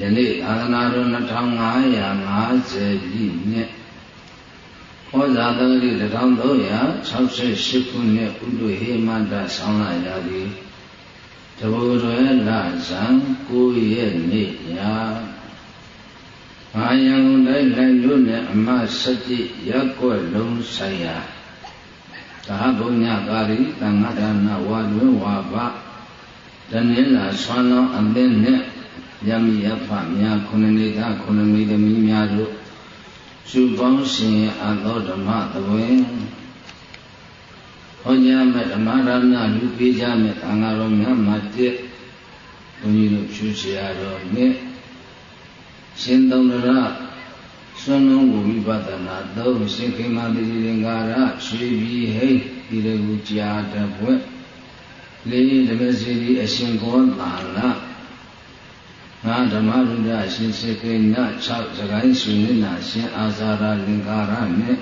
ယနေ့သာသနာတော်2550ပြည့်နှစ်ဟောဇာတဂတိ1368ခုနှစ်ဥဒ္ဓဟေမန္တဆောင်းလာရသည်တဘောရွယ်လဇံ9ရက်နေ့ညအာယံတိုင်းတိုင်းတို့နဲ့အမစတိရက်ွက်လုံးဆိုင်ရာသာဘုံညကာရီသံဃာဒါနဝါတွင်ဝါပတနင်္လာဆွမ်းလောင်းအသင်းနဲ့ ယမိယဖများခုနှစ်နေသားခုနှစ်မိသမီးများတို့စုပေါင်းရှင်အသောဓမ္မသဘင်ဟောကြားမဲ့ဓမ္မရဏလူပေးကြမဲ့သံဃာတော်များမှာတည်းဘုန်းကြီးတို့ဖြူချရာတော်နဲ့ရှင်သုံးရစွမ်းလုံးကိုဝိပဿနာသုံးရှင်ခေမတိလင်္ကာရရွှေပြည်ဟိတ်ဒီရကူကြာတဘွဲ့လေးဓမ္မစီဒီအရှင်ကောသာလ ငါဓမ္မရုဒ္ဒရှင်စေကေန6စကိုင်းရှင်နာရှင်အာဇာရလင်္ကာရနဲ့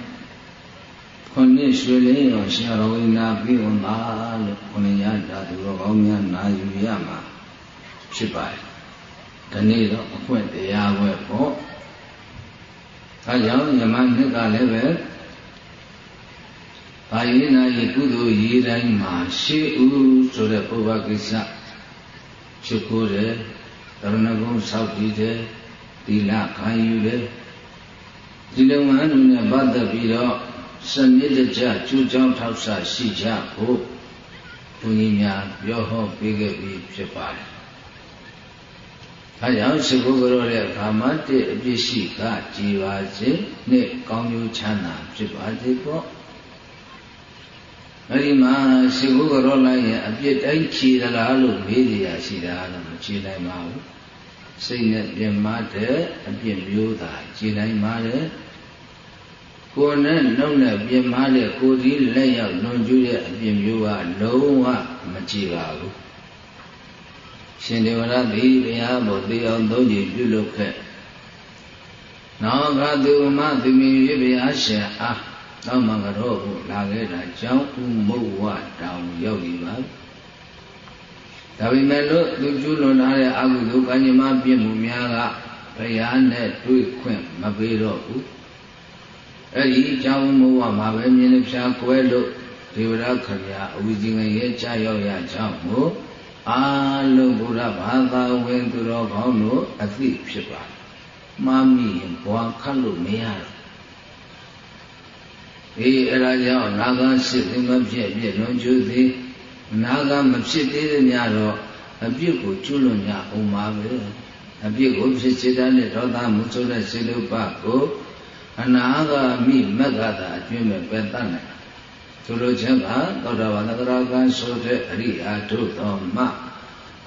ခုနှစ်ရွှေလင်းရောရှင်ရဝိနာပြီးဝန်ပါလို့ခုနှစ်ရတာသူတော်ကောင်းများနာယူရမှာဖြစ်ပါတယ်။ဒီနေ့တော့အခွင့်တရားဝဲပေါ့။အဲကြောင့်ညမနှစ်ကလည်းပဲဘာယိနာယကုသိုလ်ရေးတိုင်းမှာရှေးဥဆိုတဲ့ပုဗ္ဗကိစ္စဖြစ်ကိုတယ် ရဏဂုံဆောက်တည်တယ်သီလခံယူတယ်ဒီလုပ်ငန်းတွေနဲ့ပတ်သက်ပြီးတော့စနစ်တကျကျူးကျောင်းထောက်ဆရှိကြဖို့ဘုန်းကြီးများပြောဟောပေးခဲ့ပြီးဖြစ်ပါတယ်။အဲကြောင့်ရှိခိုးကြရတဲ့အခါမှာတည့်အပြစ်ရှိကကြည်ပါစေနှစ်ကောင်းကျိုးချမ်းသာဖြစ်ပါစေပေါ့။ အဲဒီမှာရှိခိုးကြရလိုက်ရင်အပြစ်တိုင်းခြေသလားလို့မေးကြရရှိတာတော့မခြေနိုင်ပါဘူး။စိတ်နဲ့ပြင်မတဲ့အပြစ်မျိုးသာခြေတိုင်းပါတယ်ကိုယ်နဲ့နှုတ်နဲ့ပြင်မတဲ့ကိုယ်ဒီလက်ရောက်လွန်ကျူးတဲ့အပြစ်မျိုးကလုံးဝမကြည့်ပါဘူးရှင်ဒေဝရသည်ဘုရားဘုသေအောင်သုံးကြည့်ပြုလုပ်ခဲ့နောကသူမသူမီ၍ဘုရားရှင်အား သောမင်္ဂရောကိုလာခဲ့တာကြောင့်ဥမုတ်ဝတောင်ရောက်နေပါဒါပေမဲ့လို့သူကျူးလွန်ထားတဲ့အကုသိုလ်ကံညမပြစ်မှုများကဘုရားနဲ့တွေ့ခွင့်မပေးတော့ဘူးအဲ့ဒီအကြောင်းမိုးဝမှာပဲမြင်နေဖြာကွဲလို့ဒေဝရခမအဝိဇ္ဇင်ရဲ့ကြာရောက်ရကြောင်းကိုအာလုံးဘုရားဘာသာဝင်သူတော်ကောင်းတို့အသိဖြစ်ပါမှားမိရင်ဘွာခတ်လို့မရတော့ အေးအဲ့ဒါကြောင့်နာဂံရှိသိမဖြစ်ပြည့်လွန်ကျူးသည်နာကမဖြစ်သေးတဲ့ညတော့အပြစ်ကိုကျွလွန်ကြအောင်ပါပဲအပြစ်ကိုဖြစ်စေတဲ့ဒေါသမုဆိုတဲ့စေလုပကိုအနာဂါမိမက္ခတာအကျွင့်မဲ့ပဲတတ်နိုင်ဆိုလိုချင်ကသောတာပန်သရကံဆိုတဲ့အရိယာတို့တော်မှ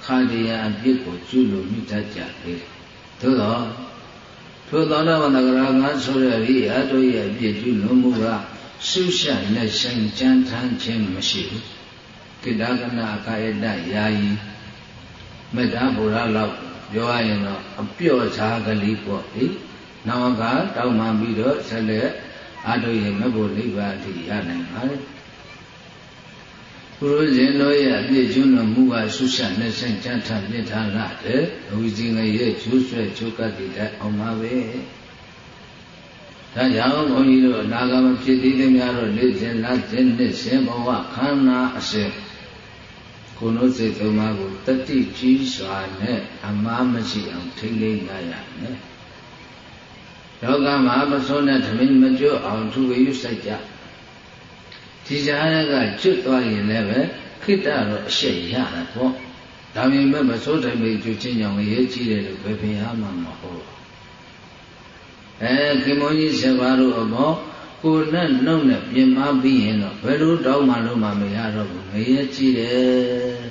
ခန္ဒီယအပြစ်ကိုကျွလွန်မိတတ်ကြတယ်သို့တော့ထိုသောတာပန်သရကံဆိုတဲ့အရိယာတို့ရဲ့အပြစ်ကျွလွန်မှုက ဆုရှနဲ့ဆိုင်ကြမ်းထမ်းခြင်းမရှိဘူးကိတ္တကနာကာယတယာယီမေတ္တာဘုရားလောက်ပြောရရင်တော့အပြော့စားကလေးပေါ့လေနောင်ကတောင်းမှပြီးတော့ဆက်လက်အာထုရဲ့မဘုနိဗ္ဗာန်အထိရနိုင်ပါလေဘုရားရှင်တို့ရဲ့အပြည့်ကျွန်းတော်မူပါဆုရှနဲ့ဆင့်ကြထမြစ်ထားလာတဲ့ဝိဇင်ရဲ့ကျိုးဆွဲကျိုးကပ်တည်တဲ့အောင်ပါပဲ ဒါကြောင့်ဘုန်းကြီးတို့နာဂမဖြစ်သေးတဲ့များတော့လက်စဉ်လက်စဉ်နှစ်စဉ်ဘဝခန္ဓာအစဉ်ကိုယ်တို့စိတ်သုံးပါးကိုတတိကြီးစွာနဲ့အမားမရှိအောင်ထိမ့်သိမ်းရရမယ်။လောကမှာမဆုံးတဲ့ဓမင်းမကျွတ်အောင်သူဝေယူစိုက်ကြ။ဒီကြားကကျွတ်သွားရင်လည်းပဲခိတ္တတော့အရှိရတာပေါ့။ဒါပေမဲ့မဆုံးတဲ့မိကျွတ်ချင်းကြောင့်ရေးကြည့်တယ်လို့ဘယ်ပြင်ဟာမှမဟုတ်ဘူး။ အဲခင်မုန်းကြီးဆဘာတို့အမောကိုနဲ့နှုတ်နဲ့ပြင်မပြီးရင်တော့ဘယ်လိုတောင်းမှလို့မှမရတော့ဘူးငရဲကြည့်တယ်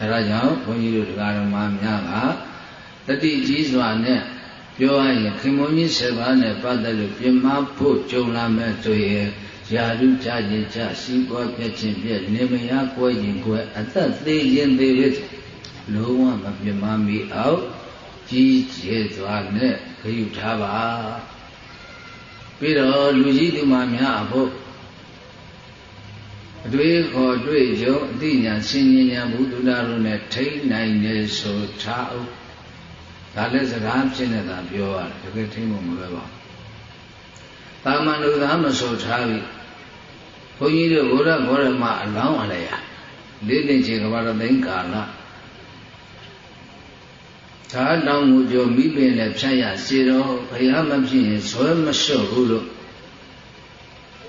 အဲဒါကြောင့်ဘုန်းကြီးတို့တရားတော်မှာများကတတိကြီးစွာနဲ့ပြောရရင်ခင်မုန်းကြီး7ပါးနဲ့ပတ်သက်လို့ပြင်မဖို့ကြုံလာမဲ့ဆိုရင်ယာရုကြခြင်းကြစီးပွားပြည့်ခြင်းပြည့်နေမရကွဲရင်ကွဲအသက်သေးရင်သေးပဲလုံးဝမပြမမီအောင် ကြီးကျယ်စွာနဲ့ခရုထားပါပြီးတော့လူကြီးသူမများဖို့အတွေ့ခေါ်တွေ့ကြုံအသိဉာဏ်ရှင်းဉာဏ်ဘုဒ္ဓတို့နဲ့ထိနိုင်နေဆိုထားအောင်ဒါလည်းစကားဖြစ်နေတာပြောရတယ်တကယ်ထိဖို့မလွယ်ပါဘူးတာမန်လူသားမဆိုထားပြီဘုန်းကြီးတို့ဘုရားဘောရမအလောင်းအလျာလေးတင်ချေကဘာရသိန်းကာလ သာတောင်းကိုကြောမိပင်လည်းဖြတ်ရစေတော့ဘုရားမဖြစ်ရင်ဇွဲမလျှော့ဘူးလို့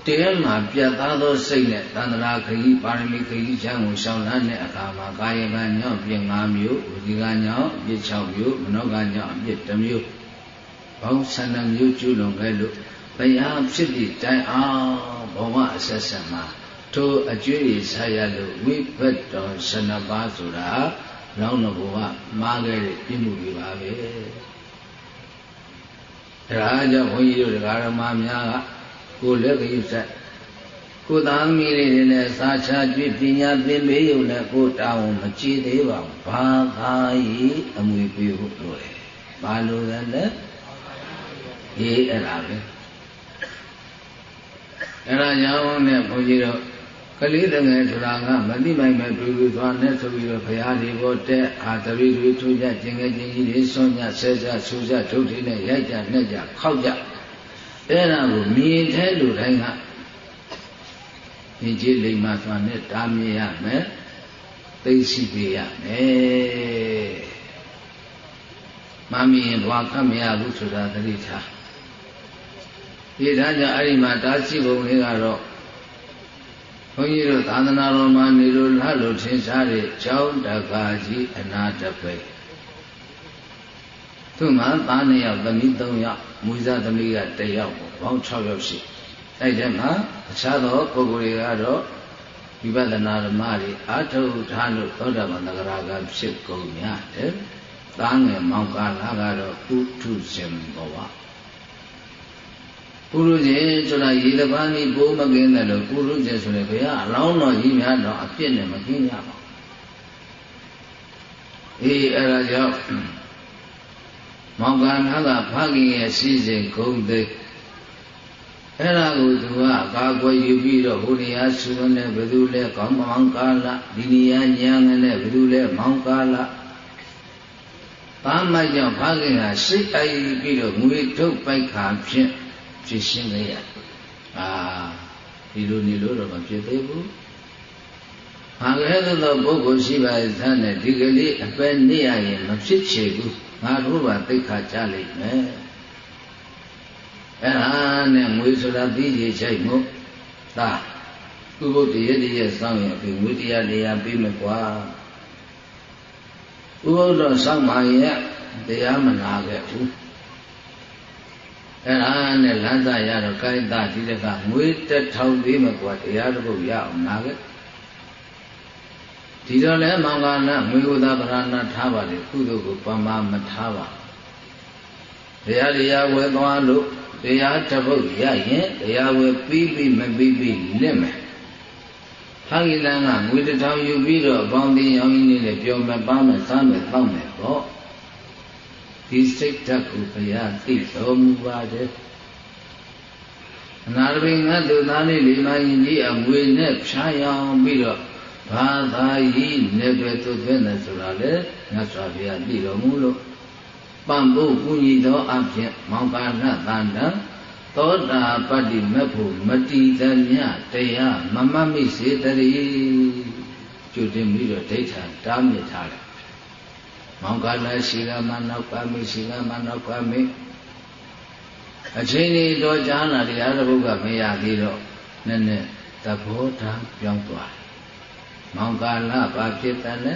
တရားမှာပြတ်သားသောစိတ်နဲ့တန္တရာခရီးပါရမီခရီးချမ်းကိုရှောင်လန်းတဲ့အခါမှာကာယကံညောင်းပြင်း၅မျိုးဝစီကံညောင်းပြည့်6မျိုးမနောကံညောင်းပြည့်1မျိုးဘောင်း12မျိုးကျူးလွန်ခဲ့လို့တရားဖြစ်သည့်တိုင်အောင်ဘဝအဆက်ဆက်မှာထိုအကျွေးရဆက်ရလို့ဝိဘတ်တော်12ပါးဆိုတာ လောင်းတော်ဘဝမှားခဲ့တဲ့ပြမှုတွေပါပဲဒါကြောင့်ဘုန်းကြီးတို့တရားဓမ္မများကကိုလည်းခရုဆက်ကိုသားမီးလေးတွေနဲ့စာချကြွပညာသင်ပေးုံနဲ့ကိုတောင်းမကြည့်သေးပါဘူးဘာသာဤအမွေပေးဖို့လိုတယ်ဘာလို့လဲအေးအဲ့ဒါပဲအဲ့ဒါကြောင့်နဲ့ဘုန်းကြီးတို့ ကလေးတငယ်ဆိုတာကမတိမိုင်မဲ့တွေ့တွေ့သွားနဲ့ဆိုပြီးတော့ဘုရားဒီဘောတက်အာတရိတွေထူကြကျင်ငယ်ချင်းကြီးတွေဆွမ်းကြဆဲကြဆူကြဒုဋ္ဌိနဲ့ရိုက်ကြနှက်ကြခောက်ကြအဲ့ဒါကိုမြင်တဲ့လူတိုင်းကမြင်ကြီးလိမ္မာစွာနဲ့တားမြင်ရမယ်သိရှိပေးရမယ်မမြင်ဘွားခတ်မရဘူးဆိုတာသတိထားဒီဒါကြောင့်အဲ့ဒီမှာတားရှိပုံလေးကတော့ ဘုန်းကြီးတို့သာသနာတော်မှာနေလို့လှလို့ထင်ရှားတဲ့ကျောင်းတကာကြီးအနာတပိတ်သူ့မှာသားနှစ်ယောက်သမီး၃ယောက်မူဇာသမီးက၁ယောက်ပေါ့ပေါင်း6ယောက်ရှိအဲ့ဒီမှာအခြားသောပုဂ္ဂိုလ်တွေကတော့ဝိပဿနာဓမ္မတွေအာထုထားလို့သောတာပန်သဂရာကဖြစ်ကုန်ရတယ်။သားငယ်မောင်ကာလာကတော့ပုထုဇဉ်ဘဝ ပုရုဇဉ်ဆိုတာရေတပန်းကြီးပိုးမကင်းတယ်လို့ပုရုဇဉ်ဆိုရင်ဘုရားအလောင်းတော်ကြီးများတော့အပြစ်နဲ့မကင်းရပါဘူး။အေးအဲ့ဒါကြောင့်မောင်ကနာကဖခင်ရဲ့စီစဉ်ဂုံသိအဲ့ဒါကိုသူကကာကွယ်ယူပြီးတော့ဟိုနေရာဆူနဲ့ဘယ်သူလဲကောင်းမောင်ကာလဒီနေရာညာငနဲ့ဘယ်သူလဲမောင်ကာလဘာမှကြောင့်ဖခင်ကစိတ်အိုက်ပြီးတော့ငွေထုတ်ပိုက်ခါဖြင့် ဖြစ်ရှင်းခဲ့ရအာဒီလိုနေလို့တော့မဖြစ်သေးဘူးဘာကဲသို့သောပုဂ္ဂိုလ်ရှိပါသန်းနဲ့ဒီကလေးအပဲနေရရင်မဖြစ်ချေဘူးငါတို့ပါသိခါကြလိမ့်မယ်အဲ့ဒါနဲ့ငွေဆိုတာပြီးကြီးချိုက်မို့သာဥပုပ်တရတရစောင်းရင်ပြီးငွေတရားတရားပြီးမကွာဥပုပ်တော့စောင်းပါရဲ့တရားမနာခဲ့ဘူး အဲ့ဒါနဲ့လမ်းစာရတော့ကိုင်းသားဒီတကငွေတက်ထောင်ပြီးမကွာတရားတစ်ပုဒ်ရအောင်နာခဲ့ဒီတော့လဲမောင်ကနာငွေဥသာပရဏထားပါလေကုသိုလ်ကိုပမမထားပါတရားတရားဝဲသွားလို့တရားတစ်ပုဒ်ရရင်တရားဝဲပြီးပြီးမပြီးပြီးလင့်မယ်ဖခင်လန်းကငွေတစ်ထောင်ယူပြီးတော့အပေါင်းတင်ရောင်းရင်းလေးပြောမပါမယ်စားမယ်တောက်မယ်ဟော ဒီစိတ်ဓာတ်ကိုဘုရားသိတော်မူပါတယ်အနာရဘိငတ်သူသားလေးလေးမရင်ကြီးအငွေနဲ့ဖြားရောင်ပြီးတော့ဘာသာယီနေပဲသူသွင်းတယ်ဆိုတာလေမြတ်စွာဘုရားသိတော်မူလို့ပံ့ပိုးကူညီသောအဖြစ်မောင်ပါဏတန္တသောတာပတ္တိမဖို့မတိသမြတရားမမမိစေတည်းကျွတင်ပြီးတော့ဒိဋ္ဌာတားမြစ်ထားတယ် မောင်ကလည်းရှိကမနောက်ပါမိရှိကမနောက်ပါမိအချိန်ကြီးတော့ကြားလာတရားတစ်ပုဒ်ကမရသေးတော့နည်းနည်းသဘောထားပြောင်းသွားတယ်မောင်ကာလဘာဖြစ်တယ်လဲ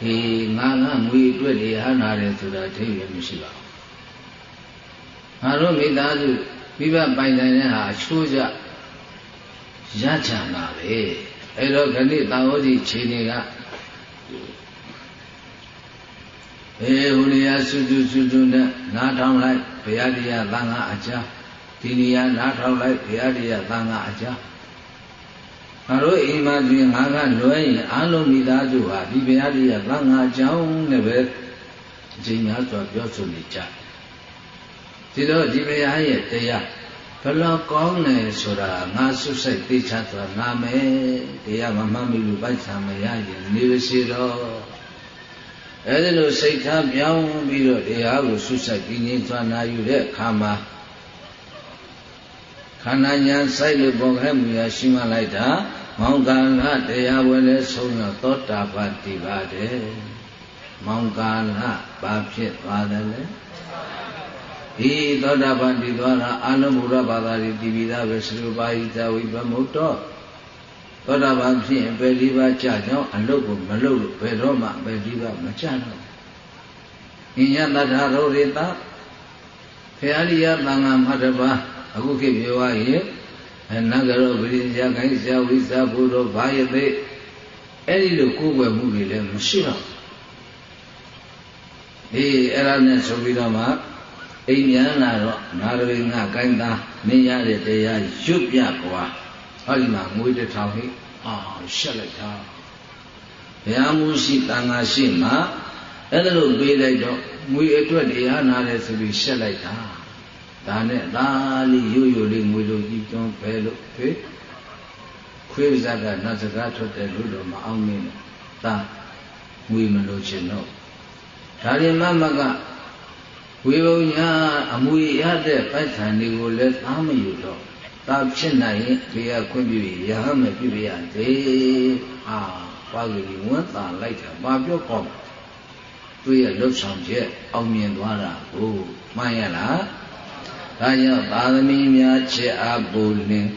ဒီငါငါငွေအတွက်တွေဟာနာတယ်ဆိုတာအထိပ္ပယ်မရှိပါဘူးငါတို့မိသားစုမိဘပိုင်ဆိုင်တဲ့ဟာအချိုးကျရချမ်းပါပဲအဲ့တော့ခဏိတာဝတိခြေနေက အေးဟိုနေရာစုစုစုစုနဲ့နားထောင်လိုက်ဘုရားတရားသံဃာအကြားဒီနေရာနားထောင်လိုက်ဘုရားတရားသံဃာအကြားငါတို့အိမ်မှာတွင်ငါကလွယ်ရင်အလုံးမိသားစုဟာဒီဘုရားတရားသံဃာအကြောင်းနဲ့ပဲအချိန်များစွာပြောဆိုနေကြဒီတော့ဒီဘုရားရဲ့တရားဘလောက်ကောင်းတယ်ဆိုတာငါဆုစိတ်သိချသွားငါမယ်တရားမမှတ်မိလို့ပိုက်ဆံမရရင်နေပါစေတော့ အဲဒီလိုစိတ်ထားပြောင်းပြီးတော့တရားကိုဆုစိုက်ပြီးငြိမ်းသွားနာယူတဲ့အခါမှာခန္ဓာညာစိုက်လို့ပေါ်ခဲ့မှုရရှိမှလိုက်တာမောင်ကာလတရားဝယ်လဲဆုံးတော့သောတာပတိပါတယ်မောင်ကာလဘာဖြစ်သွားတယ်လဲဒီသောတာပန်တည်သွားတာအာနုဘုရားဘာသာတွေတည်ပြီးသားပဲစရုပါဟိတဝိပမုတ်တော့ သောတာပန်ဖြစ်ရင်ပဲလေးပါးကြကြောင်းအလုတ်ကိုမလုတ်လို့ဘယ်တော့မှပဲလေးပါးမကြတော့အညတထာရောရိတဖေအရိယသံဃာမတ္တပါအခုခေတ်ပြောရရင်နဂရောပရိဇာခိုင်းဆရာဝိစာဘုရောဘာယသိအဲ့ဒီလိုကိုယ်ွယ်မှုတွေလည်းမရှိတော့အေးအဲ့ဒါနဲ့ဆိုပြီးတော့မှအိမ်မြန်လာတော့နာရဝိငါကိုင်းသားနေရတဲ့တရားရွတ်ပြကွာ ဟောဒီမှာငွေတစ်ထောင်ဟိအာရှက်လိုက်တာဘုရားမူရှိတန်ဃာရှိမှအဲ့ဒါလို့ပေးလိုက်တော့ငွေအတွက်တရားနာတယ်ဆိုပြီးရှက်လိုက်တာဒါနဲ့ဒါလေးရိုးရိုးလေးငွေလိုကြီးတွန်းပဲလို့ဖေးခွေးဇက်ကနတ်စကားထွက်တယ်လို့တော့မအောင်နေနဲ့ဒါငွေမလို့ချင်တော့ဒါရင်မမကဝေဘုံညာအမွေရတဲ့ပိုက်ဆံတွေကိုလည်းသားမယူတော့ သာဖြစ်နိုင်ရင်ဘေးကခွင့်ပြုရဟမပြုရသေးဟာပါဠိဝန်သာလိုက်တာဘာပြောကောင်းသူရဲ့လှုပ်ဆောင်ချက်အောင်မြင်သွားတာကိုမှန်ရလားဒါကြောင့်သာသမီများချစ်အားပူလင်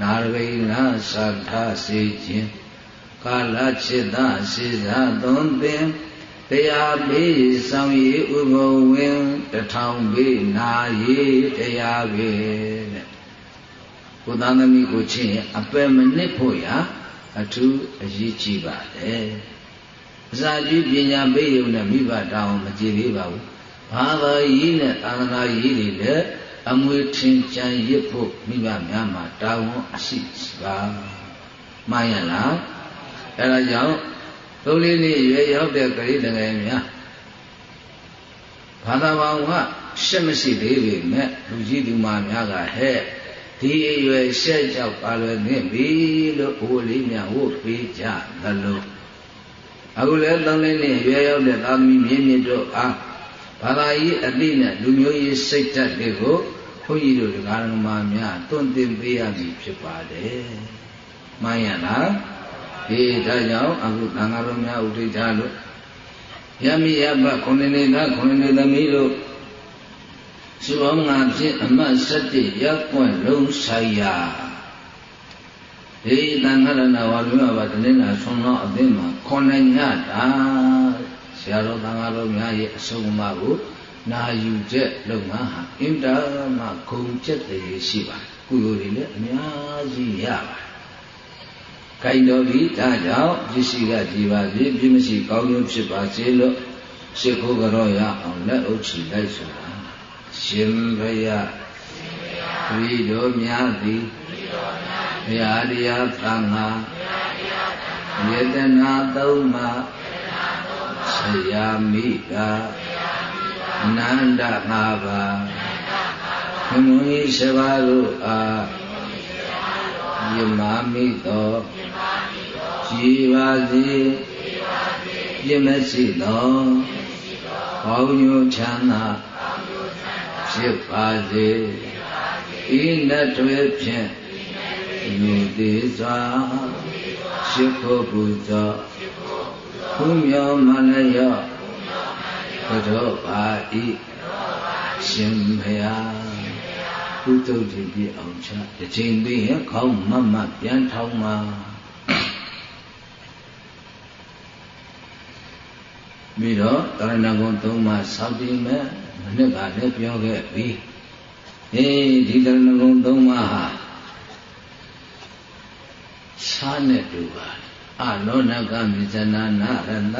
နာရဝိနာသတ္ထစေခြင်းကာလချစ်သာစေသာသွန်သင်တရားပေးဆောင်ရည်ဥပဝင်းတထောင်ပေးနာရည်တရားပေးတဲ့ ကိုသားသမီးကိုချင်းအပယ်မနစ်ဖို့ရာအထူးအရေးကြီးပါတယ်အစာကြီးပညာပေးရုံနဲ့မိဘတောင်းမကြည့်သေးပါဘူးဘာသာရေးနဲ့သာသနာရေးတွေလည်းအမွေထင်ကြံရစ်ဖို့မိဘများမှာတာဝန်အရှိပါမှန်ရလားအဲဒါကြောင့်သုံးလေးနှစ်ရွယ်ရောက်တဲ့ကလေးတငယ်များဘာသာပေါင်းကရှက်မရှိသေးပေမဲ့လူကြီးသူမများကဟဲ့ ဒီအရွယ်ရှက်ကြောက်ပါလွယ်နေပြီလို့ဘိုးလေးများဟုတ်ပေးကြသလိုအခုလည်းသုံးလေးနှစ်ရွယ်ရောက်တဲ့သာသမီမြင့်မြင့်တို့အားဘာသာရေးအသိနဲ့လူမျိုးရေးစိတ်ဓာတ်တွေကိုဘုန်းကြီးတို့ဒကာဒကမာများတွန့်တင်ပေးရမည်ဖြစ်ပါတယ်။မှန်ရလား။ဒီဒါကြောင့်အခုသံဃာတော်များဥဒိဋ္ဌလို့ယမိယဘခုနှစ်နေသားခုနှစ်နေသမီးတို့ စုပေါင်းငါဖြင့်အမတ်၁၁ရက်ွက်လုံးဆိုင်ရာဒီသံဃာရဏဝါလူမဘာတနင်္လာဆွန်တော်အသင်းမှာခုနှစ်ညတာဆရာတော်သံဃာတော်များရဲ့အဆုံးအမကိုနာယူချက်လုပ်ငန်းဟာအင်တာမှဂုံချက်တည်းရှိပါတယ်ကုသိုလ်တွေလည်းအများကြီးရပါတယ်ခိုင်တော်ဒီဒါကြောင့်ပစ္စည်းကကြည်ပါစေပြမရှိကောင်းကျိုးဖြစ်ပါစေလို့ရှိခိုးကြောရအောင်လက်အုပ်ချီလိုက်ဆိုတာ ရှင်ဘုရားတပည့်တော်များသည်ဘုရားတရားသံဃာယေတနာသုံးပါဆရာမိကအနန္တငါးပါးဘုံကြီးစပါးတို့အားယမမိသောကြည်ပါစေပြည့်မရှိသောဘောင်းညိုချမ်းသာ ဖြစ်ပါစေဤနတ်တွေဖြင့်လူသေးစွာရှိခိုးပူဇော်ဘုမြောမနယောဘုရောပါဤရှင်ဘုရားကုသိုလ်တွေပြည့်အောင်ချတစ်ချိန်ပြီးရင်ခေါင်းမမပြန်ထောင်းမှာပြီးတော့တရဏဂုံသုံးပါးစောင့်တည်မဲ့ မနစ်ကလည်းပြောခဲ့ပြီအေးဒီတရဏဂုံသုံးပါးဟာရှားနဲ့တူပါအလောနကမိဇနာနာရဏ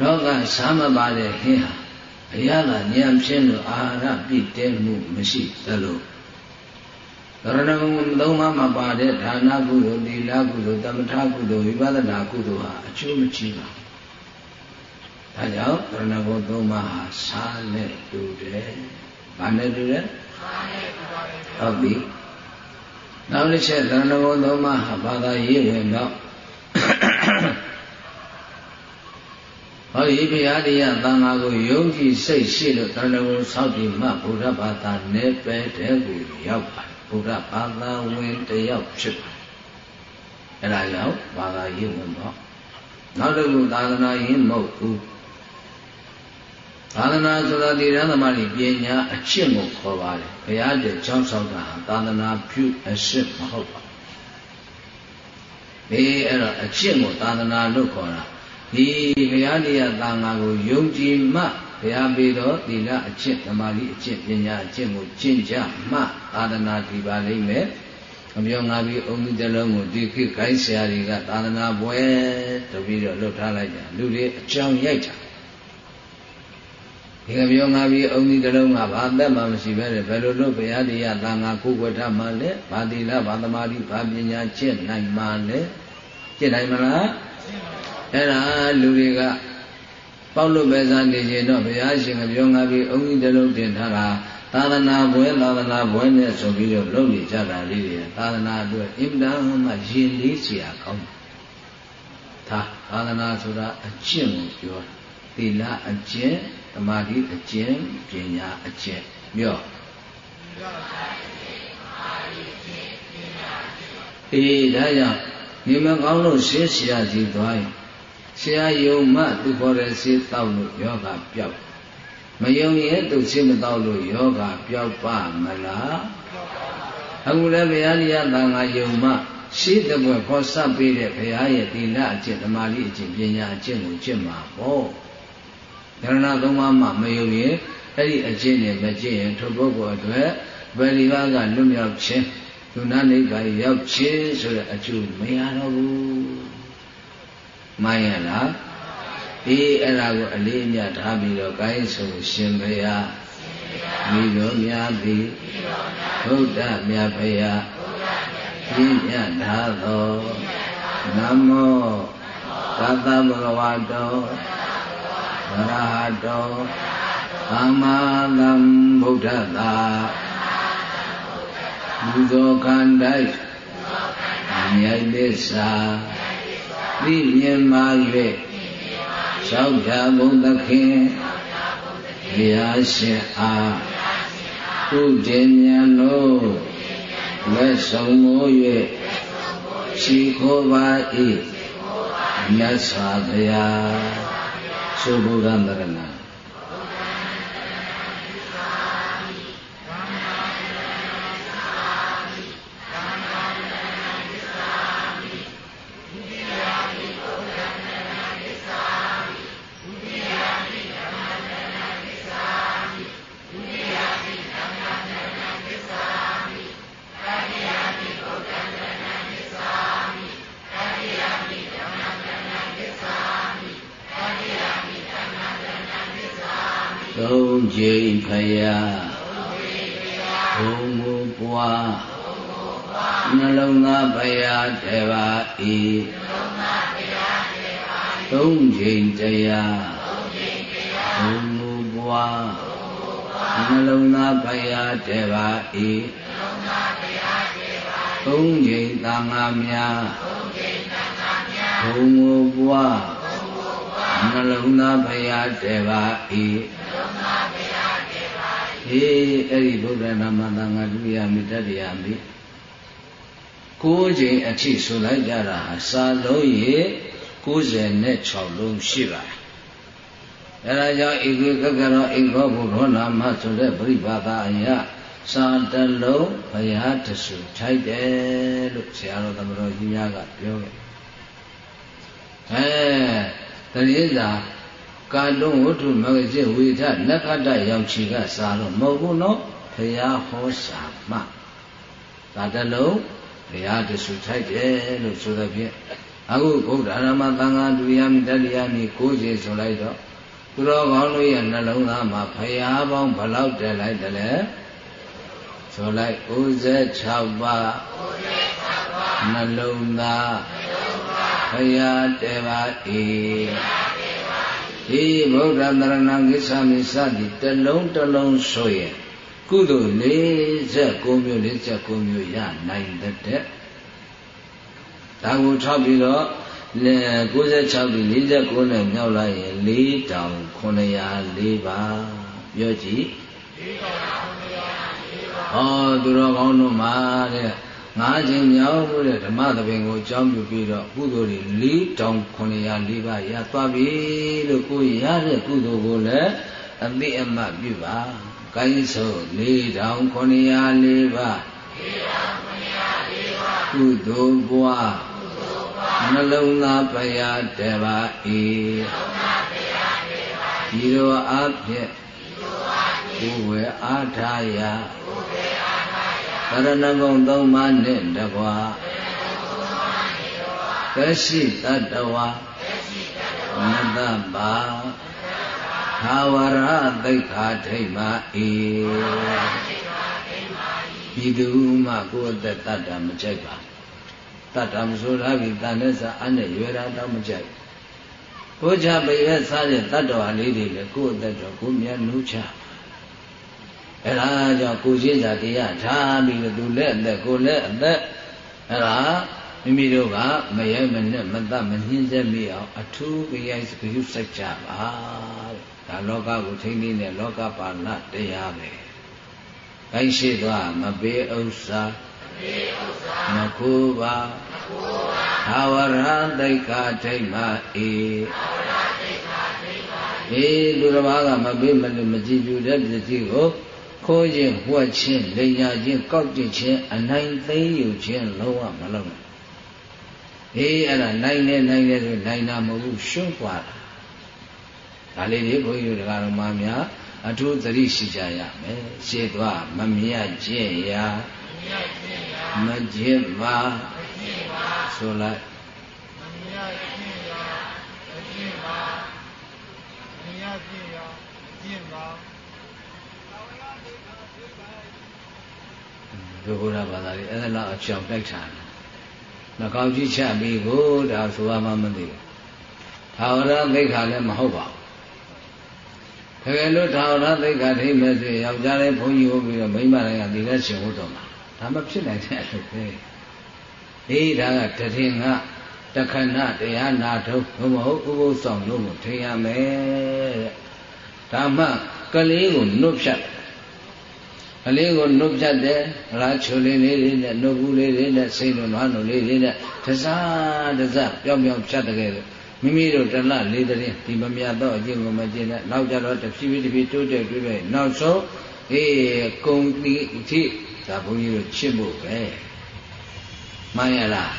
လောကရှားမပါတဲ့ဟင်းဟာဘုရားကဉာဏ်ဖြင့်လို့အာဟာရပြည့်တဲမှုမရှိသလိုကရဏဂုံသုံးပါးမှာပါတဲ့ဒါနကုသိုလ်သီလကုသိုလ်သမထကုသိုလ်ဝိပဿနာကုသိုလ်ဟာအကျိုးမကြီးပါ ဒါကြောင့်ကရဏဂုံသုံးပါးဟာရှားနဲ့တူတယ်။ဘာနဲ့တူလဲ။ရှားနဲ့တူပါတယ်။ဟုတ်ပြီ။နောက်တစ်ချက်ကရဏဂုံသုံးပါးဟာဘာသာရေးဝင်တော့ဟောဒီဘုရားတရားသံဃာကိုယုံကြည်စိတ်ရှိလို့တဏှာကိုစောင့်ကြည့်မှဘုရားဘာသာနဲ့ပဲတဲ့ကိုရောက်ပါဘုရားဘာသာဝင်တယောက်ဖြစ်ပါအဲ့ဒါကြောင့်ဘာသာရေးဝင်တော့နောက်တစ်ခုသာသနာရေးမဟုတ်ဘူး သာသနာဆိုတာဒီရန်သမารီပညာအချင့်ကိုခေါ်ပါတယ်ဘုရားတဲ့ချောင်းဆောင်တာသာသနာပြုအစစ်မဟုတ်ပါဒီအဲ့တော့အချင့်ကိုသာသနာလို့ခေါ်တာဒီဘုရားတရားသံဃာကိုယုံကြည်မှဘုရားပေးတော်သီလအချင့်သမာဓိအချင့်ပညာအချင့်ကိုကျင့်ကြမှသာသနာတည်ပါလိမ့်မယ်အပြောငါပြီးအုံဒီတလုံးကိုဒီခေတ်ခိုင်းဆရာတွေကသာသနာပွဲတပြီးတော့လှုပ်ထားလိုက်ကြလူတွေအကြောင်းရိုက်ကြ ဒီကပြောငါပြီးအုံဒီတလုံးကဘာသက်မှမရှိပဲလေဘယ်လိုလုပ်ဘုရားတရားသံဃာကိုယ်ွယ်ထားမှလဲဘာသီလဘာသမာဓိဘာပညာကျင့်နိုင်မှလဲကျင့်နိုင်မလားအဲ့ဒါလူတွေကပေါက်လို့ပဲစားနေရင်တော့ဘုရားရှင်ကပြောငါပြီးအုံကြီးတစ်လုံးတင်ထားတာသာသနာဘွယ်သာသနာဘွယ်နဲ့ဆိုပြီးတော့လုပ်နေကြတာလေးတွေသာသနာအတွက်အင်တန်မှရင်လေးစရာကောင်းတယ်။သာသာသနာဆိုတာအကျင့်ကိုပြောသီလအကျင့်သ မာဓိအကျင့်ပညာအကျင့်မြော့အေးဒါကြောင့်နေမကောင်းလို့ရှင်းဆရာစီသွားရင်ဆရာယုံမှသူခေါ်တဲ့ဆေးတောက်လို့ယောဂပျောက်မယုံရင်သူဆေးမတောက်လို့ယောဂပျောက်ပါမလားအခုလည်းဘုရားကြီးကသံဃာယုံမှရှိတဲ့ဘွယ်ခေါ်ဆက်ပေးတဲ့ဘုရားရဲ့သီလအကျင့်ဓမ္မလေးအကျင့်ပညာအကျင့်ကိုကျင့်မှာပေါ့ ဉာဏသုံးပါးမှမယုံရင်အဲ့ဒီအကျင့်နဲ့မကျင့်ရင်ထိုပုဂ္ဂိုလ်အတွက်ဗလီဘာကလွတ်မြောက်ခြင်းဒုနာနိဗ္ဗာန်ရောက်ခြင်းဆိုတဲ့အကျိုးမရတော့ဘူးမှန်ရလားအေးအဲ့ဒါကိုအလေးအမြတ်ထားပြီးတော့ကိုင်းဆိုရှင်ဘုရားမိတော်များသည်ဘုဒ္ဓမြတ်ဘုရားပြည့်ညတ်ထားသောနမောသတ္တဗုဒ္ဓဝါတော ဗရဟတောသမ္မာသမ္ဗုဒ္ဓတာလူသောခန္ဓာမြိုက်သစ္စာသိမြင်မာ၍လျှောက်တာဘုသခင်ဘုရားရှင်အားကုတင်မြတ်လို့လက်ဆောင်မိုး၍ရှိခိုးပါ၏မြတ်စွာဘုရား သုဘုရားတရဏ တပါဤသုံးကြိမ်တရားဘုံမူပွားနှလုံးသားဖယားတပါဤသုံးကြိမ်သံဃာများဘုံမူပွားနှလုံးသားဖယားတပါဤဟေးအဲ့ဒီဗုဒ္ဓနာမသံဃာဒုတိယမိတ္တရာမိ ကိုးချိန်အထိဆိုလိုက်ကြတာဟာစာလုံးရေ96လုံးရှိပါတယ်အဲဒါကြောင့်ဧကွေကကရောဧကောဘုရောနာမဆိုတဲ့ပြိပါဒအယစာတလုံးဘုရားတဆူထိုက်တယ်လို့ဆရာတော်သမတော်ကြီးများကပြောခဲ့အဲတရေသာကာတွန်းဝတ္ထုမဂ္ဂจิဝေထလက်ခတရောက်ချီကစာတော့မဟုတ်ဘူးနော်ဘုရားဟောစာမှဒါတလုံး ဘုရားတဆူထိုက်တယ်လို့ဆိုတဲ့ဖြင့်အခုဗုဒ္ဓရမသံဃာဒုယမိတတ္တယမိကိုးစီဆိုလိုက်တော့သူတော်ကောင်းတို့ရဲ့နှလုံးသားမှာဘုရားပေါင်းဘလောက်တည်လိုက်တယ်လဲဆိုလိုက်96ပါးနှလုံးသားဘုရားတည်ပါ၏ဒီဗုဒ္ဓတရဏကိစ္ဆာမိစသည်တလုံးတလုံးဆိုရင် ကုသိုလ်49မျိုး49မျိုးရနိုင်တဲ့ဒါကိုထောက်ပြီးတော့96ဒီ49နဲ့မြောက်လိုက်ရင်4904ပါပြောကြည့်4904ပါဩသူတော်ကောင်းတို့မှာတဲ့ငါးခြင်းမြောက်လို့တဲ့ဓမ္မသဘင်ကိုအကြောင်းပြုပြီးတော့ကုသိုလ်တွေ4904ပါရသွားပြီလို့ကိုရတဲ့ကုသိုလ်ကိုလည်းအသိအမှတ်ပြုပါ ကိုင်းဆို4904ပါကုသိုလ်ဘွားနှလုံးသားပရာတပါ၏ဒီလိုအဖြစ်ကိုယ်ဝေအားထားရာသရဏဂုံသုံးပါးနှင့်တကွာကရှိတတဝါနတပါ သာဝရသိက္ခာထိမ့်ပါ၏ဤသူမှကိုယ်အသက်တတ်တာမကြိုက်ပါတတ်တာမဆိုရပြီတန်တဲ့စာအနဲ့ရွယ်တာတော့မကြိုက်ဘုရားပိရစားတဲ့တတ္တဝါလေးတွေလည်းကိုယ်အသက်တော့ကိုမြတ်နှုချအဲ့ဒါကြောင့်ကိုရှင်းစာတရားထားပြီးတော့သူလက်အသက်ကိုလက်အသက်အဲ့ဒါမိမိတို့ကမရဲမနဲ့မတတ်မနှင်းစေမိအောင်အထူးကြိုက်စကယူစိုက်ကြပါ ဒါလောကကိုထိန်းသိမ်းတဲ့လောကပါဏတရားပဲ။အဲရှိသွားမပေးဥစ္စာမခိုးပါသာဝရတိတ်္ခထိတ်မှအေအေးလူတစ်ပါးကမပေးမလို့မကြည့်ပြတဲ့ပစ္စည်းကိုခိုးခြင်းဝှက်ခြင်းလိန်ညာခြင်းကောက်ကျစ်ခြင်းအနိုင်သိမ်းယူခြင်းလုံးဝမလုပ်နဲ့အေးအဲ့ဒါနိုင်နေနိုင်နေဆိုနိုင်တာမဟုတ်ဘူးရှုံးသွားတာ ဒါလေးတွေဘုန်းကြီးတို့တရားတော်မှာများအထူးသတိရှိကြရမယ်ရှေ့သွားမမြတ်ကျင့်ရာမကျင့်ပါဆိုလိုက်မမြတ်ကျင့်ရာမကျင့်ပါမမြတ်ကျင့်ရာကျင့်ပါဒုက္ခရဘာသာလေးအဲ့ဒါလောက်အချောင်တိုက်တာနှကောင်းကြီးချက်ပြီးကိုဒါဆိုရမှမသိဘူးသာဝရသိက္ခာလည်းမဟုတ်ပါဘူး တကယ်လို့ထာဝရသိက္ခာထိမဲ့ဆိုယောက်ျားလေးဘုန်းကြီးဟုတ်ပြီးတော့မိန်းမတိုင်းကဒီလက်ရှင်ဟုတ်တော့မှာဒါမဖြစ်နိုင်တဲ့အလုပ်ပဲအေးဒါကတထင်ကတခဏတရားနာထုတ်ဘုမဟုတ်ဥပုသ်ဆောင်လို့မထင်ရမယ်တဲ့ဒါမှကလေးကိုနှုတ်ဖြတ်ကလေးကိုနှုတ်ဖြတ်တယ်ရာချိုလေးလေးတွေနဲ့နှုတ်ဘူးလေးတွေနဲ့စိတ်လုံးနွားလုံးလေးတွေနဲ့တစားတစားပြောင်းပြောင်းဖြတ်တကယ်လို့ မိမိတို့တလလေးတည်းဒီမမြတ်တော့အကျင့်ကိုမကျင့်နဲ့နောက်ကြတော့တဖြည်းဖြည်းတဖြည်းတိုးတက်တွေးပဲနောက်ဆုံးအေးကုံတိအထိဒါဘုန်းကြီးတို့ချစ်ဖို့ပဲမှန်ရလား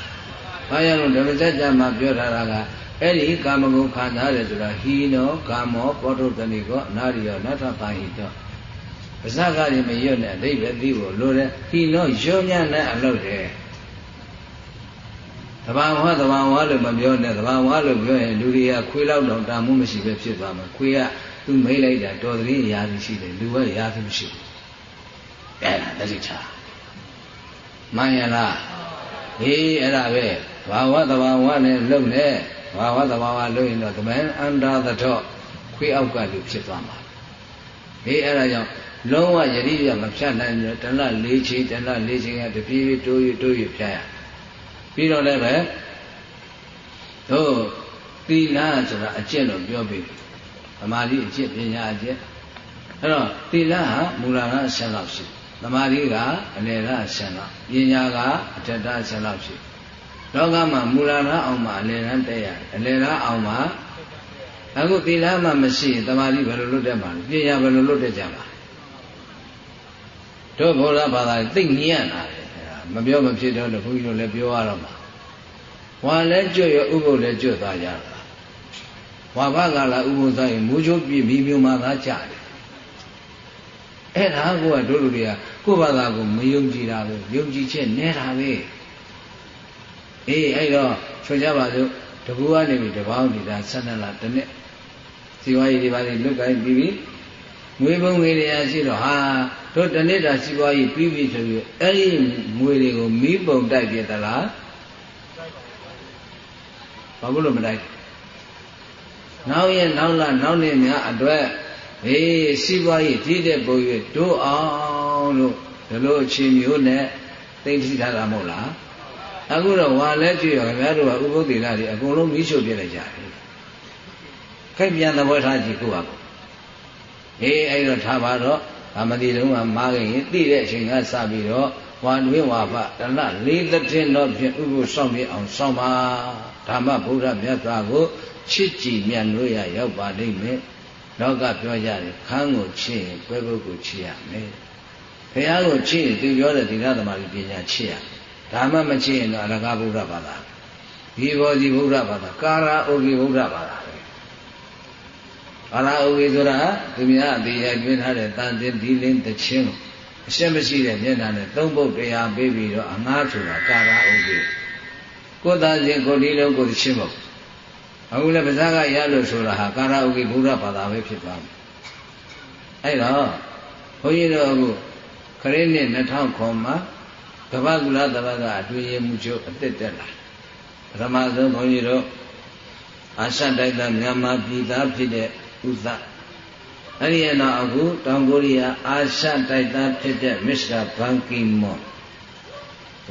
ဘာရလို့ဓမ္မစကြာမှာပြောထားတာကအဲ့ဒီကာမဂုဏ်ခံစားတယ်ဆိုတာဟီနောကာမောပောတုတဏိကောအနာရိယောနထပါဟိတောပါဇက်ကတွေမရွတ်နဲ့အဓိပ္ပာယ်သိဖို့လိုတယ်ဟီနောရောမြနဲ့အလုပ်တယ် တဘာဝတဘာဝလို့မပြောနဲ့တဘာဝလို့ပြောရင်လူတွေကခွေးလောက်တော့တာမှုမရှိပဲဖြစ်သွားမှာခွေးကသူမိတ်လိုက်တာတော်သတင်းရာသီရှိတယ်လူကရာသီမရှိဘူးအဲ့ဒါတတိချာမှန်ရလားဟေးအဲ့ဒါပဲဘာဝတဘာဝနဲ့လုံနဲ့ဘာဝတဘာဝလုံရင်တော့ကမန်အန္တာသထောခွေးအောက်ကလူဖြစ်သွားမှာဟေးအဲ့ဒါကြောင့်လုံးဝယတိပြမဖြတ်နိုင်ဘူးတဏှ၄ချိန်တဏှ၄ချိန်ကတပြေးပြေးတိုးရတိုးရဖြတ်ရ ပြီးတော့လည်းပဲတို့သီလဆိုတာအကျင့်လို့ပြောပြီးသမာဓိအကျင့်ပညာအကျင့်အဲ့တော့သီလဟာမူလကအဆင့်လောက်ရှိသမာဓိကအလယ်ကအဆင့်လောက်ပညာကအထက်ကအဆင့်လောက်ရှိလောကမှာမူလကအောင်မှာအလယ်ကတက်ရတယ်အလယ်ကအောင်မှာအခုသီလမှမရှိရင်သမာဓိဘယ်လိုလွတ်တတ်မှာလဲပညာဘယ်လိုလွတ်တတ်ကြမှာတို့ဘုရားဘာသာသိညံ့လာတယ် မပြောမဖြစ်တော့လို့ဘုန်းကြီးတို့လည်းပြောရတော့မှာဝါလည်းကျွတ်ရဥပုပ်လည်းကျွတ်သွားကြတာဝါဘကလာဥပုပ်သားရင်မူချိုးပြမိမျိုးမှသာကြတယ်အဲ့ဒါကိုကတို့လူတွေကကိုယ့်ဘာသာကိုမယုံကြည်တာပဲယုံကြည်ချက်နေတာပဲအေးအဲ့တော့ဆိုကြပါစို့တကူကနေပြီးတပေါင်းဒီတာ12လတနည်းစီဝါရေးဒီပါလေလွတ်ကိုင်းပြီးပြီးငွေပုံငွေတရားရှိတော့ဟာ တို့တနေ့တာစီပွားရေးပြီးပြီဆိုပြီးအဲ့ဒီငွေတွေကိုမီးပုံတိုက်ပြသလားဘာလို့မတိုက်နောက်ရဲ့နောက်လာနောက်နေ့များအတွက်ဟေးစီပွားရေးကြီးတဲ့ပုံရွတိုးအောင်လို့ဒီလိုအချင်းမျိုးနဲ့သိသိထားတာမဟုတ်လားအခုတော့ဝါလဲကြည့်ရခင်ဗျားတို့ကဥပုသ္တိလတွေအကုန်လုံးမိရှို့ပြလိုက်ကြတယ်ခိုက်ပြန်သဘောထားကြည့်ကိုပါအေးအဲ့တော့ထားပါတော့ အမတိလုံးကမားခင်သိတဲ့အချိန်ကစပြီးတော့ဝါတွင်ဝါဖတလလေးသက်ထင်းတော့ဖြင့်ဥပုဆောင်ပြအောင်ဆောင်ပါဓမ္မဗုဒ္ဓမြတ်စွာကိုချစ်ကြည်မြတ်လို့ရရောက်ပါလိမ့်မယ်လောကပြောကြတယ်ခန်းကိုချစ်ရင်ပွဲပုတ်ကိုချစ်ရမယ်ဘုရားကိုချစ်ရင်သူပြောတဲ့သီလသမารီပညာချစ်ရဒါမှမချစ်ရင်တော့အလကားဗုဒ္ဓဘာသာဒီဘောဒီဗုဒ္ဓဘာသာကာရာဩဂိဗုဒ္ဓဘာသာပဲ ကာရာဩဂိဆိုတာသူများအသေးရကျွင်းထားတဲ့တန်တင်ဒီလင်းတချင်းအရှက်မရှိတဲ့မျက်နှာနဲ့သုံးပုတ်တရားပေးပြီးတော့အငားဆိုတာကာရာဩဂိကိုယ်သားချင်းကိုဒီလုံးကိုချင်းပေါ့အခုလည်းပါဇာကရလို့ဆိုတာဟာကာရာဥကိဘုရားဘာသာပဲဖြစ်သွားမယ်အဲ့တော့ဘုန်းကြီးတို့အခုခရစ်နှစ်2000ခွန်မှာကမ္ဘာကုလသမဂ္ဂအတွင်းရေးမှုချုပ်အသက်တက်လာပထမဆုံးဘုန်းကြီးတို့အာရှတိုက်သားမြန်မာပြည်သားဖြစ်တဲ့ ဥသအဲ့ဒီနောက်အခုတောင်ကိုရီးယားအာရှတိုက်သားဖြစ်တဲ့မစ္စတာဘန်ကီမွန်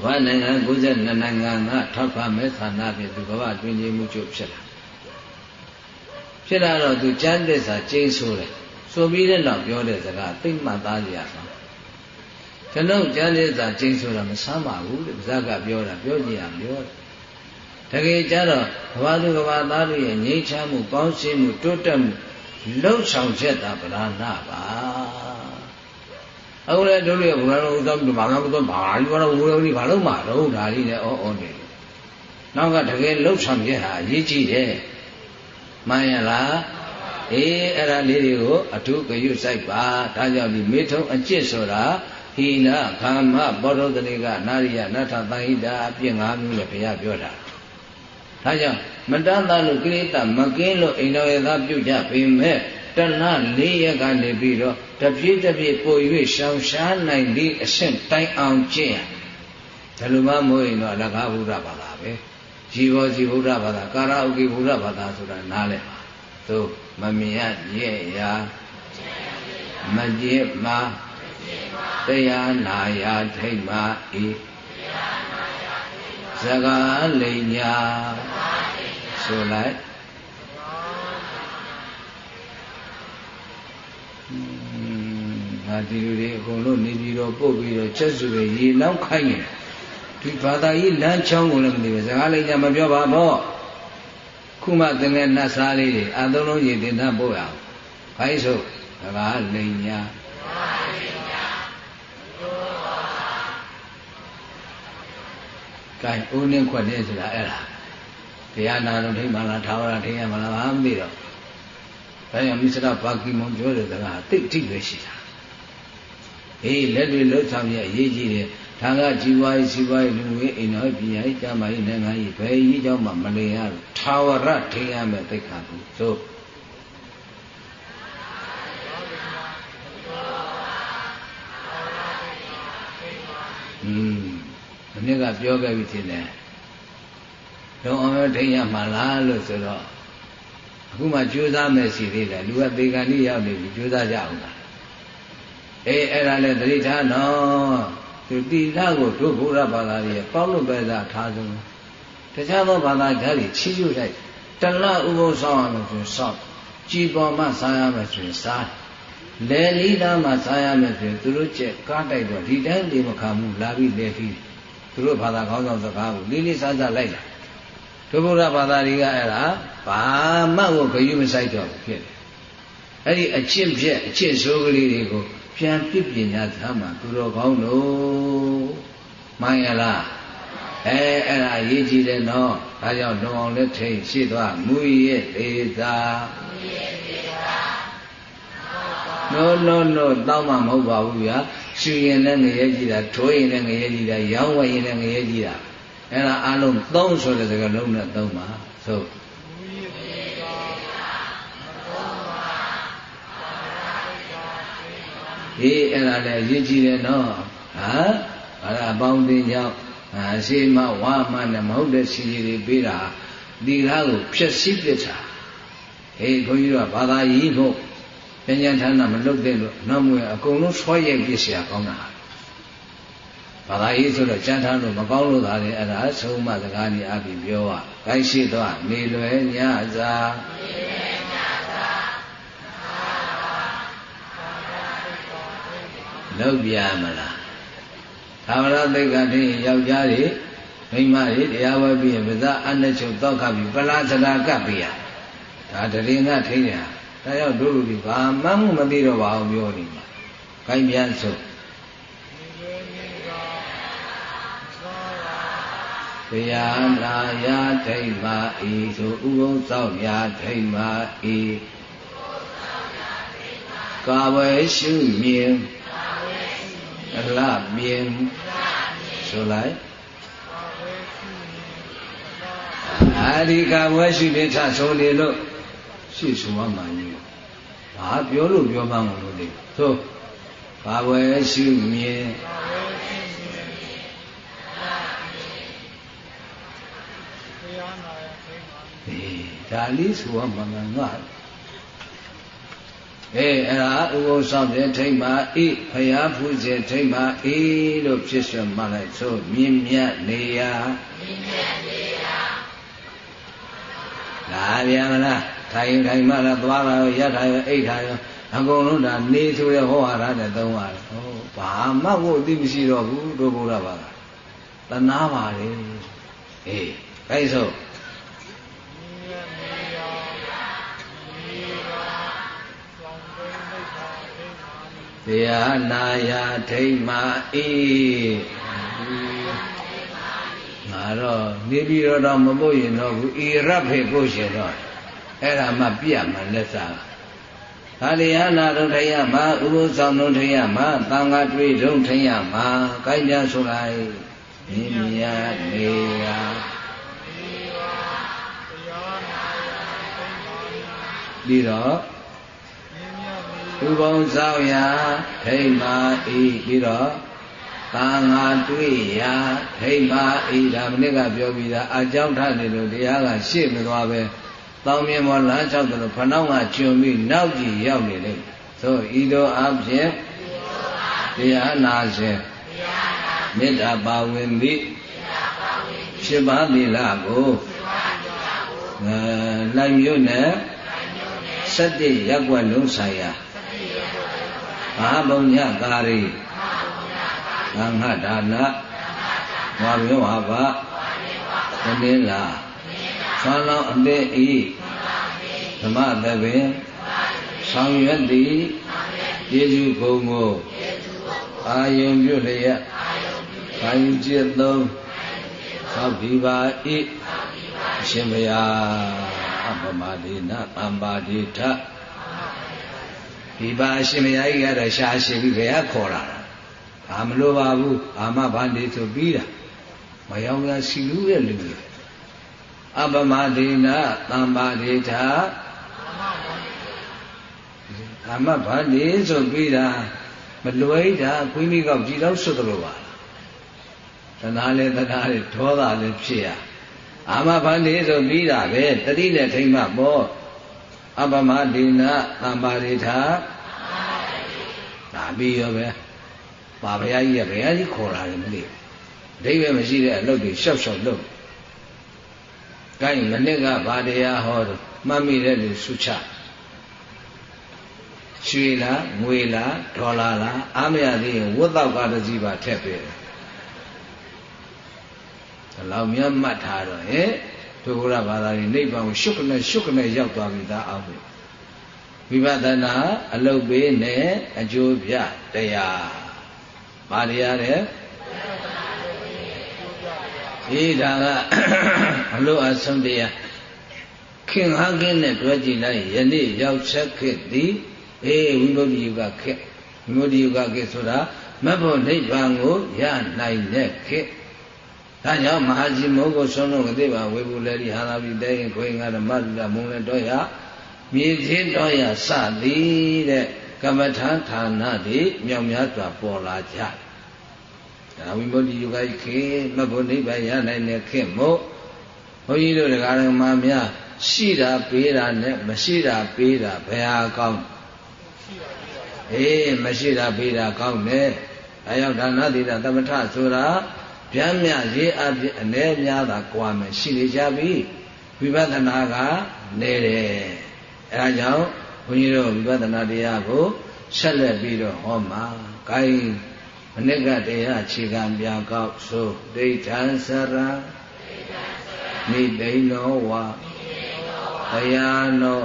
ဘာနိုင်ငံ92နိုင်ငံကထောက်ခံမဲ့ဌာနဖြင့်သူကမ္ဘာအတွင်းရေးမှုချုပ်ဖြစ်လာဖြစ်လာတော့သူကျမ်းသစ္စာကျိန်းဆိုတယ်ဆိုပြီးတဲ့နောက်ပြောတဲ့စကားသိမှတ်သားကြရအောင်ကျွန်တော်ကျမ်းသစ္စာကျိန်းဆိုတာမဆမ်းပါဘူးတဲ့ဇက်ကပြောတာပြောကြည့်ရပြောတယ်တကယ်ကြတော့ဘဝသူကဘာသားတို့ရဲ့ငြိမ်းချမ်းမှုကောင်းရှင်းမှုတိုးတက်မှု လှုပ်ဆောင်ချက်တာဗလာနာပါအခုလည်းတို့ရဲ့ဘုရားတော်ဥသောဘာမှမတော့ဘာလို့ကတော့ဘုရားကြီးဘာလို့မှတော့ဒါလေးနဲ့ဩဩနေနောက်ကတကယ်လှုပ်ဆောင်ချက်ဟာအရေးကြီးတယ်မှန်ရလားအေးအဲ့ဒါလေးတွေကိုအထုကရွစိုက်ပါဒါကြောင့်ဒီမေထုံအကျစ်ဆိုတာဟိနခမ္မပောဓတလေကနာရိယနထသံဟိတာအပြစ်၅မျိုးနဲ့ဘုရားပြောတာ ဒါကြောင့်မတန်းသားလို့ကိလေသာမကင်းလို့အိမ်တော်ရဲ့သားပြုတ်ကြပေမဲ့တဏှ၄ရက်ကနေပြီးတော့တပြည့်တပြည့်ပို၍ရှောင်ရှားနိုင်သည့်အဆင့်တိုင်အောင်ကျင့်ရဒါလိုမှမို့ရင်တော့အလကားဘုရားပါလားပဲဇီဝဇီဗုဒ္ဓဘာသာကာရဥကိဗုဒ္ဓဘာသာဆိုတာနားလဲပါသို့မမြင်ရရဲ့ရာမကြည့်မှာတရားနာယာထိတ်မှာဤ စကားလိမ်ညာဆိုလိုက်ငါဒီလူတွေအကုန်လုံးနေပြီးတော့ပုတ်ပြီးတော့ချက်စုတွေရေနောက်ခိုင်းနေတယ်ဒီဘာသာကြီးလမ်းချောင်းကိုလည်းမသိဘူးစကားလေးညမပြောပါဘောခုမှသင်္ကေနတ်စားလေးတွေအသုံးလုံးရည်တင်တတ်ပို့ရအောင်ခိုင်းဆိုစကားလိမ်ညာကဲ ဦးနှင်းခွက်နေဆိုတာအဲ့ဒါတရားနာတော့ထိမှလားထာဝရထိရမလားမသိတော့ဒါကြောင့်မိစ္ဆရာဘာကီမွန်ပြောတဲ့စကားတိတ်တိပဲရှိတာအေးလက်တွေလှုပ်ဆောင်ရအရေးကြီးတယ်ဒါကជីវရေးစီးပွားရေးလူငွေအိမ်တော်ပညာရေးကျမ်းမာရေးနိုင်ငံရေးဘယ်ကြီးကြောင့်မှမလင်ရဘူးထာဝရထိရမယ်သိက္ခာပုသို့ ဒီနေ့ကပြောခဲ့ပြီထင်တယ်တော့အောင်ထိရမှာလားလို့ဆိုတော့အခုမှကြိုးစားမယ်စီသေးတယ်လူကသေကံကြီးရောက်နေပြီကြိုးစားကြအောင်လားအေးအဲ့ဒါလည်းသတိထားနော်သူတိလကိုတို့ဘုရားဘာသာကြီးပေါင်းလို့ပဲသာထားဆုံးတခြားသောဘာသာဓာတ်ကြီးချီးကျူးလိုက်တလဥပုသ်ဆောင်ရမယ်ဆိုရင်ဆောက်ကြည်ပေါ်မှစားရမယ်ဆိုရင်စားလေလီသားမှစားရမယ်ဆိုရင်သူတို့ကျက်ကားတိုက်တော့ဒီတိုင်းလေမခံဘူးလာပြီးလေပြီး သူတို့ဘာသာကောင်းဆောင်စကားကိုလေးလေးစားစားလိုက်လာတို့ဘုရားဘာသာတွေကအဲ့ဒါဘာမှကိုဂရုမစိုက်တော့ဘူးဖြစ်တယ်အဲ့ဒီအချစ်ဖြက်အချစ်ဆိုးကလေးတွေကိုပြန်ပြပညာသားမှာသူတော်ကောင်းလို့မှန်ရလားအဲအဲ့ဒါအရေးကြီးတယ်နော်ဒါကြောင့်လုံအောင်လက်ထိန်ရှိသွားမူရဲ့သေးသာ နိုးနိုးနိုးတောင်းမှမဟုတ်ပါဘူးဗျာရှူရင်လည်းငရဲကြည့်တာထိုးရင်လည်းငရဲကြည့်တာရောင်းဝယ်ရင်လည်းငရဲကြည့်တာအဲ့ဒါအလုံးသုံးဆိုတဲ့စကားလုံးနဲ့သုံးပါသို့အေးအဲ့ဒါလည်းရည်ကြည်တယ်နော်ဟာအဲ့ဒါအပေါင်းတင်ကြောင့်အရှိမဝါမနဲ့မဟုတ်တဲ့စီရီတွေပေးတာဒီကားကိုဖြည့်ဆည်းပြစ်တာဟေးခွန်ကြီးတို့ကဘာသာ ကြီးဖို့ပညာဌာနမလုပ်တဲ့လို့နောက်မှအကုန်လုံးဆွဲရိုက်ပြစ်เสียကောင်းတာ ဘာသာရေးဆိုတော့ကြမ်းထမ်းလို့မကောင်းလို့သာလေအဲ့ဒါဆုံးမစကားนี่အပြီးပြောอ่ะခိုင်းရှိတော့နေလွယ်ညစာနေလွယ်ညစာလောက်ပြမလားသာဝရသိက္ခာထင်းယောက်ျားတွေမိန်းမတွေတရားဝဲပြီးပဇာအနှချုပ်တောက်ခပ်ပြီးပလာစရာကပ်ပြီးရဒါတရင်ကထိညာ ဒါရောက်တို့လူတွေဘာမှမသိတော့ပါအောင်ပြောနေမှာခိုင်းပြန်ဆိုတရားနာယာထိမ့်မာဤဆိုဥပုံဆောင်ရာထိမ့်မာဤကာဝေရှုမြင်အလှမြင်ဆိုလိုက်အာဒီကာဝေရှုမြင်ချဆိုနေလို့ ရှေ့ဆိုမှကြီးဘာပြောလို့ပြောမှမလို့လေသို့ကာဝေရှုမြင်ဒါလေးဆိုရမှာငါအေးအဲ့ဒါဥပုသ်ဆောင်တဲ့ထိမ့်ပါဣဖယားဖူးစေထိမ့်ပါဣလို့ဖြစ်ဆွမှလိုက်ဆိုမြင့်မြတ်နေရာမြင့်မြတ်နေရာ လာပြန်မလားထိုင်ထိုင်မှလားသွားတာရောရတာရောအိတ်တာရောအကုန်လုံးဒါနေဆိုတဲ့ဟောဟာတဲ့သုံးပါလေဟောဘာမှကိုအသိမရှိတော့ဘူးတို့ဘုရားဘာသာတနာပါလေအေးအဲဆိုတရားနာယာထိမ့်မာဤငါ တော့နေပြီးတော့မပုတ်ရင်တော့ဘူးဤရဖေကိုရှင်တော့အဲ့ဒါမှပြတ်မှလက်စားဒါတရားနာတော့ထရမှာဥပုသ်ဆောင်တော့ထရမှာသံဃာတွေ့တော့ထရမှာကိုင်းကြဆိုလိုက်မြင်မြတ်နေရာပြီးတော့ဥပုံဆောင်ရာထိမ့်မာဤပြီးတော့ သာငါတွေ့ရာထိမ့်မာဤဒါမနစ်ကပြောပြီးသားအကြောင်းထနေလို့တရားကရှေ့မသွားပဲတောင်းမြင်ပေါ်လမ်းလျှောက်တယ်လို့ခဏောင်းကကျွံပြီးနောက်ကြည့်ရောက်နေတယ်သို့ဤသို့အဖြစ်တရားနာခြင်းမေတ္တာပါဝင်ပြီးဖြစ်ပါသီလကိုအဲလိုက်မြို့နဲ့စက်တိရက်ွက်လုံးဆိုင်ရာမဟာဘုံညကာရီ သံဃဒါနဝါမေဝဘသနေလာဆွမ်းလောင်းအတဲ့ဤဓမ္မသဘင်ဆောင်ရွက်သည်ယေရှုဘုံကိုအာယုံပြုလျက်အာယုจิตသုံးသောက်ဒီပါဤအရှင်ဘုရားအပမဒေနအမ္ပါဒေထဒီပါအရှင်မယားကြီးကတော့ရှားရှိပြီးဘယ်ကခေါ်လာတာ ဘာမလိုပါဘူးအာမဘာနေဆိုပြီးတာမယောင်ရစီလူရဲ့လူတွေအပမဒေနသံပါဒေထာအာမဘာနေဆိုပြီးတာမလွယ်တာခွေးမိကောက်ကြည်တော့ဆွတ်တယ်လို့ပါတဏှာလဲတဏှာလဲဒေါသလဲဖြစ်ရအာမဘာနေဆိုပြီးတာပဲတတိနဲ့ထိမ့်မှပေါ့အပမဒိနသံပါရိထာဒါပြီးရောပဲ ပါဘုရားကြီးကဘုရားကြီးခေါ်လာတယ်မသိအဓိပ္ပာယ်မရှိတဲ့အလုပ်တွေရှောက်ရှောက်လုပ်ကိုင်းမနစ်ကဗာတရားဟောတော့မှတ်မိတဲ့လူဆုချရွှေလားငွေလားဒေါ်လာလားအားမရသေးရင်ဝတ်တော့ကားတစ်စီးပါထည့်ပေးတယ်။လောက်မြတ်မှတ်ထားတော့ဟဲ့ဒုက္ခရဘာသာကြီးနိဗ္ဗာန်ကိုရှုပ်ကနေရှုပ်ကနေရောက်သွားပြီသားအောင်ပြီဝိပဿနာအလုတ်ပေးနဲ့အကျိုးပြတရား ။ဘာတရားလဲ။ဒီဒါကအလို့အဆုံးတရားခင်ဟကင်းနဲ့တွဲကြည့်လိုက်ယနေ့ရောက်ချက်ခေတ်သည်အေးဝိမုဒ္ဓိယကခေတ်ဝိမုဒ္ဓိယကခေတ်ဆိုတာမဘုံနိဗ္ဗာန်ကိုရနိုင်တဲ့ခေတ်ဒါကြောင့်မဟာဇိမောကိုဆုံးလို့ကတိပါဝေဘူးလည်းဒီဟာလာပြီတဲ့ရင်ခွေငါဓမ္မလူလာမုံလည်းတော့ရမြေချင်းတော့ရစသည်တဲ့ ကမ္မထာဌာနတွေမြောက်များစွာပေါ်လာကြဒါဝိမု ക്തി ယုဂိခေမဘုနိဗ္ဗာန်ရနိုင်တဲ့ခေမို့ဘုန်းကြီးတို့တရားဓမ္မများရှိတာပေးတာနဲ့မရှိတာပေးတာဘယ်ဟာကောင်းအေးမရှိတာပေးတာကောင်းတယ် အဲရောက်ဒါနသီလသမထဆိုတာဗျမ်းမြရေးအပြည့်အ ਨੇ များသာကြွားမယ်ရှိနေကြပြီဝိပဿနာကနေတယ်အဲဒါကြောင့် ဘုန်းကြီးတို့ဝိပဿနာတရားကိုဆက်လက်ပြီးတော့ဟောမှာဂိုင်းမနစ်ကတရားခြေခံပြန်ကောက်ဆိုဒိဋ္ဌံစရာနိတိန်နောဝတရားနော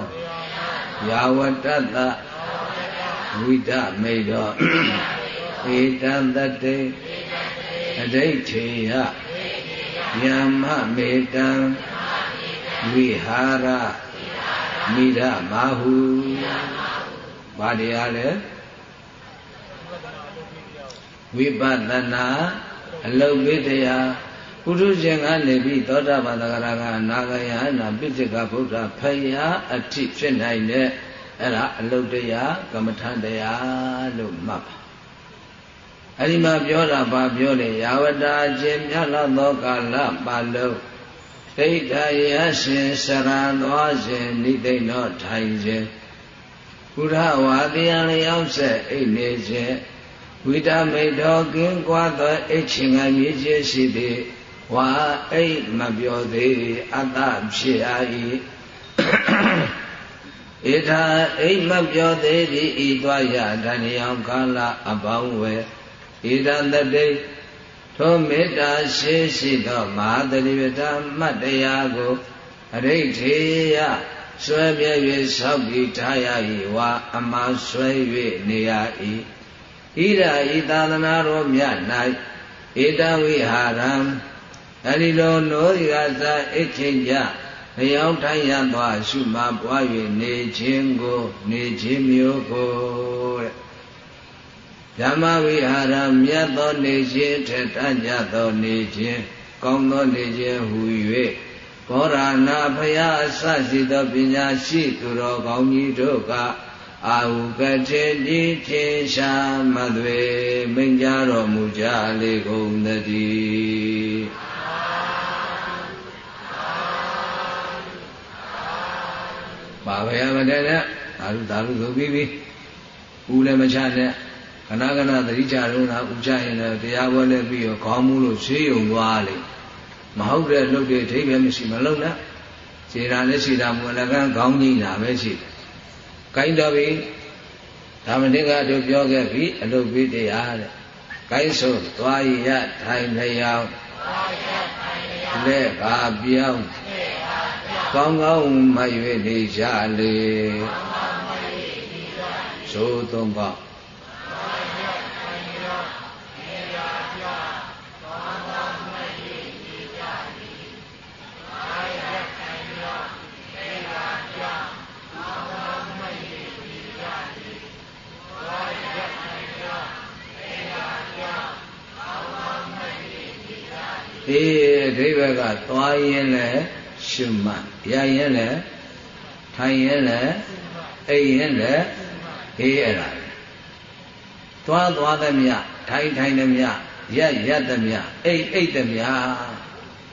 ယာဝတ္တတဝိဒမေတောဧတံတတေအဋိဋ္ဌေယယမ္မမေတံဝိဟာရ မိရမဟုဘာတရားလဲဝိပဿနာအလုတ်ပိတရားပုထုဇဉ်ကနေပြီးသောတာပန်သဂရကအနာဂယနာပိစိကဗုဒ္ဓဖယားအထိဖြစ်နိုင်တဲ့အဲ့ဒါအလုတ်တရားကမ္မထတရားလို့မှတ်ပါအဲ့ဒီမှာပြောတာပါပြောတယ်ယာဝတာခြင်းမြတ်လာသောကာလပါလုံး ဒိဋ္ဌာယရှင်စရံသွားခြင်းနိသိဏောထိုင်ခြင်းဘုရားဝါတရားလျောက်ဆက်အိတ်နေခြင်းဝိတမိတ်တော်ကင်းကွာသောအိတ်ချင်းကမြည်ခြင်းရှိသည်ဝါအိတ်မပြောသေးအတ္တဖြစ်အာ၏ဣထာအိတ်မပြောသေးသည်ဤသွားရဓဏီအောင်ကာလအပေါင်းဝဲဣဒံတတိ ထိုမေတ္တာရှိရှိသောမဟာတတိပဌာမတ်တရားကိုအရိဋ္ဌေယဆွဲပြ၍ဆောက်ပြီးထားရ၏ဝါအမဆွဲ၍နေရ၏ဣဒာဤသာသနာတော်မြတ်၌ဧတဝိဟာရံအရိလိုနိုးဒီကသာအချင်းကြလျောင်းထိုင်ရသွားရှုမှပွား၍နေခြင်းကို နေခြင်းမျိုးကိုတဲ့ ဓမ္မဝိဟာရမြတ်သောနေခြင်းထက်တန်ကြသောနေခြင်းကောင်းသောနေခြင်းဟူ၍ဘောရနာဖယားအစရှိသောပညာရှိသူတော်ကောင်းကြီးတို့ကအာဟုကထေတိထင်ရှားမသွေမိန်ကြတော်မူကြလေကုန်သတည်းပါဘယ်မတည်းနဲ့သာလူသာလူဆိုပြီးပြီဦးလည်းမချနဲ့ ခဏခဏသတိချတော့တာဦးချရင်လည်းတရားပွဲလည်းပြီးရောခေါင်းမှုလို့ဆေးရုံသွားလေမဟုတ်တဲ့လှုပ်တဲ့အိဗယ်မရှိမလုံနဲ့ခြေရာနဲ့ခြေရာမူလကန်းခေါင်းကြီးတာပဲရှိတယ်ကိုင်းတော်ပြီဒါမင်းကတို့ပြောခဲ့ပြီအလုပ်ပြီးတရားတဲ့ကိုင်းဆိုသွားရထိုင်လျောင်းလက်ပါပြောင်းကောင်းကောင်းမရွေနေကြလေသို့သုံးပါ အေးအဓိပ္ပာယ်ကသွားရင်လည်းရှုမှတ်ရရင်လည်းထိုင်ရင်လည်းအိပ်ရင်လည်းအေးအဲ့ဒါသွားသွားသမျှထိုင်ထိုင်သမျှရက်ရက်သမျှအိပ်အိပ်သမျှ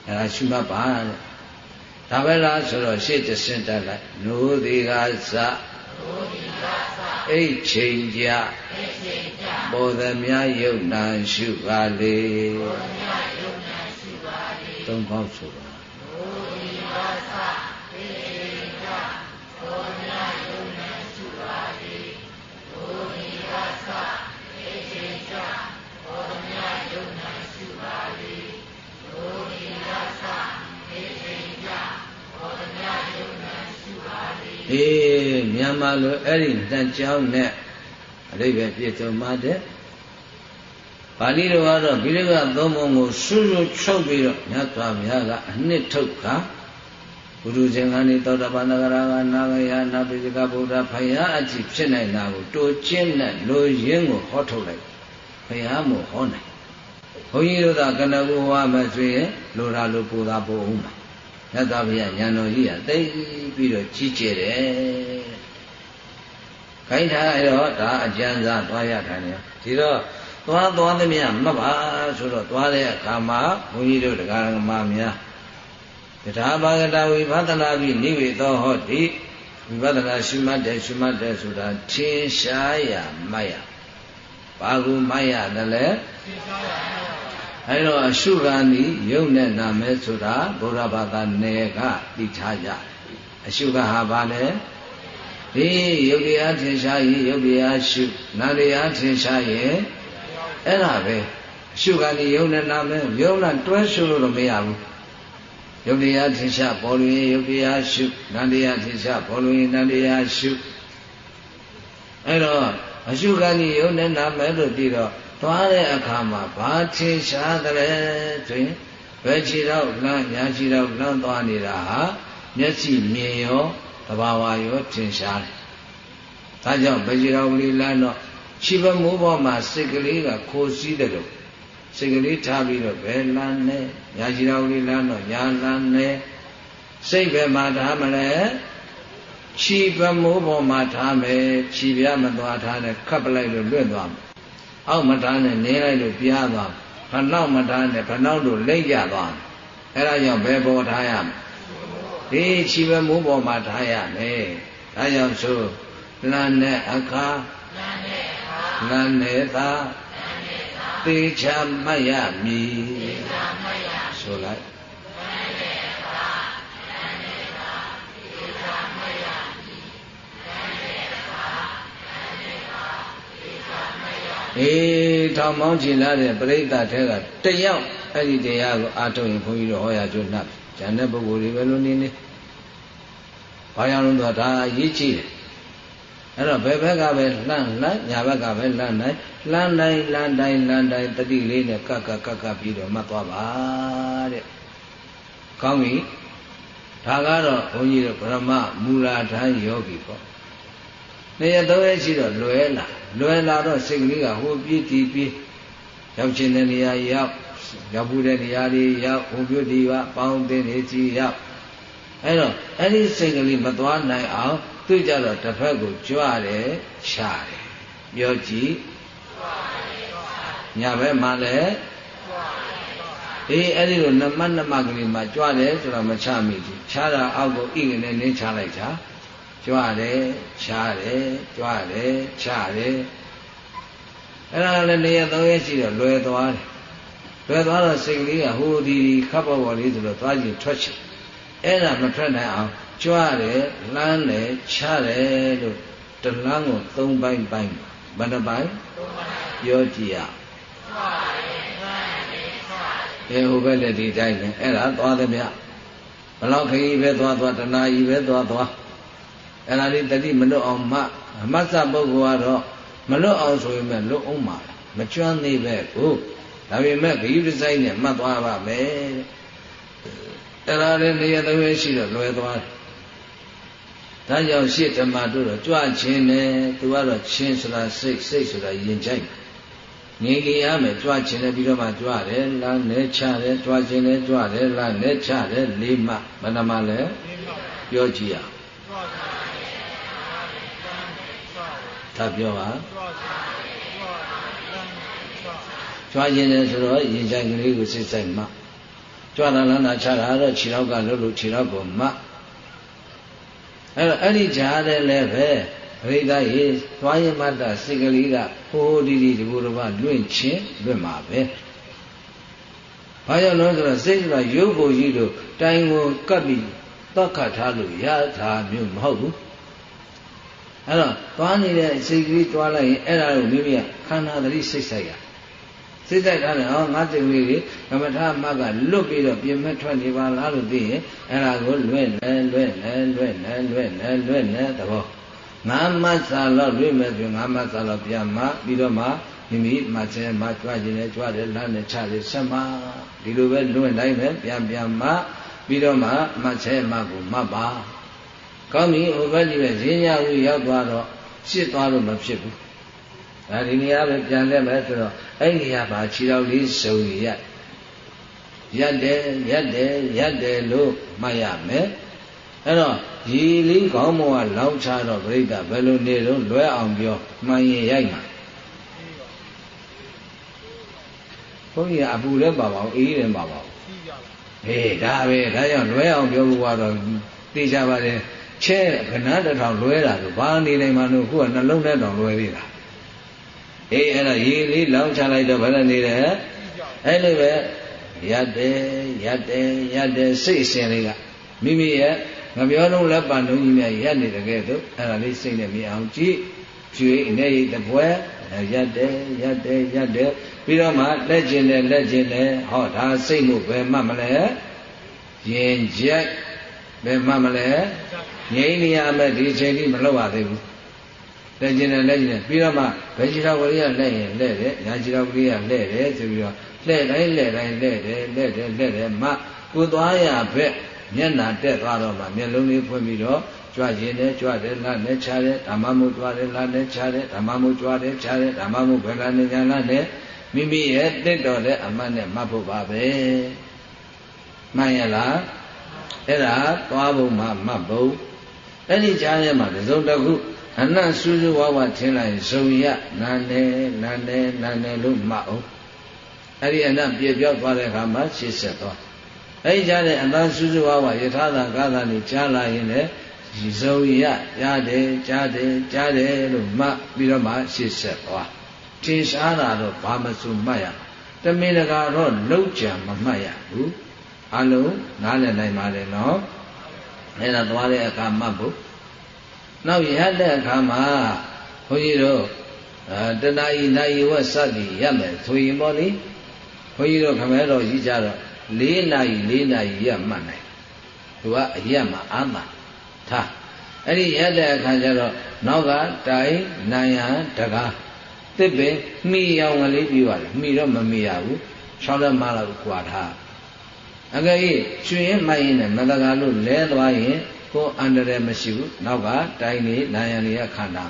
အဲ့ဒါရှုမှတ်ပါတဲ့ဒါပဲလားဆိုတော့ရှေ့တဆင့်တက်လိုက်နိုးဒီကစအိတ်ချိန်ကြပေါ်သမျှယုတ်နာရှုပါလေ သုံးပေါက်ဆိုတော့အေးမြန်မာလိုအဲ့ဒီနှစ်ကြောင်းနဲ့အရိပ်ပဲပြည့်စုံပါတဲ့ ပါဠိတော်ကတော့ဘိရကသုံးပုံကိုစွစွချုပ်ပြီးတော့မြတ်စွာဘုရားကအနှစ်ထုတ်ခါဘုရုဇင်ကနေသောတာပန်သဂရာကနာဂယနာပိစကဗုဒ္ဓဖယားအကြည့်ဖြစ်နိုင်တာကိုတိုးကျင်းနဲ့လိုရင်းကိုဟောထုတ်လိုက်ဖယားမို့ဟောနိုင်ဘုန်းကြီးတို့ကကနကူဟောမှဆိုရင်လိုတာလိုပူတာပို့ဦးမှာမြတ်စွာဘုရားဉာဏ်တော်ကြီးကသိပြီးတော့ကြီးကျယ်တယ်ခိုင်းထားရောဒါအကျဉ်းစားသွားရတာနေဒီတော့ သွားသွားသမျှမှတ်ပါဆိုတော့သွားတဲ့အခါမှာဘုန်းကြီးတို့တရားဓမ္မများတရားဘာဂတဝိပဿနာပြီးနိဝေသောဟောတိဝိပဿနာရှုမှတ်တယ်ရှုမှတ်တယ်ဆိုတာထင်ရှားရမှတ်ရဘဘာကိုမရတယ်လဲအဲတော့အရှုခံဒီယုံနဲ့နာမဲဆိုတာဘုရားဘာသာနယ်ကသိထားကြအရှုခံဟာဘာလဲဒီယုတ်တရားထင်ရှားရင်ယုတ်တရားရှုနာတရားထင်ရှားရင် အဲ့ဒါပဲအရှုခံဒီယုံနဲ့နာမဲယုံနဲ့တွဲရှုလို့တော့မရဘူးယုတ်တရားထင်ရှားပေါ်လို့ရင်ယုတ်တရားရှုနာတရားထင်ရှားပေါ်လို့ရင်နာတရားရှုအဲ့တော့အရှုခံဒီယုံနဲ့နာမဲလို့ပြီးတော့သွားတဲ့အခါမှာဘာထင်ရှားတယ်ဆိုရင်ဘယ်ခြေတော့လမ်းညာခြေတော့လမ်းသွားနေတာဟာမျက်စိမြင်ရောတဘာဝရောထင်ရှားတယ်။ဒါကြောင့်ဘယ်ခြေတော့ကလေးလမ်းတော့ ခြေပမိုးပေါ်မှာစိတ်ကလေးကခိုးစည်းတယ်လို့စိတ်ကလေးထားပြီးတော့ဘယ်လမ်းနဲ့ညာခြေတော့ကလေးလမ်းတော့ညာလမ်းနဲ့စိတ်ပဲမှာထားမလဲခြေပမိုးပေါ်မှာထားမယ်ခြေပြမသွားထားနဲ့ခပ်ပလိုက်လို့လွတ်သွားမယ်အောက်မထားနဲ့နေလိုက်လို့ပြားသွားဖနောက်မထားနဲ့ဖနောက်တို့လိမ့်ကြသွားအဲဒါကြောင့်ဘယ်ပေါ်ထားရမလဲဒီခြေပဲမိုးပေါ်မှာထားရမယ်ဒါကြောင့်ဆိုလမ်းနဲ့အခါ လမ်းနဲ့သာသေချာမှတ်ရမည်ဆိုလိုက်အေးထောင်မောင်းချင်လာတဲ့ပြိဿထဲကတယောက်အဲ့ဒီတရားကိုအာထုတ်ရင်ခွန်ကြီးတို့ဟောရကျွတ်နှပ်ကျန်တဲ့ပုဂ္ဂိုလ်တွေပဲလို့နေနေဘာကြောင့်လဲဆိုတော့ဒါအရေးကြီးတယ် အဲ့တော့ဘယ်ဘက်ကပဲလှမ်းလှမ်းညာဘက်ကပဲလှမ်းနိုင်လှမ်းတိုင်းလှမ်းတိုင်းလှမ်းတိုင်းတတိလေးနဲ့ကကကကပြီးတော့မှတ်သွားပါတဲ့ကောင်းပြီဒါကတော့ဘုန်းကြီးတို့ဗရမမူလာထမ်းယောဂီပေါ့နေရတော့ရဲ့ရှိတော့လွယ်လာလွယ်လာတော့စိတ်ကလေးကဟိုပြေးတီးပြေးရောက်ချင်တဲ့နေရာရောက်ရောက်ဘူးတဲ့နေရာတွေရောက်ဟိုပြုတ်ဒီပါပေါင်းတင်နေကြည့်ရောက်အဲ့တော့အဲ့ဒီစိတ်ကလေးမသွားနိုင်အောင် သူကြတော့တစ်ဖက်ကိုကြွတယ်ချတယ်ပြောကြည့်ညာဘက်မှာလည်းအေးအဲ့ဒီလိုနမနမကလေးမှာကြွတယ်ဆိုတော့မချမိဘူးချတာအောက်ကိုဣကနေနင်းချလိုက်တာကြွတယ်ချတယ်ကြွတယ်ချတယ်အဲ့ဒါလည်းနေရာသုံးရက်ရှိတော့လွယ်သွားတယ်လွယ်သွားတော့စိတ်ကလေးကဟိုဒီခပ်ပေါ်ပေါ်လေးဆိုတော့သွားကြည့်ထွက်ချင်အဲ့ဒါမထွက်နိုင်အောင် ကြွတယ်လှမ်းတယ်ချတယ်လို့တလန်းကို၃ပိုင်းပိုင်းဘယ်နှပိုင်းပြောကြည့်ရအဲဟိုဘက်လည်းဒီတိုင်းပဲအဲ့ဒါသွားသမျှဘလောက်ခရီးပဲသွားသွားတနာကြီးပဲသွားသွားအဲ့ဒါလေးတတိမလွတ်အောင်မအမတ်စပုဂ္ဂိုလ်ကတော့မလွတ်အောင်ဆိုရင်လည်းလွတ်အောင်ပါမကျွမ်းသေးပဲကိုဒါပေမဲ့ဂယုတစိုက်နဲ့မှတ်သွားပါမယ်အဲ့ဒါလေးနေရာသွေးရှိတော့လွယ်သွားတယ် ဒါကြောင့်ရှေ့ဓမ္မတို့တော့ကြွခြင်းနဲ့သူကတော့ချင်းဆိုတာစိတ်စိတ်ဆိုတာယဉ်ကြိုက်ငြိမ်ကြရမယ်ကြွခြင်းနဲ့ပြီးတော့မှကြွတယ်လမ်းနဲ့ချတယ်ကြွခြင်းနဲ့ကြွတယ်လမ်းနဲ့ချတယ်လေးမှဘယ်နှမှလဲပြောကြည့်ရသာပြောပါကြွခြင်းနဲ့ဆိုတော့ယဉ်ကြိုက်ကလေးကိုစိတ်ဆိုင်မှကြွတာလမ်းတာချတာတော့ခြေထောက်ကလှုပ်လို့ခြေထောက်ကိုမှ အဲ့တော့အဲ့ဒီကြားတယ်လည်းပဲပရိသတ်ရေသွားရင်မတ္တစိတ်ကလေးကဟိုးဒီဒီဒီဘုရားလွင့်ချင်းလွင့်မှာပဲဘာကြောင့်လဲဆိုတော့စိတ်ဆိုတာရုပ်ကိုကြီးလို့တိုင်ကိုကပ်ပြီးတောက်ခတ်ထားလို့ရတာမျိုးမဟုတ်ဘူးအဲ့တော့သွားနေတဲ့စိတ်ကလေးတွားလိုက်ရင်အဲ့ဒါကိုမိမိကခန္ဓာသတိစိတ်ဆိုင်ရ စိတ်ဆိုင်ထားတယ်ဟောငါစိတ်ကလေးကြီးကမ္မထာမကလွတ်ပြီးတော့ပြင်မဲ့ထွက်နေပါလားလို့သိရင်အဲ့ဒါကိုလွဲ့လဲလွဲ့လဲလွဲ့လဲလွဲ့လဲလွဲ့လဲသဘောငါမဆာတော့လွဲ့မဲ့ဆိုငါမဆာတော့ပြန်မှပြီးတော့မှမိမိမဆဲမှကြွခြင်းနဲ့ကြွတယ်လမ်းနဲ့ချတယ်ဆက်မှဒီလိုပဲလွင့်တိုင်းပဲပြန်ပြန်မှပြီးတော့မှမဆဲမှကိုမှတ်ပါကောင်းပြီဟိုဘက်ကြီးပဲဈဉ္ညာဝီရောက်သွားတော့ရှစ်သွားလို့မဖြစ်ဘူး ဒါဒီနေရာပဲပြန်လဲမယ်ဆိုတော့အဲ့ဒီနေရာမှာခြေတော်လေးစုံရရက်တယ်ရက်တယ်ရက်တယ်လို့မှတ်ရမယ်အဲ့တော့ဒီလေးခေါင်းမောကလောင်းချတော့ပြိဿဘယ်လိုနေတော့လွဲအောင်ပြောမှန်ရင်ရိုက်မှာဘုန်းကြီးကအပူလည်းပါပါအောင်အေးလည်းပါပါအောင်ဟေးဒါပဲဒါကြောင့်လွဲအောင်ပြောဖို့ကတော့သိကြပါလေချဲခဏတစ်ထောင်လွဲတာဆိုဘာနေနိုင်မှလို့ခုကနှလုံးနဲ့တောင်လွဲသေးတာဟ အေးအဲ့တော့ရေလေးလောင်းချလိုက်တော့ဘယ်နဲ့နေတယ်အဲ့လိုပဲရက်တယ်ရက်တယ်ရက်တယ်စိတ်အစဉ်လေးကမိမိရဲ့ငပြောလုံးလက်ပံလုံးကြီးများရက်နေတဲ့ကဲတော့အဲ့ဒါလေးစိတ်နဲ့မြင်အောင်ကြည့်ကျွေးနေရိတ်တပွဲရက်တယ်ရက်တယ်ရက်တယ်ပြီးတော့မှလက်ကျင်တယ်လက်ကျင်တယ်ဟောဒါစိတ်လို့ပဲမှတ်မလဲရင်ကြက်ပဲမှတ်မလဲငြိမ်းနေရမယ်ဒီချိန်ကြီးမလုပ်ရသေးဘူး လက်ကျင်တယ်လက်ကျင်တယ်ပြီးတော့မှဘယ်ချီတော်ကလေးကလက်ရင်လက်တယ်ညာချီတော်ကလေးကလက်တယ်ဆိုပြီးတော့လက်တိုင်းလက်တိုင်းလက်တယ်လက်တယ်လက်တယ်မှကိုသွားရဘက်မျက်နာတက်သွားတော့မှမျက်လုံးလေးဖွင့်ပြီးတော့ကြွကျင်တယ်ကြွတယ်လနဲ့ချတယ်ဓမ္မမို့ကြွတယ်လနဲ့ချတယ်ဓမ္မမို့ကြွတယ်ချတယ်ဓမ္မမို့ဘယ်လာနေညာလနဲ့မိမိရဲ့တက်တော်တဲ့အမှတ်နဲ့မှတ်ဖို့ပါပဲမှန်ရလားအဲ့ဒါသွားဖို့မှမှတ်ဖို့အဲ့ဒီကြားထဲမှာသုံးတစ်ခု အနတ်စူးစူးဝါးဝါထင်းလိုက်ဇုံရနာနေနာနေနာနေလို့မှတ်အောင်အဲ့ဒီအနတ်ပြေပြောက်သွားတဲ့အခါမှာရှေ့ဆက်သွားအဲ့ဒီကြားတဲ့အနတ်စူးစူးဝါးဝါယထာသာကာသာလေးကြားလာရင်လည်းဇုံရကြားတယ်ကြားတယ်ကြားတယ်လို့မှတ်ပြီးတော့မှရှေ့ဆက်သွားထင်ရှားတာတော့ဘာမဆိုမှတ်ရတမင်တကာတော့လုံးကြံမမှတ်ရဘူးအလုံးနားလည်နိုင်ပါလေနော်အဲ့ဒါသွားတဲ့အခါမှတ်ဖို့ နောက်ရတဲ့အခါမှာဘုန်းကြီးတို့တဏှာဤနာယဝစသည်ရမယ်ဆိုရင်ပေါ့လေဘုန်းကြီးတို့ခမဲတော်ကြီးကြတော့၄နာရီ၄နာရီရမှတ်နိုင်သူကအရက်မှာအာမထားအဲ့ဒီရတဲ့အခါကျတော့နောက်ကတိုင်နိုင်ရတကားတစ်ပင်မိရောင်ကလေးပြီးပါလေမိတော့မမိရဘူး၆လက်မလောက်ကွာထားအကယ်၍ရွှင်ရင်မိုက်ရင်လည်းမတကာလို့လဲသွားရင် ကိုအန္တရာယ်မရှိဘူးနောက်ကတိုင်းနေနာယံတွေကခန္ဓာ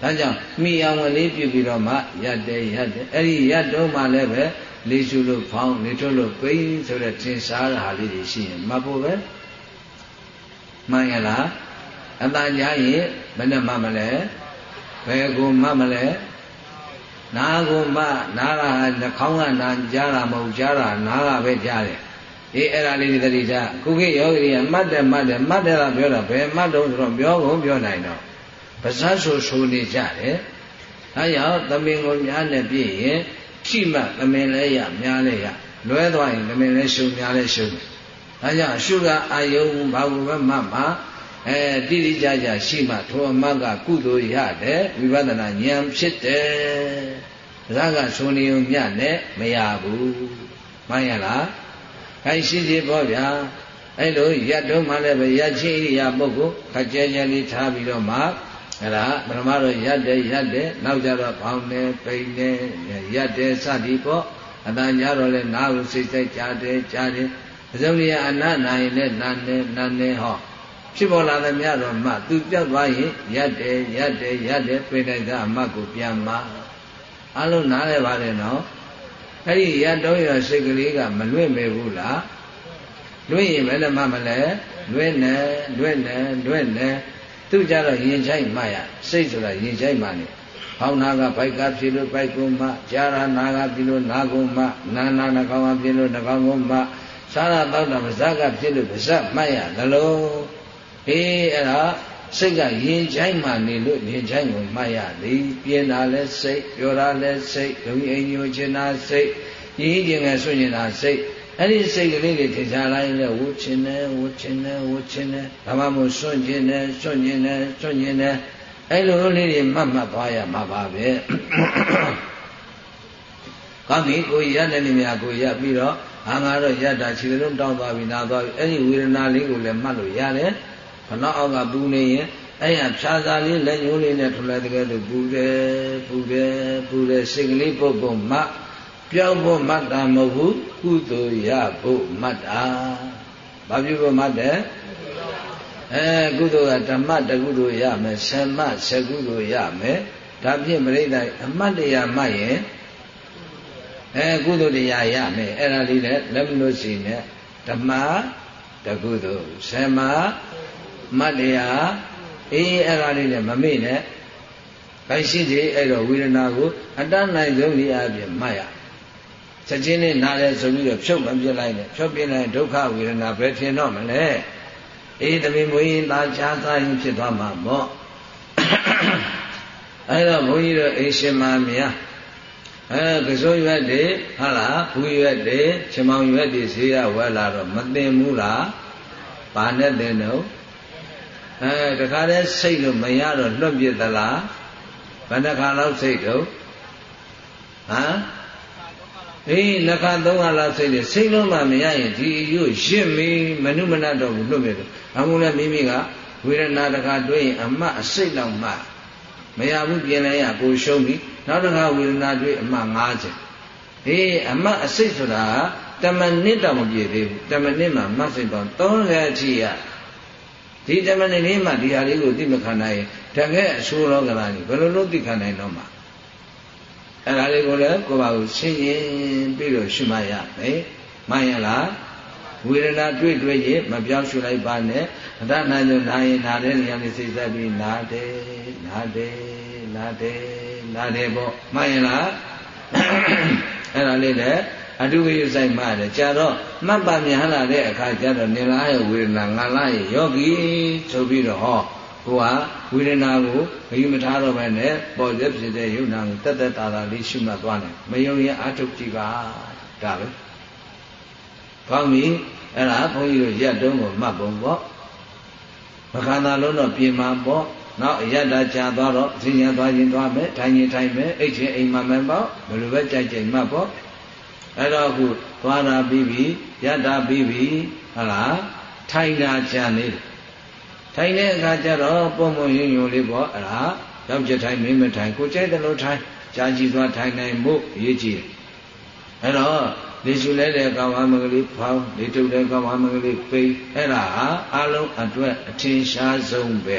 ဒါကြောင့်မိအောင်ဝင်လေးပြုပြီးတော့မှရက်တယ်ရက်တယ်အဲ့ဒီရက်တော့မှလည်းပဲလေးရှုလို့ဖောင်းနေထုတ်လို့ပိန်းဆိုတဲ့သင်စားတာလေးတွေရှိရင်မဖို့ပဲမှန်ရလားအတန်ကြားရင်ဘယ်နဲ့မှမလဲဘယ်ကိုမှမလဲနာကိုမှနာကနှာခေါင်းကနာကြားတာမဟုတ်ကြားတာနာကပဲကြားတယ် အေးအဲ့ဒါလေးတွေသတိထားခုခေတ်ယောဂီကမှတ်တယ်မှတ်တယ်မှတ်တယ်ကပြောတာဘယ်မှတ်တော့ဆိုတော့ပြောကုန်ပြောနိုင်တော့ပါဇတ်ဆိုဆိုနေကြတယ်အဲကြောင့်သမင်ကိုများနဲ့ပြည့်ရင်ရှိမှသမင်လဲရများလဲရလွဲသွားရင်သမင်လဲရှုံများလဲရှုံတယ်အဲကြောင့်ရှုကအာယုံဘာဝဘမှတ်မှာအဲတိတိကျကျရှိမှထိုအမတ်ကကုသိုလ်ရတယ်ဝိပဿနာဉာဏ်ဖြစ်တယ်ဒါကဆိုနေုံမြနဲ့မရဘူးမှန်ရလား ခိုင်ရှိစီပေါ့ဗျာအဲ့လိုရက်တော့မှလည်းပဲရက်ချင်းဣရိယာပုဂ္ဂိုလ်ခကြဲကြဲလေးထားပြီးတော့မှအဲ့ဒါပထမတော့ရက်တယ်ရက်တယ်နောက်ကြတော့ဘောင်းနေပိန်နေရက်တယ်စသည်ပေါ့အတန်ကြတော့လဲနားကိုစိတ်စိတ်ကြားတယ်ကြားတယ်အစုံရအနနိုင်နဲ့နာနေနာနေဟောဖြစ်ပေါ်လာတဲ့မြတ်တော်မှသူပြောက်သွားရင်ရက်တယ်ရက်တယ်ရက်တယ်ပြေတိုင်းသာအမတ်ကိုပြန်มาအလုံးနားလဲပါလေနော် အဲ့ဒီရတောရစိတ်ကလေးကမလွင့်မေဘူးလားလွင့်ရင်ဘယ်နဲ့မှမလဲလွင့်နေလွင့်နေလွင့်နေသူကြတော့ရင်ချိုက်မှရစိတ်ဆိုတာရင်ချိုက်မှနေဖောင်းနာကဘိုက်ကဖြစ်လို့ဘိုက်ကုန်းမှကြာရနာကဖြစ်လို့နာကုန်းမှနာနာနှကောင်ကဖြစ်လို့နှကောင်ကုန်းမှသာရတောက်တာပါဇက်ကဖြစ်လို့ပါဇက်မှတ်ရသလိုအေးအဲ့ဒါ စိတ်ကရင်ချိုင်းမှနေလို့ရင်ချိုင်းကိုမှတ်ရသည်ပြင်းတာလဲစိတ်ပြောတာလဲစိတ်ဒုံအိမ်ညိုချင်တာစိတ်ရင်းကျင်ငယ်ဆွညင်တာစိတ်အဲ့ဒီစိတ်ကလေးတွေထင်ရှားလာရင်လည်းဝှချင်တယ်ဝှချင်တယ်ဝှချင်တယ်ဒါမှမဟုတ်ဆွညင်တယ်ဆွညင်တယ်ဆွညင်တယ်အဲ့လိုလေးတွေမှတ်မှတ်သွားရမှာပါပဲကောင်းပြီကိုရတဲ့နေမြကိုရပြီးတော့အာငါတော့ရတာခြေလုံးတောင်းသွားပြီနာသွားပြီအဲ့ဒီဝေဒနာလေးကိုလည်းမှတ်လို့ရတယ် ခဏအောက်ကပူနေရင်အဲ့ရဖြာစာလေးလက်ညိုးလေးနဲ့ထလိုက်တဲ့ကဲလို့ပူတယ်ပူတယ်ပူတယ်စိတ်ကလေးပုတ်ပုတ်မှပြောင်းဖို့မှတ်တာမဟုတ်ဘူးကုသိုလ်ရဖို့မှတ်တာဘာဖြစ်ဖို့မှတ်တယ်အဲကုသိုလ်ကဓမ္မတကုသိုလ်ရမယ်ဆမဆကုသိုလ်ရမယ်ဒါဖြင့်ပြိဋ္ဌာအမှတ်တရားမှတ်ရင်အဲကုသိုလ်တရားရမယ်အဲ့ဒါလေးနဲ့လက်မလို့စီနဲ့ဓမ္မတကုသိုလ်ဆမ မတ်တရားအေးအဲ့ဒါလေးနဲ့မမေ့နဲ့ခိုင်းရှိသေးအဲ့တော့ဝေဒနာကိုအတတ်နိုင်ဆုံးဒီအပြင်မှတ်ရချက်ချင်းနဲ့နားလဲဆိုပြီးတော့ဖြုတ်မပြစ်လိုက်နဲ့ဖြုတ်ပြလိုက်ဒုက္ခဝေဒနာပဲဖြစ်တော့မလဲအေးတမင်မွေးသားချားသားရင်ဖြစ်သွားမှာပေါ့အဲ့တော့ဘုန်းကြီးတို့အိရှင်မများအဲကစိုးရွက်တွေဟာလားဘူးရွက်တွေချမောင်ရွက်တွေဈေးရဝဲလာတော့မသိဘူးလားဘာနဲ့သိတော့ အဲတခါတည်းစိတ်လို့မရတော့လွတ်ပြစ်သလားဘယ်နှခါလောက်စိတ်တော့ဟမ်အေးနှခါသုံးခါလောက်စိတ်တယ်စိတ်လုံးမှမရရင်ဒီရုပ်ရှင်းမီမနုမနတော့ဘူးလွတ်ပြစ်တော့အမှုလည်းမိမိကဝေဒနာတခါတွေ့ရင်အမတ်အစိတ်လောက်မှမရဘူးပြင်လဲရကိုရှုံးပြီနောက်တစ်ခါဝေဒနာတွေ့အမှတ်90အေးအမှတ်အစိတ်ဆိုတာတမနစ်တော့မပြည့်သေးဘူးတမနစ်မှာမတ်စိတ်ပေါင်း30အထိရ ဒီတမနစ်လေးမှဒီဟာလေးကိုသိမခံနိုင်ရင်တကယ်အဆိုးရောကလာနေဘယ်လိုလုပ်သိခံနိုင်တော့မှာအဲ့ဒါလေးကိုလည်းကိုယ့်ဘာကိုရှင်းရင်ပြီးတော့ရှင်းမရမယ်မှန်ရလားဝေဒနာတွေ့တွေ့ရင်မပြောင်းရွှေ့လိုက်ပါနဲ့အတ္တနာညနာရင်နာတဲ့နေရာလေးစိတ်သက်ပြီးနာတယ်နာတယ်နာတယ်နာတယ်ပေါ့မှန်ရလားအဲ့ဒါလေးလည်း အတုဝိယဆိုင်မှတယ်ကြာတော့မှတ်ပါမြန်လာတဲ့အခါကျတော့နေလားရဲ့ဝေဒနာငါလားရဲ့ယောဂီဆိုပြီးတော့ဟောကိုကဝေဒနာကိုမယူမထားတော့ဘဲနဲ့ပေါ်တဲ့ဖြစ်တဲ့ယုံနာကိုတက်တက်တာတာလေးရှုမှတ်သွားတယ်မယုံရင်အထုတ်ကြည့်ပါဒါပဲကောင်းပြီအဲ့ဒါဘုန်းကြီးတို့ရက်တုံးကိုမှတ်ပုံပေါ့မခန္ဓာလုံးတော့ပြင်မှာပေါ့နောက်အရတ္တကြာသွားတော့ဈဉ္ညာသွားခြင်းသွားမယ်ထိုင်ရင်ထိုင်မယ်အိတ်ချင်းအိမ်မှာမယ်ပေါ့ဘယ်လိုပဲကြိုက်ကြိုက်မှတ်ပေါ့ အဲ့တော့အခုသွားတာပြီးပြီရတ္တာပြီးပြီဟုတ်လားထိုင်တာကြာနေတယ်ထိုင်တဲ့အခါကျတော့ပုံပုံယုံယုံလေးပေါ့အဲ့ဒါယောက်ျားထိုင်မင်းမထိုင်ကိုကြိုက်တယ်လို့ထိုင်ကြာကြည့်သွားထိုင်နိုင်မှုအရေးကြီးတယ်အဲ့တော့လေရှုလဲတဲ့ကာဝမဂလိဖောင်းလေတုတဲ့ကာဝမဂလိပိအဲ့ဒါဟာအလုံးအတွက်အထင်ရှားဆုံးပဲ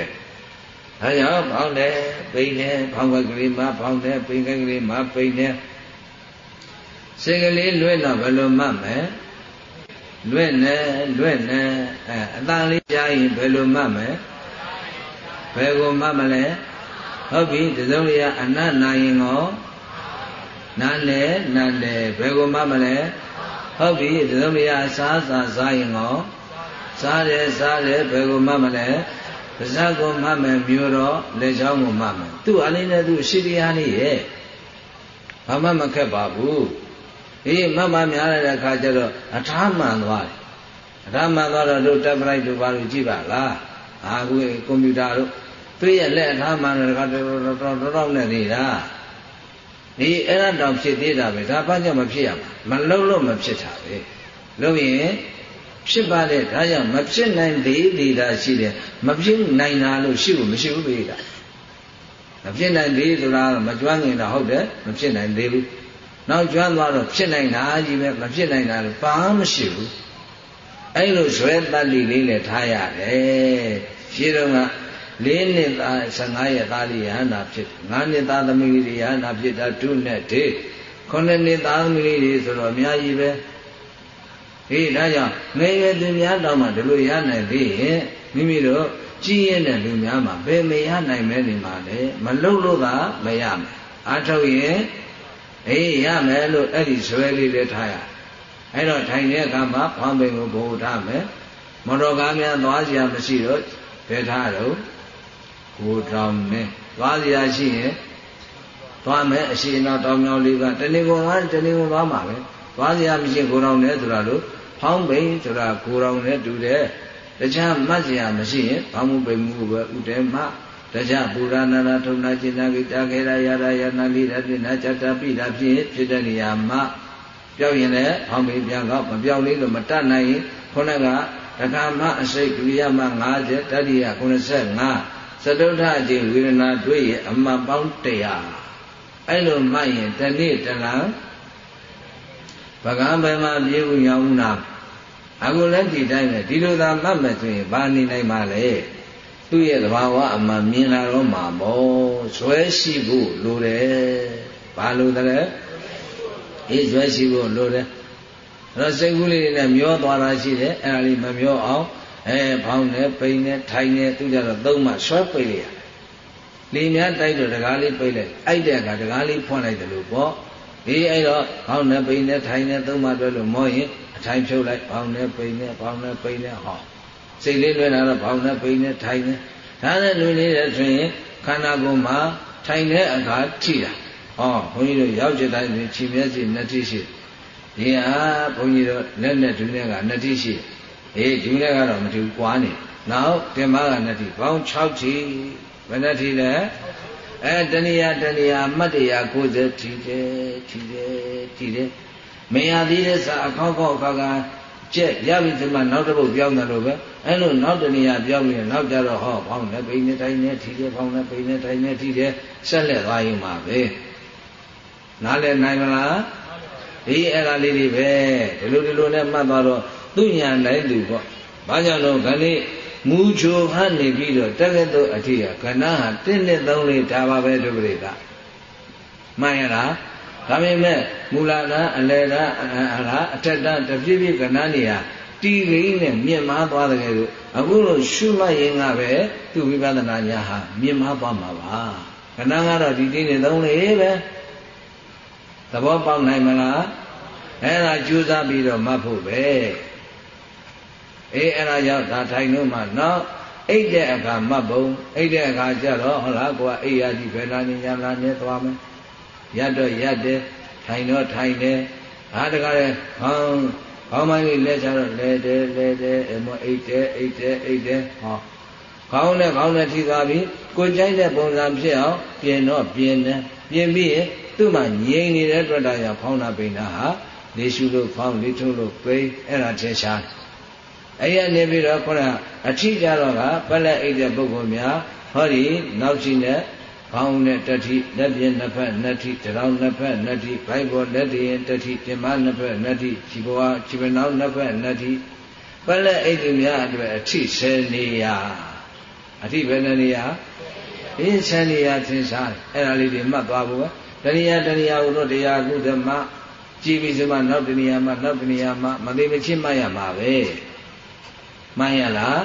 အဲကြောင့်ဖောင်းတယ်ပိတယ်ဖောင်းကလေးမှဖောင်းတယ်ပိကလေးမှပိတယ် စိတ်ကလေးလွဲ့တော့ဘယ်လိုမှတ်မလဲလွဲ့နေလွဲ့နေအဲအတန်လေးကြားရင်ဘယ်လိုမှတ်မလဲဘယ်ကိုမှတ်မလဲဟုတ်ပြီတစုံတရာအနတ်နာရင်ရောနာလေနာလေဘယ်ကိုမှမလဲဟုတ်ပြီတစုံတရာစားစားစားရင်ရောစားတယ်စားတယ်ဘယ်ကိုမှမလဲပါဇက်ကိုမှမယ်မျိုးတော့လက်ချောင်းကိုမှမယ်သူ့အလေးနဲ့သူ့ရှိတရားလေးရဲ့ဘာမှမခက်ပါဘူး အေးမမများတဲ့အခါကျတော့အထာမှန်သွားတယ်အထာမှန်သွားတော့တို့တက်ပလိုက်တို့ဘာလို့ကြည့်ပါလားအာခုကွန်ပျူတာတို့သူ့ရဲ့လက်အထာမှန်တဲ့အခါတော်တော်တော်တော်နဲ့နေတာဒီအဲ့ဒါတောင်ဖြစ်သေးတာပဲဒါဘာကြောင့်မဖြစ်ရမှာမလုံးလို့မဖြစ်တာပဲလို့ရင်ဖြစ်ပါလေဒါကြောင့်မဖြစ်နိုင်သေးသေးတာရှိတယ်မဖြစ်နိုင်တာလို့ရှိဖို့မရှိဘူးလေဒါမဖြစ်နိုင်သေးဆိုတာမကြွမ်းငင်တာဟုတ်တယ်မဖြစ်နိုင်သေးဘူး နောက်ကျွမ်းသွားတော့ဖြစ်နိုင်တာကြီးပဲမဖြစ်နိုင်တာလို့ဘာမှမရှိဘူးအဲ့လိုဇွဲတတ်လိလေးနဲ့ထားရတယ်ရှိတော့က၄နှစ်သား15ရက်သားလေးရဟနာဖြစ်9နှစ်သားသမီးလေးရဟနာဖြစ်တာဒုနဲ့ဒေ9နှစ်သားသမီးလေးဆိုတော့အများကြီးပဲဟေးဒါကြောင့်ငယ်ရွယ်သူများတောင်မှဒီလိုရနိုင်သေးရင်မိမိတို့ကြီးရင်တဲ့လူများမှာဘယ်မရနိုင်မဲနေမှာလဲမလုံလို့သာမရမယ်အထုတ်ရင် အေးရမယ်လို့အဲ့ဒီဇွဲလေးလေးထားရအဲ့တော့ထိုင်တဲ့အခါမှာဖောင်းပင်ကိုဘိုးထားမယ်မော်တော်ကားများသွားစရာမရှိတော့ဘယ်ထားတော့ကိုတောင်နဲ့သွားစရာရှိရင်သွားမယ်အရှိနောက်တောင်မြောင်လေးကတဏီကုံကတဏီကုံသွားမှာပဲသွားစရာမရှိကိုတောင်နဲ့ဆိုတာလို့ဖောင်းပိန်ဆိုတာကိုတောင်နဲ့တူတယ်တခြားမှတ်စရာမရှိရင်ဖောင်းမှုပိန်မှုပဲဥတေမ တခြားပူရဏနာထုံနာจิตနာကိတာခေရယာရယနာလိရတိနာဇတပိတာဖြစ်ဖြစ်တဲ့နေရာမှာပြောက်ရင်လည်းဖောင်းပိန်ပြန်ကောက်မပြောက်လေးလို့မတတ်နိုင်ရင်ခုနကတခါမှအစိတ်ကရိယာမ50တတိယ85စတုထအကျင့်ဝေဒနာတွေ့ရင်အမှန်ပေါင်း100အဲ့လိုမှတ်ရင်တနေ့တလားပကံဘယ်မှာပြေဘူးရောင်းနာအခုလည်းဒီတိုင်းပဲဒီလိုသာမှတ်မယ်ဆိုရင်ဘာနေနိုင်ပါလဲ သူ့ရဲ့သဘာဝအမှန်မြင်လာတော့မှာပေါ့ဇွဲရှိဖို့လိုတယ်ဘာလို့တလဲအေးဇွဲရှိဖို့လိုတယ်အဲ့တော့စိတ်ကူးလေးနဲ့မျောသွားတာရှိတယ်အဲ့ဒါလေးမမျောအောင်အဲဖောင်းနေပိန်နေထိုင်နေသူကြတော့သုံးမှဆွဲပိတ်လိုက်ရတယ်လေများတိုက်တော့တကားလေးပိတ်လိုက်အိုက်တဲ့အခါတကားလေးဖွင့်လိုက်တယ်လို့ပေါ့ဒီအဲ့တော့ဖောင်းနေပိန်နေထိုင်နေသုံးမှတွဲလို့မောရင်အထိုင်ဖြုတ်လိုက်ဖောင်းနေပိန်နေဖောင်းနေပိန်နေဟော စိတ်လေးလွဲလာတော့ဖောင်းနေပိန်နေထိုင်နေဒါနဲ့လူနေတဲ့ဆိုရင်ခန္ဓာကိုယ်မှာထိုင်တဲ့အခါထိတာဟောဘုန်းကြီးတို့ရောက်ကြတိုင်းခြေမျက်စိနှစ်ထိရှိဒီဟာဘုန်းကြီးတို့လက်နဲ့ဒူးနဲ့ကနှစ်ထိရှိအေးဒူးနဲ့ကတော့မတူကွာနေနောက်တင်မကနှစ်ထိပေါင်း6ထိဘယ်နှထိလဲအဲတဏှာတဏှာမတ္တရား90ထိတယ်ထိတယ်ထိတယ်မရသေးတဲ့စာအခေါက်ခေါက်အခါ ကကျက်ရပြီဒီမှာနောက်တစ်ပုတ်ပြောင်းတယ်လို့ပဲအဲ့လိုနောက်တနေရာပြောင်းပြီးနောက်ကြတော့ဟောဖောင်းနဲ့ပိန်နဲ့တိုင်းနဲ့ထိတယ်ဖောင်းနဲ့ပိန်နဲ့တိုင်းနဲ့ထိတယ်ဆက်လက်သွားရင်ပါပဲနားလည်နိုင်မလားဒီအဲ့ဒါလေးတွေပဲဒီလိုဒီလိုနဲ့မှတ်သွားတော့သူညာတိုင်းသူပေါ့ဘာကြောင့်လို့ခဏိမူချိုဟန်နေပြီးတော့တက္ကသိုလ်အထိကခဏဟာတင်းနဲ့သုံးလေးဒါပါပဲဒုပရိသမှန်ရလား ဒါပေမဲ့မူလာကအလယ်ကအလားအထက်တန်းတပြည့်ပြည့်ကဏ္ဍနေဟာတီရင်းနဲ့မြင့်မားသွားတယ်လို့အခုလို့ရှုမှတ်ရင်ကပဲသူဝိပဿနာညာဟာမြင့်မားသွားမှာပါကဏ္ဍကတော့ဒီတင်းနဲ့သုံးလေးပဲသဘောပေါက်နိုင်မလားအဲ့ဒါကြိုးစားပြီးတော့မှတ်ဖို့ပဲအေးအဲ့ဒါကြောင့်ဒါထိုင်လို့မှနောက်အိတ်တဲ့အခါမှတ်ပုံအိတ်တဲ့အခါကျတော့ဟုတ်လားကိုကအိယာကြီးဘယ်လာနေညာလာနေသွားမယ် ရတော့ရက်တယ်ထိုင်တော့ထိုင်တယ်ဟာတကားလေဟောင်းခေါင်းမိုင်းလေးလဲချတော့လဲတယ်လဲတယ်အမအိတ်တယ်အိတ်တယ်အိတ်တယ်ဟောခေါင်းနဲ့ခေါင်းနဲ့ထိသွားပြီကိုကြိုက်တဲ့ပုံစံဖြစ်အောင်ပြင်တော့ပြင်တယ်ပြင်ပြီးရင်သူ့မှာငြိမ်နေတဲ့အတွက်တာရဖောင်းတာပိန်တာဟာလေရှုလို့ဖောင်းလေထုတ်လို့ပိန်အဲ့ဒါထင်ရှားအဲ့ရနေပြီးတော့ခုနအထိကြတော့ကပလက်အိတ်တဲ့ပုဂ္ဂိုလ်များဟောဒီနောက်ရှိနဲ့ ဘောင်းနဲ့တတိလက်ပြနှစ်ဖက်နှစ်ထိတရောင်းနှစ်ဖက်နှစ်ထိဘိုက်ပေါ်လက်တရင်တတိတင်မနှစ်ဖက်နှစ်ထိခြေပေါ်ခြေပနောက်နှစ်ဖက်နှစ်ထိပလက်အိတ်တွေများအတွက်အထိဆယ်နေရအထိဘယ်နှနေရအင်းဆယ်နေရသင်စားအဲ့ဒါလေးတွေမှတ်သွားဖို့ပဲတဏှာတဏှာဟုတော့တရားကုဓမ္မကြည်ပြီးစမှနောက်တဏှာမှနောက်တဏှာမှမသိမချင်းမှတ်ရမှာပဲမှန်ရလား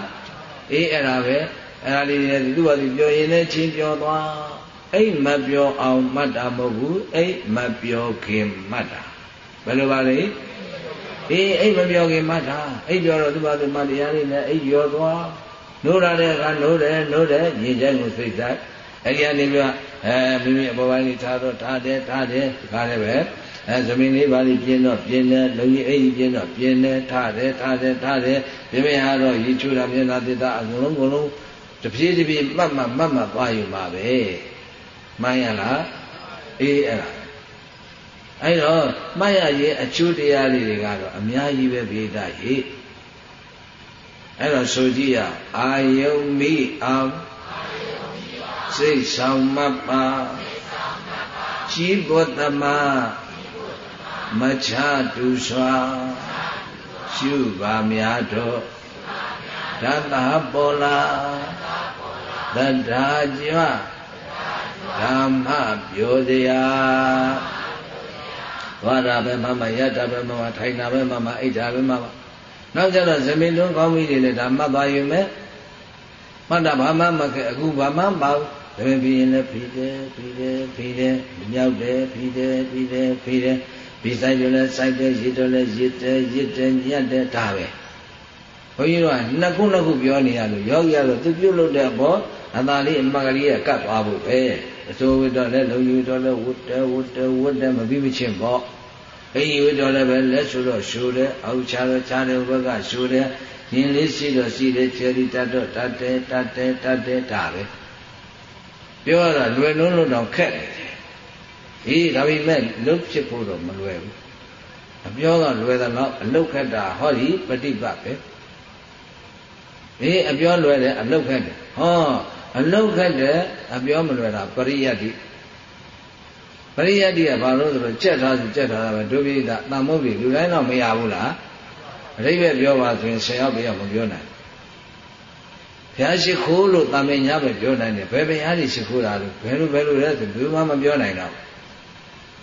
အေးအဲ့ဒါပဲအဲ့ဒါလေးတွေသူ့ဘာသူပြောရင်လည်းချင်းပြောသွား အိတ်မပြောအောင်မှတ်တာမဟုတ်ဘူးအိတ်မပြောခင်မှတ်တာဘယ်လိုပါလဲအေးအိတ်မပြောခင်မှတ်တာအိတ်ပြောတော့သူ့ဘာသူမှတ်တရားလေးနဲ့အိတ်ရောသွားနိုးရတဲ့ကနိုးတယ်နိုးတယ်ညီတဲ့ကိုစိတ်ဆိုင်အဲ့ဒီကနေပြီးအဲမိမိအပေါ်ပိုင်းလေးထားတော့ထားတယ်ထားတယ်ဒီကားလည်းပဲအဲသမင်းလေးပါလိပြင်းတော့ပြင်းတယ်လုံကြီးအိမ်ပြင်းတော့ပြင်းတယ်ထားတယ်ထားတယ်ထားတယ်ပြင်းဟာတော့ရေချိုးတာမျက်နှာသစ်တာအကုန်လုံးအကုန်လုံးတပြေးတပြေးမှတ်မှတ်မှတ်မှတ်သွားယူမှာပဲ မှန်ရလားအေးအဲ့ဒါအဲ့တော့မှတ်ရရင်အကျိုးတရားလေးတွေကတော့အများကြီးပဲပြေးတာဟိအဲ့တော့ဆိုကြည့်ရအာယုံမိအောင်စိတ်ဆောင်မပ်ပါကြီးဘုဒ္ဓမမချတူစွာရှုပါများတော့ဓာတပေါ်လာသတ္တာကြွ ဓမ္မပြောစရာသွားတာပဲမမရတာပဲမမထိုင်တာပဲမမအိတ်တာပဲမမနောက်ကျတော့ဇမင်တွန်းကောင်းပြီတွေလည်းဒါမှတ်သွားယူမယ်မှတ်တာဘာမှမခဲ့အခုဘာမှမပါဘူးဇမင်ပြီးရင်လည်းပြီးတယ်ပြီးတယ်ပြီးတယ်မြောက်တယ်ပြီးတယ်ပြီးတယ်ပြီးတယ်ပြီးဆိုင်တယ်လည်းဆိုင်တယ်ရစ်တယ်လည်းရစ်တယ်ရစ်တယ်ညက်တယ်ဒါပဲဘုန်းကြီးတို့ကနှစ်ခုနှစ်ခုပြောနေရလို့ရောက်ရတော့သူပြုတ်လို့တဲ့ဘောအသာလေးအမကလေးကကတ်သွားဖို့ပဲ အစိုးဝတ်တော့လည်းလုံယူတော့လည်းဝတ်တယ်ဝတ်တယ်ဝတ်တယ်မပြီးမချင်းပေါ့အိမ်ဝတ်တော့လည်းပဲလက်ဆိုတော့ရှူတယ်အောက်ချတော့ချတယ်ဘက်ကရှူတယ်ရင်းလေးရှိတော့ရှိတယ်ချယ်ရီတတ်တော့တတ်တယ်တတ်တယ်တတ်တယ်ဒါပဲပြောရတာလွယ်လုံးလုံးတော့ခက်တယ်အေးဒါပေမဲ့လုတ်ဖြစ်ဖို့တော့မလွယ်ဘူးအပြောကလွယ်တယ်တော့အလုတ်ခက်တာဟောဒီပฏิပတ်ပဲအေးအပြောလွယ်တယ်အလုတ်ခက်တယ်ဟော အလုတ်ခက်တယ်အပြောမလွယ်တာပရိယတ်တိပရိယတ်တိကဘာလို့ဆိုတော့ကြက်ထားစီကြက်ထားတာပဲဒုပိသတန်မုတ်ပြီလူတိုင်းတော့မရဘူးလားအရိပ်ပဲပြောပါဆိုရင်10ယောက်တယောက်မပြောနိုင်ဘုရားရှိခိုးလို့တာမင်ညာပဲပြောနိုင်တယ်ဘယ်ဘုရားရှိခိုးတာလို့ဘယ်လိုဘယ်လိုလဲဆိုဘယ်မှမပြောနိုင်တော့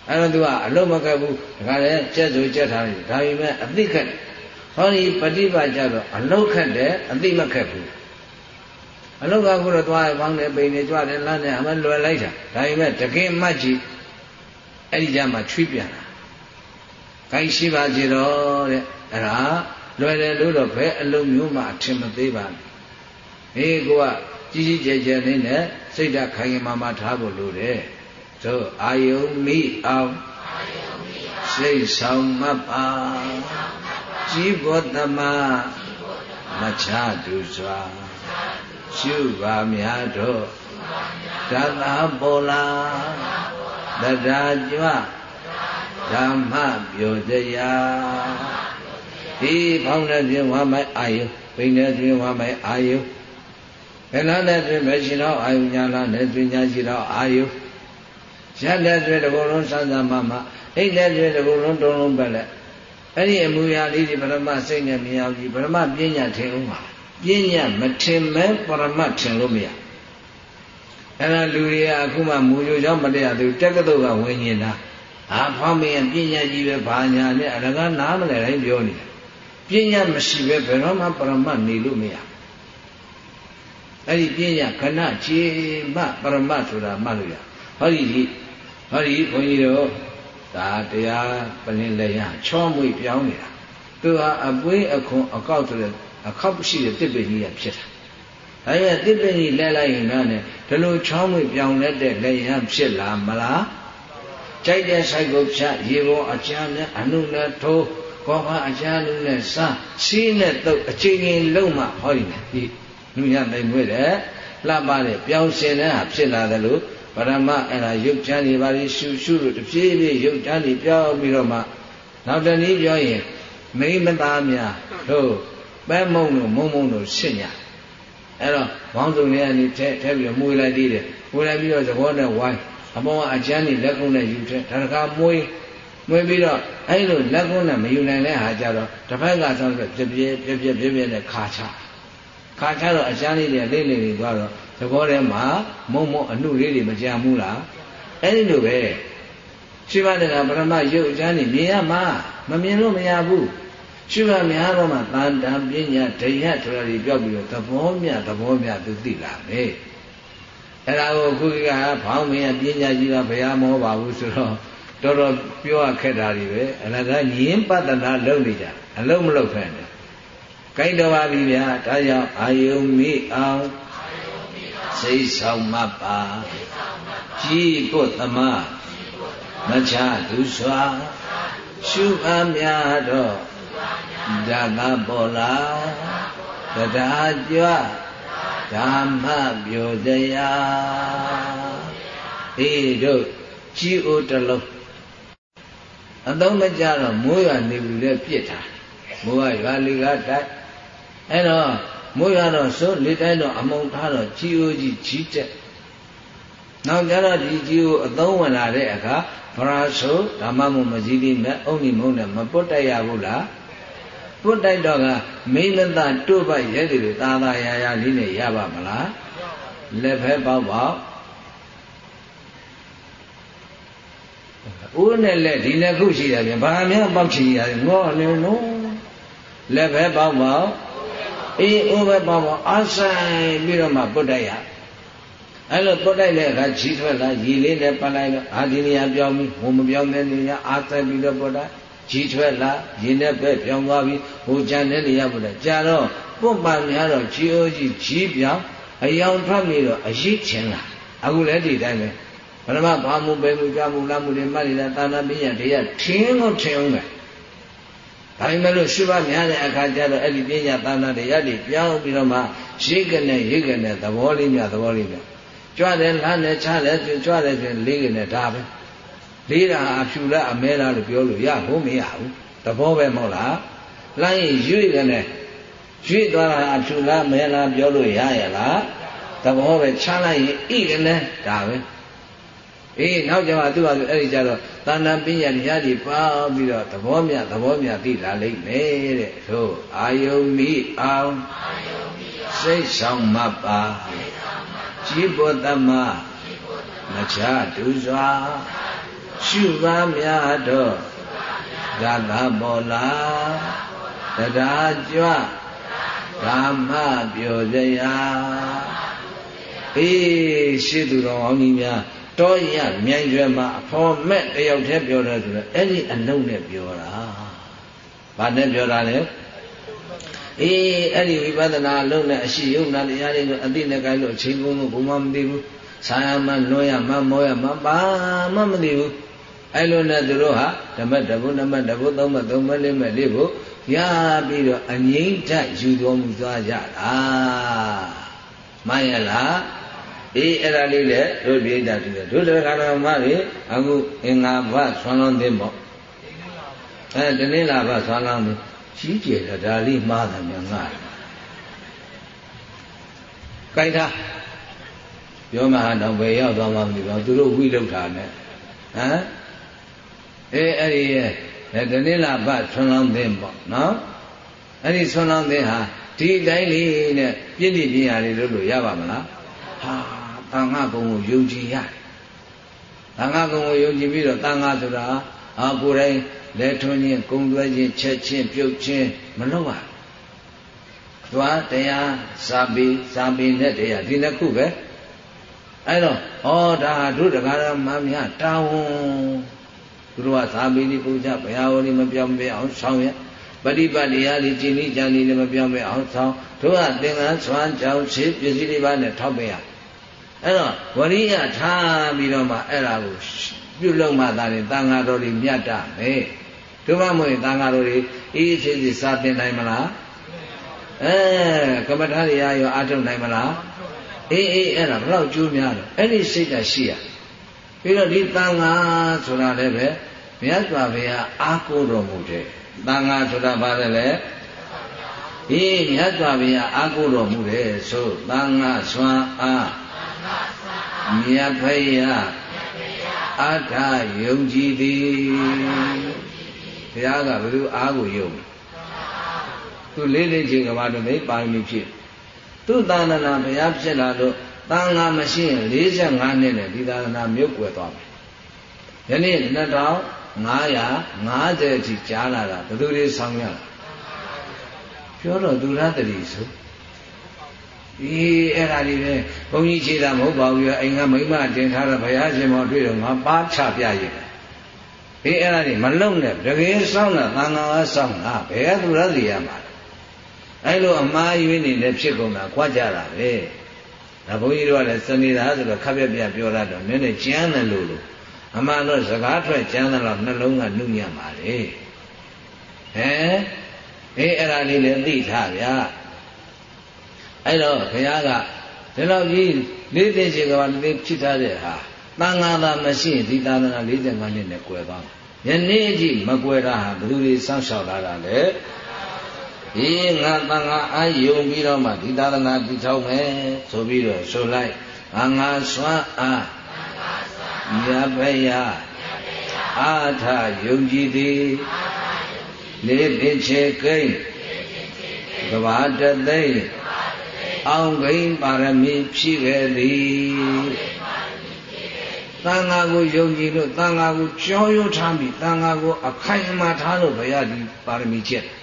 အဲ့တော့သူကအလုံးမကက်ဘူးဒါကြတဲ့ကြက်ဆိုကြက်ထားတယ်ဒါပေမဲ့အသိခက်ဟောဒီပฏิပါကြတော့အလုံးခက်တယ်အသိမခက်ဘူး အလုတ်ကခုတော့သွားပေါင်းတယ်ပိန်နေကြွတယ်လမ်းတယ်အမလွယ်လိုက်တာဒါပေမဲ့တကင်းမှတ်ကြည့်အဲ့ဒီကြမှာချွေးပြန်တာခိုင်းရှိပါစေတော့တဲ့အဲ့ဒါလွယ်တယ်လို့တော့ဘယ်အလုံးမျိုးမှအထင်မသေးပါနဲ့ဟေးကိုကကြီးကြီးကျယ်ကျယ်လေးနဲ့စိတ်ဓာတ်ခိုင်ခိုင်မာမာထားဖို့လိုတယ်သို့အာယုံမိအောင်စိတ်ဆောင်မပ်ပါကြီးဘောတမမချတူစွာ ရှုပါများတော့ဓာတာပေါ်လာတရားကြွဓမ္မပြောတရားဒီဖောင်းတဲ့ပြင်ဝမ်းမိုက်အာယုဘိန်းတဲ့ပြင်ဝမ်းမိုက်အာယုဘယ်လားတဲ့ပြင်မရှိတော့အာယုညာလားနဲ့ပြင်ညာရှိတော့အာယုရက်တဲ့ပြင်တဘောလုံးစမ်းစမ်းမှမှအိတ်တဲ့ပြင်တဘောလုံးတုံးလုံးပဲလက်အဲ့ဒီအမူအရာလေးဒီပရမစိတ်နဲ့မြင်အောင်ဒီပရမပညာထင်အောင်ပါ ပညာမထင်မဲပရမထင်လို့မရအဲ့ဒါလူတွေကအခုမှမူကြိုကြောင့်မတရားသူတက်ကတုတ်ကဝิญဉ်တာအာဖောင်းမင်းပညာကြီးပဲဘာညာနဲ့အလကားနားမလဲတိုင်းပြောနေတာပညာမရှိပဲဘယ်တော့မှပရမတ်နေလို့မရအဲ့ဒီပညာခဏခြေမပရမတ်ဆိုတာမှတ်လို့ရဟောဒီဟောဒီဘုန်းကြီးတို့ဒါတရားပလင်းလည်းရချောမွေပြောင်းနေတာသူဟာအပွေးအခွန်အကောက်ဆိုတဲ့ အခောက်ရှိတဲ့တစ်ပင်ကြီးကဖြစ်တာအဲဒါတစ်ပင်ကြီးလဲလိုက်ရင်တော့ဒီလိုချောင်းမွေပြောင်းလဲတဲ့လည်းရဖြစ်လာမလားကြိုက်တဲ့ဆိုင်ကိုဖြတ်ရေပေါ်အချမ်းနဲ့အနုနဲ့ထိုးကောဖာအချမ်းလူနဲ့စားစီးနဲ့တုပ်အချိန်ချင်းလုံးမှဟောဒီမယ်ဒီနုညတိုင်မွေးတယ်လှပတဲ့ပြောင်းစင်တဲ့ဟာဖြစ်လာတယ်လို့ပရမအဲ့ဒါရုပ်ချမ်းနေပါလိရှုရှုလို့တဖြည်းဖြည်းရုပ်ချမ်းနေပြောင်းပြီးတော့မှနောက်တနည်းပြောရင်မိမသားများတို့ ပဲမုံလို့မုံမုံလို့ရှင်းညာအဲ့တော့ဘောင်းစုံလေးကနေထဲထဲပြီးမှုလိုက်သေးတယ်မှုလိုက်ပြီးတော့သဘောနဲ့ဝိုင်းအမောကအကျမ်းนี่လက်ကုန်းနဲ့ယူထဲဒါတကားမွေးမွေးပြီးတော့အဲ့လိုလက်ကုန်းနဲ့မယူနိုင်တဲ့ဟာကြတော့တစ်ဖက်ကဆောင်းပြပြပြပြပြပြပြနဲ့ခါချခါချတော့အကျမ်းလေးတွေလေးလေးတွေသွားတော့သဘောထဲမှာမုံမုံအနှုလေးတွေမကြံဘူးလားအဲ့ဒီလိုပဲရှိပါတယ်ကပရမယုတ်အကျမ်းนี่မြင်ရမှာမမြင်လို့မရဘူး ရှုရများတော့မှတန်တန်ပညာဒယဆိုတာတွေပြောက်ပြီးတော့သဘောမြသဘောမြသူသိလာမယ်အဲ့ဒါကိုခုကဖောင်းမင်းပညာကြီးကဘုရားမောပါဘူးဆိုတော့တော်တော်ပြောရခက်တာတွေပဲအလကားညင်းပတ္တနာလုပ်နေကြအလုံးမလုပ်ဖက်နဲ့ကိုက်တော်ပါပြီဗျာဒါကြောင့်အာယုံမိအောင်စိတ်ဆောင်မပါကြီးဖို့သမမချသူစွာရှုအပ်များတော့ ဓာကပေါ်လာတရားကြွဓမ္မပြောတရားအေးတို့ကြီးအိုးတလုံးအသုံးမကြတော့မိုးရွာနေပြီလေပြစ်တာမိုးကရွာလေကတိုက်အဲ့တော့မိုးရွာတော့စိုးလေတိုင်းတော့အမုံထားတော့ကြီးအိုးကြီးကြီးတက်နောက်ကြတော့ဒီကြီးကိုအသုံးဝင်လာတဲ့အခါဗရာဆိုဓမ္မမမကြီးလေးနဲ့အုံနိမုံနဲ့မပုတ်တိုက်ရဘူးလား ပုတ်တိုက်တော့ကမိမသတို့ပိုက်ရဲတွေသာသာရာရာလေးနဲ့ရပါမလားလက်ဖဲပေါက်ပေါက်ဦးနဲ့လက်ဒီနှစ်ခုရှိတယ်ပြန်ဘာများပေါက်ချင်ရတယ်ငေါနေနော်လက်ဖဲပေါက်ပေါက်အေးဦးပဲပေါက်ပေါက်အာဆိုင်ပြီးတော့မှပုတ်တိုက်ရအဲ့လိုပုတ်တိုက်တဲ့အခါခြိထွက်လာရည်လေးနဲ့ပတ်လိုက်တော့အာဒီနေရာပြောင်းပြီးဟိုမပြောင်းတဲ့နေရာအာသက်ပြီးတော့ပုတ်တိုက် ကြီးထွက်လာရင်းနဲ့ပဲပြောင်းသွားပြီးဟိုကြံတဲ့နေရာပို့တယ်ကြာတော့ပွတ်ပါများတော့ကြီးအိုးကြီးကြီးပြောင်းအယောင်ထွက်ပြီးတော့အရေးချင်းလာအခုလည်းဒီတိုင်းပဲဘယ်မှာဘာမှုပဲမှုကြမှုလားမှုတွေမှတ်နေတာသာနာပညာတရားထင်းကိုထင်းအောင်ပဲဒါပေမဲ့လို့ရှုပါများတဲ့အခါကျတော့အဲ့ဒီပညာသာနာတရားတွေပြောင်းပြီးတော့မှရိတ်ကနေရိတ်ကနေသဘောလေးများသဘောလေးများကြွတယ်လမ်းနဲ့ချတယ်ကြွတယ်ဆိုလေးကနေဒါပဲ လေးတာအဖြူလားအမဲလားလို့ပြောလို့ရဖို့မရဘူးသဘောပဲမဟုတ်လားလိုင်းရွေ့ကနေရွေ့သွားတာအဖြူလားမဲလားပြောလို့ရရလားသဘောပဲချလိုက်ရင်ဣကနေဒါပဲအေးနောက်ကြမှာသူ့ဟာသူအဲ့ဒီကြတော့သာနာပညာတရားတွေပါပြီးတော့သဘောမြသဘောမြသိလာလိမ့်မယ်တဲ့သို့အာယုံမိအောင်စိတ်ဆောင်မပါကြီးဘောတမမချတူစွာ ရှုပါများတော့ဒါကပေါ်လာတရားကြွဓမ္မပြောစရာအေးရှိသူတော်အောင်ကြီးများတောရမြိုင်ရွယ်မှာအဖော်မဲ့တယောက်တည်းပြောတယ်ဆိုတော့အဲ့ဒီအနုနဲ့ပြောတာဘာနဲ့ပြောတာလဲအေးအဲ့ဒီဝိပဿနာလုံးနဲ့အရှိယုံနာတရားတွေကိုအသိနဲ့ကြိုက်လို့အချိန်ကုန်လို့ဘုမမသိဘူးဆာယမလွန်ရမမောရမပါမမသိဘူး အဲ့လိုနဲ့သူတို့ဟာဓမ္မတဘုနမတဘုသုံးမသုံးမလေးမဲ့လေးကိုရပြီးတော့အငိမ့်ထယူတော်မူသွားကြတာမှန်ရလားအေးအဲ့ဒါလေးလေတို့ပြိတ္တာတူတယ်တို့တရားတော်မတွေအခုအင်္ဂါဘဆွမ်းလောင်းသိပေါ့အဲတနင်္လာဘဆွမ်းလောင်းသိကြီးကျယ်တာဒါလေးမှားတယ်များငါကြိုက်တာပြောမှဟာတော့ဘယ်ရောက်သွားမှမသိပါဘူးသူတို့ဝိလောက်တာနဲ့ဟမ် အေးအဲ့ဒီရဲ့တနင်္လာဘဆွမ်းလောင်းသိပေါ့နော်အဲ့ဒီဆွမ်းလောင်းသိဟာဒီတိုင်းလေးနဲ့ပြည့်ပြည့်ပြည့်ရလေးလို့လို့ရပါမလားဟာသံဃာကုံကိုယုံကြည်ရတယ်သံဃာကုံကိုယုံကြည်ပြီးတော့သံဃာဆိုတာအာကိုယ်တိုင်လက်ထွန်းခြင်းကုံသွဲခြင်းချက်ချင်းပြုတ်ချင်းမလုပ်ရသွားတရားစာပေစာပေနဲ့တရားဒီနှစ်ခုပဲအဲ့တော့ဩဒါတို့တရားတော်မှများတာဝန် သူတို့ကသာပေဒီပူဇဘုရားဟောဒီမပြောင်းပြအောင်ဆောင်ရပฏิပတ်တရားလေးကျင့်ဤကြံဤလည်းမပြောင်းပြအောင်ဆောင်တို့ကသင်္ကန်းဆွမ်းကြောင်းရှိပစ္စည်းတွေပါနဲ့ထောက်ပြရအဲ့တော့ဝရိယထားပြီးတော့မှအဲ့ဒါကိုပြုလုပ်မှသာရင်တန်ဃာတော်တွေမြတ်တာပဲတို့မှမဟုတ်ရင်တန်ဃာတော်တွေအေးအေးဆေးဆေးစာသင်နိုင်မလားအဲကမ္မထာရရောအားထုတ်နိုင်မလားအေးအေးအဲ့ဒါဘလောက်ကျိုးများတော့အဲ့ဒီစိတ်ကရှိရ ပြီးတော့ဒီတန်ဃာဆိုတာလည်းပဲမြတ်စွာဘုရားအားကိုးတော်မူတယ်တန်ဃာဆိုတာဘာလဲလဲအေးမြတ်စွာဘုရားအားကိုးတော်မူတယ်ဆိုတန်ဃာဆွမ်းအားမြတ်ဖယားအထာယုံကြည်သည်ဘုရားကဘယ်လိုအားကိုယုံသူလေးလေးချင်းကဘာလို့လဲပါရမီဖြစ်သူသာသနာဘုရားဖြစ်လာလို့ တန်ဃာမရှိရင်45နှစ်နဲ့ဒီသာသနာမြုပ်ွယ်သွားမယ်ယနေ့2550အထိကြားလာတာဘယ်သူတွေဆောင်ရလဲပြောတော့သူရတ္တိဆိုအေးအဲ့ဒါလေးပဲဘုန်းကြီးခြေတာမဟုတ်ပါဘူးအိမ်ကမိမတင်ထားတဲ့ဘုရားရှင်မောတွေ့တော့ငါပါချပြရင်အေးအဲ့ဒါလေးမလုံနဲ့တကယ်စောင့်တာသံဃာကစောင့်တာဘယ်ကသူရစီရမှာအဲ့လိုအမှားယွင်းနေတဲ့ဖြစ်ကုန်တာခွာကြတာပဲ ဒါဘုန်းကြီးတို့ကလည်းစနေတာဆိုတော့ခပ်ပြပြပြောရတော့နည်းနည်းကြမ်းတယ်လို့လို့အမှန်တော့စကားထွက်ကြမ်းတယ်လို့နှလုံးကနှုတ်ညံ့ပါလေဟမ်အေးအဲ့ဒါလေးလည်းသိထားဗျာအဲ့တော့ဘုရားကဒီလောက်ကြီးလေးသိချေကဘာလေးဖြစ်ထားတဲ့ဟာတန်ဃာသာမရှိရင်ဒီသာသနာ45နှစ်နဲ့ကွယ်သွားယနေ့အထိမကွယ်တာဟာဘယ်သူတွေစောင့်ရှောက်လာတာလဲ ဒီငါတန်ဃာအာယုံပြီးတော့မှဒီသာသနာတည်ထောင်မယ်ဆိုပြီးတော့ဆိုလိုက်ငါငါစွမ်းအားမြတ်ဖယားအာထယုံကြည်သည်လေးသိချေကိန်းကဘာတသိမ့်အောင်ဂိမ်းပါရမီဖြည့်ခဲ့သည်သံဃာကိုယုံကြည်လို့သံဃာကိုကြောရိုးထားပြီးသံဃာကိုအခိုင်အမာထားလို့ဘုရားဒီပါရမီချက်နော်မ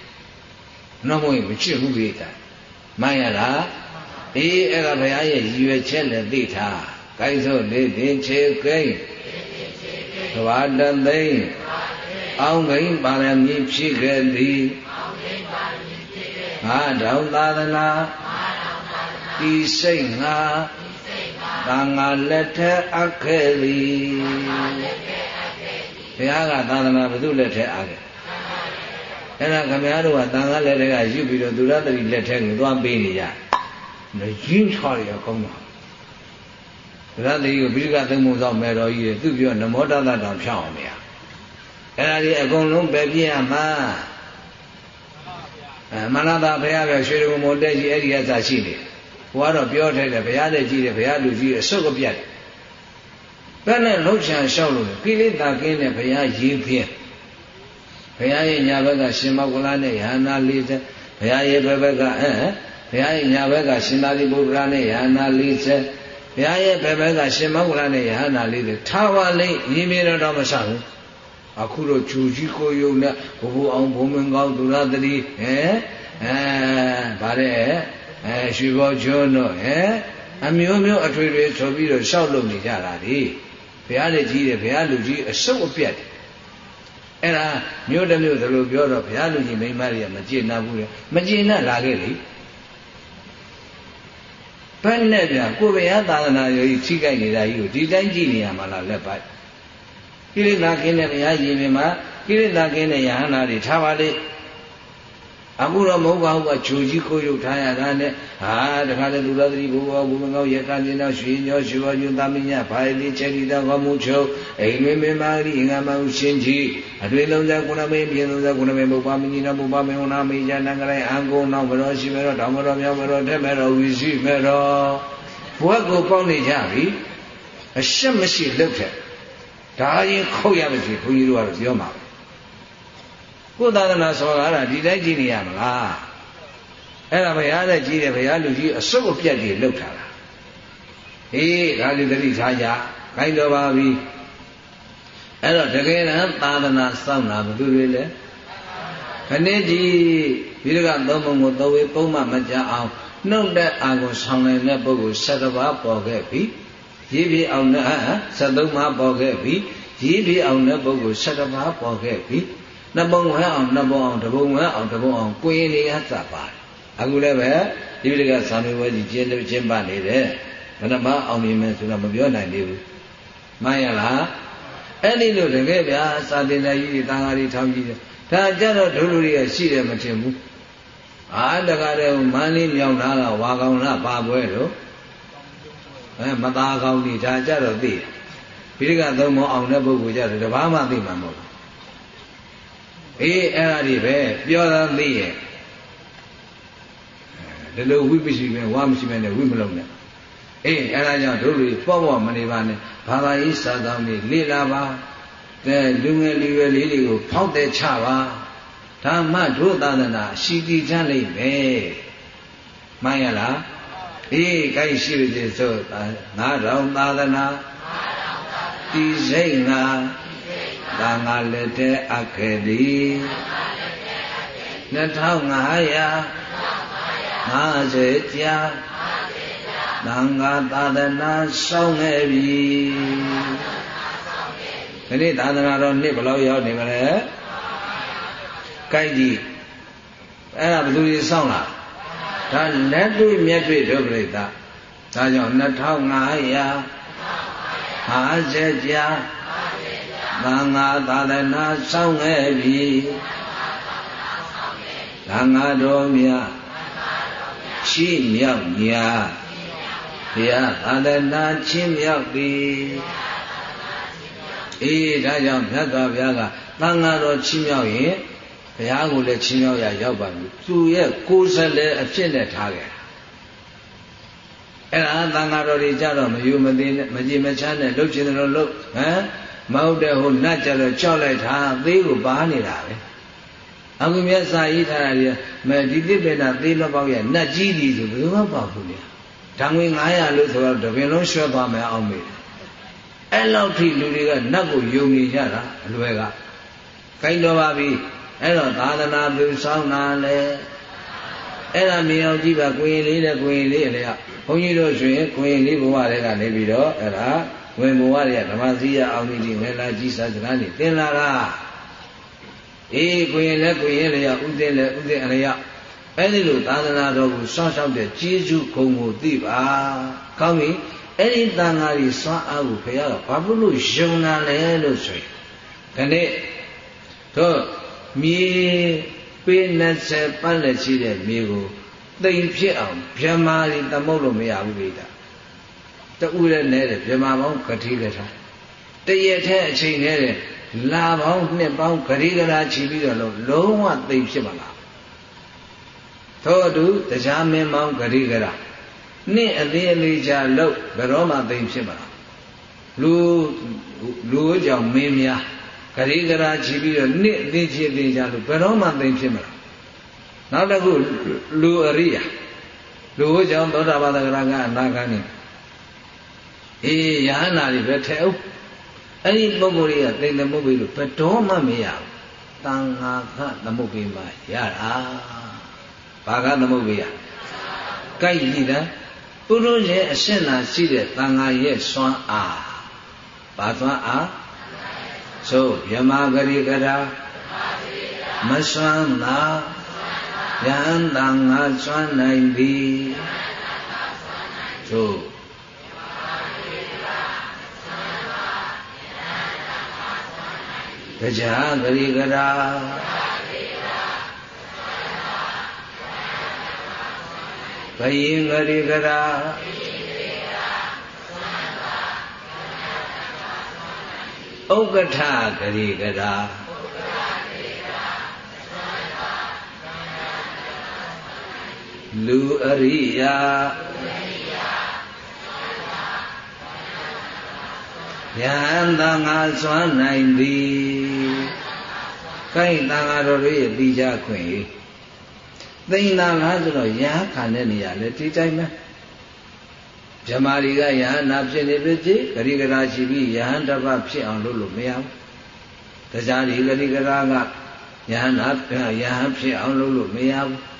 ဟုတ်ရင်မချစ်ဘူးလေတာမှန်ရလားအေးအဲ့ဒါဘုရားရဲ့ရည်ရွယ်ချက်နဲ့သိထားဂိုင်းစို့လေးတင်ချေဂိမ်းသဘာတသိမ့်အောင်ဂိမ်းပါရမီဖြည့်ခဲ့သည်ငါတောင်သာသနာဤစိတ်ငါသံဃာလက်ထက်အပ်ခဲ့သည်ဘုရားကသာသနာဘု து လက်ထက်အပ်ခဲ့ အဲ့ဒါခမည်းတော်ကသံဃာလက်ထက်ကယူပြီးတော့သူရတတိလက်ထက်ကိုသွားပေးနေကြလေရင်းချရရကောင်းတာရတ္တိကိုပိဋကသုံးပုံဆောင်မယ်တော်ကြီးသူပြောနမောတတတောင်ဖြောင်းအောင်မရအဲ့ဒါဒီအကုန်လုံးပဲပြည့်ရမှာအဲမနတာဘုရားကရွှေရုံမောတက်ကြီးအဲ့ဒီအစားရှိနေတယ်ဟိုကတော့ပြောထိုက်တယ်ဘုရားတဲ့ကြည့်တယ်ဘုရားလူကြီးအဆုတ်ကပြတ်တယ်ဘယ်နဲ့လှုပ်ရှားလျှောက်လို့ကိလေသာကင်းတဲ့ဘုရားရည်ဖြင့်ဘု ရားရဲ့ညာဘက်ကရှင်မောကလနဲ့ယဟနာ40ဘုရားရဲ့ဘက်ဘက်ကအဲဘုရားရဲ့ညာဘက်ကရှင်သာရိပုတ္တရာနဲ့ယဟနာ40ဘုရားရဲ့ဘက်ဘက်ကရှင်မောကလနဲ့ယဟနာ40ထားပါလိမ့်ရင်းမြတော့မဆဘူးအခုတော့ဂျူကြီးကိုယုံနဲ့ဘဘအောင်ဘုံမင်ကောင်းသူရသတိဟဲအဲဗါတဲ့အဲရွှေဘောကျွန်းတို့ဟဲ့အမျိုးမျိုးအထွေထွေဆိုပြီးတော့ရှောက်လုံနေကြတာဒီဘုရားလက်ကြီးတယ်ဘုရားလူကြီးအစုပ်အပြတ်တယ် အဲ့ဒါမျိုးတစ်မျိုးသလိုပြောတော့ဘုရားလူကြီးမိန်းမတွေကမကျေနပ်ဘူးလေမကျေနပ်လာခဲ့လေဘယ်နဲ့ဗျာကိုဘုရားသာသနာရောကြီးထိခိုက်နေတာကြီးကိုဒီတိုင်းကြည့်နေရမှာလားလက်ပိုက်ကိလေသာကင်းတဲ့ဘုရားရှင်မြင်မှာကိလေသာကင်းတဲ့ယဟန္တာတွေထားပါလေ အခုတော့မဟုတ်ပါဘူးကဂျူကြီးခိုးရုပ်ထားရတာနဲ့ဟာတခါတည်းလူတော်သတိဘုရားဘုမကောရကန်းင်းတော့ရွှေညောရွှေဝညသာမညဘာလီချက်ဒီတော်ကမှုချုပ်အိမ်မင်းမင်းမာရီငါမဟုရှင်ကြီးအတွေ့လုံးစားကုဏမေပြင်းလုံးစားကုဏမေဘုရားမင်းကြီးတော်ဘုရားမေဟောနာမေဇာနံကလေးအံကုန်နောက်မတော်ရှိမေတော့တောင်မတော်မြောက်မတော်တဲ့မေတော့ဝီရှိမေတော့ဘဝကိုပေါင်းနေကြပြီအရှက်မရှိလှုပ်တဲ့ဒါရင်ခုတ်ရမရှိဘုန်းကြီးတို့ကတော့ပြောမှာ ကိုယ်သာသနာဆိုတာကဒီတိုင်းကြည့်နေရမလားအဲ့ဒါဘုရားတဲ့ကြီးတယ်ဘုရားလူကြီးအစုပ်အပြတ်ကြီးလှုပ်ထားတာဟေးဒါလူတတိထားကြခိုင်းတော်ပါပြီအဲ့တော့တကယ်တမ်းသာသနာစောင့်တာဘယ်သူတွေလဲခဏကြီးဘိရကသုံးပုံကိုသဝေပုံမှမကြအောင်နှုတ်တဲ့အာကိုဆောင်နိုင်တဲ့ပုဂ္ဂိုလ်၁၇ပါးပေါ်ခဲ့ပြီရည်ပြအောင်နဲ့73ပါးပေါ်ခဲ့ပြီရည်ပြအောင်တဲ့ပုဂ္ဂိုလ်၁၇ပါးပေါ်ခဲ့ပြီ နှစ်ပုံဝဲအောင်နှစ်ပုံအောင်တစ်ပုံဝဲအောင်တစ်ပုံအောင်ကိုရင်တွေကစပါတယ်အခုလည်းပဲဒီပိဋကသာမေဝကြီးကျင်းလို့ကျင်းပနေတယ်ဘယ်နှမအောင်မြင်မယ်ဆိုတော့မပြောနိုင်သေးဘူးမှန်ရလားအဲ့ဒီလိုတကယ်ဗျာစာတင်တဲ့ကြီးတွေတန်ဃာတွေထောင်းကြည့်တယ်ဒါကြတော့ဒုလူတွေကရှိတယ်မထင်ဘူးအာတကားတဲ့မန်းလေးမြောက်သားကဝါကောင်လားပါပွဲတော့အဲမသားကောင်းဒီဒါကြတော့သိပိဋကသုံးမောအောင်တဲ့ပုဂ္ဂိုလ်ကြတော့တဘာမှသိမှာမဟုတ်ဘူး အေးအဲ့ဒါတွေပဲပြောတာသိရဲ့ဒီလိုဝိပစ္စည်းပဲဝါမရှိမဲနဲ့ဝိမလုံးနဲ့အေးအဲ့ဒါကြောင့်တို့တွေပေါ့ပေါ့မနေပါနဲ့ဘာသာရေးစာဆောင်တွေလေ့လာပါတဲ့လူငယ်လူရွယ်လေးတွေကိုဖောက်တဲ့ချပါဓမ္မတို့သာသနာရှိတည်ချလိမ့်မယ်မှန်ရလားအေးကိုက်ရှိပြီဆိုငါတော်သာသနာတိစိတ်ငါ သံဃာလက်ထဲအပ်ခဲ့သည်2550ကြာသံဃာသာသနာဆောင်းခဲ့ပြီဒီနေ့သာသနာတော်နှစ်ဘယ်လောက်ရောက်နေမလဲကြိုက်ကြည့်အဲ့ဒါဘယ်သူကြီးစောင့်လားဒါလက်တွေ့မျက်တွေ့ဒုပရိသဒါကြောင့်2550ကြာ သံဃာသာသနာဆောင်ခဲ့ပြီသံဃာတော်များရှိမြောက်ညာဘုရားသာသနာချင်းမြောက်ပြီအေးဒါကြောင့်မြတ်စွာဘုရားကသံဃာတော်ချင်းမြောက်ရင်ဘုရားကိုလည်းချင်းမြောက်ရရောက်ပါပြီသူရဲ့ကိုယ်စလဲအဖြစ်နဲ့ထားခဲ့အဲ့ဒါသံဃာတော်တွေကြတော့မယူမသိနဲ့မကြည်မချမ်းနဲ့လှုပ်ချင်တယ်လို့လှုပ်ဟမ် မဟုတ်တဲ့ဟိုနတ်ကြတော့ကြောက်လိုက်တာသေးကိုပါနေတာပဲအခုမြတ်စာရေးထားတာကြီးမဲဒီတိပေနာသေးတော့ပေါက်ရဲ့နတ်ကြီးဒီဆိုဘယ်လိုမှပေါ့ဘူးလေဓာငွေ900လို့ဆိုတော့တပင်လုံးရွှဲသွားမယ်အောင်မေးအဲ့လောက်ထိလူတွေကနတ်ကိုယုံနေကြတာအလွယ်ကခိုင်းတော်ပါပြီအဲ့တော့သာသနာပြုဆောင်တာလေအဲ့ဒါမြင်အောင်ကြည့်ပါကိုရင်လေးတဲ့ကိုရင်လေးလေဘုန်းကြီးတို့ဆိုရင်ကိုရင်လေးဘဝတွေကနေပြီးတော့အဲ့ဒါ ဝင်ဘဝတွေကဓမ္မစည်းရအောင်ဒီငယ်လာကြီးစာစကားနေသင်လာတာအေးကိုရင်လည်းကိုရင်လည်းဥသိလည်းဥသိအလျောက်အဲ့ဒီလိုသာသနာတော်ကိုစောင့်ရှောက်တဲ့ကျေးဇူးဂုဏ်ကိုသိပါကောင်းပြီအဲ့ဒီသံဃာကြီးစွမ်းအားကိုဘုရားကဘာလို့ယုံနာလဲလို့ဆိုရင်ဒီနေ့တို့မြေပေး20ပတ်လက်ရှိတဲ့မြေကိုတိမ်ဖြစ်အောင်ဗြဟ္မာရီသမုတ်လို့မရဘူးလေ တူရဲနဲ့တဲ့မြမပေါင်းဂတိကထာတရက်ထဲအချိန်နဲ့တဲ့လာပေါင်းနှစ်ပေါင်းဂတိကထာချီပြီးတော့လုံးဝသိဖြစ်ပါလားသောတုတရားမင်းပေါင်းဂတိကထာနှစ်အသေးအလေးချလို့ဘယ်တော့မှသိဖြစ်ပါလားလူလူကြောင့်မင်းများဂရိကရာချီပြီးတော့နှစ်အသေးချီသေးချလို့ဘယ်တော့မှသိဖြစ်မလားနောက်တစ်ခုလူအရိယာလူကြောင့်သောတာပတ္တကရာကအနာဂတ်နေ အေးယဟနာတွေပဲထဲအောင်အဲ့ဒီပုဂ္ဂိုလ်တွေကသိသမုတ်ပြီလို့ဘယ်တော့မှမရဘူးတန်ဃာခသမုတ်ပြီမှရတာဘာကသမုတ်ပြီရကြိုက်ကြည့်တာပုရုဇဉ်အရှင်းလာရှိတဲ့တန်ဃာရဲ့စွမ်းအားဘာစွမ်းအားသို့ယမဂရိကရာမစွမ်းသာယဟန်တန်ငါစွမ်းနိုင်သည်သို့ တရားဂရိကရာဘယင်ဂရိကရာဥက္ကဋ္ဌဂရိကရာလူအရိယာယ ဟန်တန်ငါစွမ်းနိုင်သည်ကိုင်းတန်ဃာတော်တို့ရဲ့ပြီးကြခွင့်သိင်္သာလားဆိုတော့ယဟခံတဲ့နေရာလေဒီတိုင်းပဲဇမာရီကယဟနာဖြစ်နေပြီဖြစ်ဂရိကရာရှိပြီးယဟန်တပတ်ဖြစ်အောင်လုပ်လို့မရဘူးတရားဒီဂရိကရာကယဟနာယဟန်ဖြစ်အောင်လုပ်လို့မရဘူး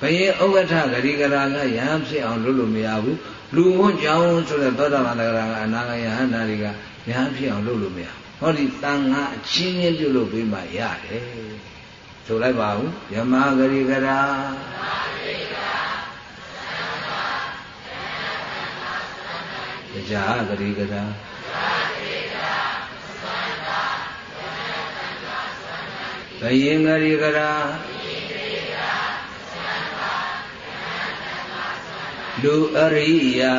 ဘယင်ဥက္ကဋ္ဌဂရိကရာကယဟန်ဖြစ်အောင်လုပ်လို့မရဘူးလူဝန်းကြောင်းဆိုတဲ့သောတာပန်တဂရာကအနာဂယဟန္တာတွေကယဟန်ဖြစ်အောင်လုပ်လို့မရဟောဒီတန်ငါအချင်းချင်းပြုလုပ်ပြီးမှရတယ်ဆိုလိုက်ပါဦးယမဂရိကရာတရားဂရိကရာဘယင်ဂရိကရာ လူအရိယာ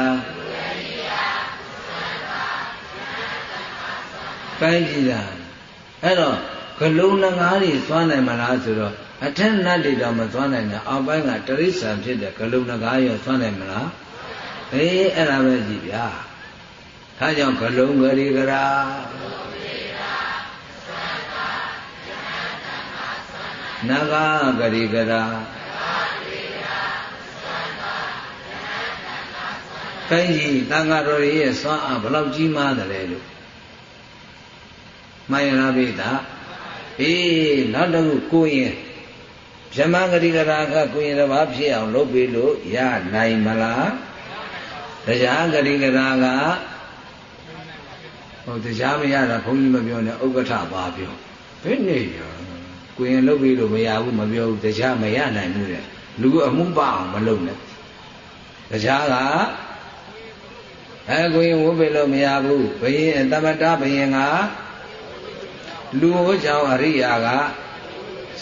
ကိုင်းကြည့်တာအဲ့တော့ဂလုံးငငါးတွေသွားနိုင်မလားဆိုတော့အထက်နတ်တွေတော့မသွားနိုင်ဘူးအောက်ပိုင်းကတရိစ္ဆာန်ဖြစ်တဲ့ဂလုံးငကားရောသွားနိုင်မလားအေးအဲ့ဒါပဲကြည့်ဗျာဒါကြောင့်ဂလုံးဂရိကရာနဂါဂရိကရာ ကိုင်းကြီးတန်ဃာတော်ရဲ့စွမ်းအားဘလောက်ကြီးမားတယ်လဲလို့မှန်ရလားပိဒါအေးနောက်တစ်ခုကိုရင်ဗြဟ္မဂရိကရာကကိုရင်တစ်ပါးဖြစ်အောင်လုပ်ပြီးလို့ရနိုင်မလားတရားဂရိကရာကဟိုတရားမရတာဘုန်းကြီးမပြောနဲ့ဥက္ကဋ္ဌပါပြောဘယ်နေရောကိုရင်လုပ်ပြီးလို့မရဘူးမပြောဘူးတရားမရနိုင်ဘူးတဲ့လူအမှုပအောင်မလုပ်နဲ့တရားက အဲကိုရင်ဝုတ်ပြီလို့မရဘူးဘယင်တမတဘယင်ကလူဟောကြောင့်အရိယာက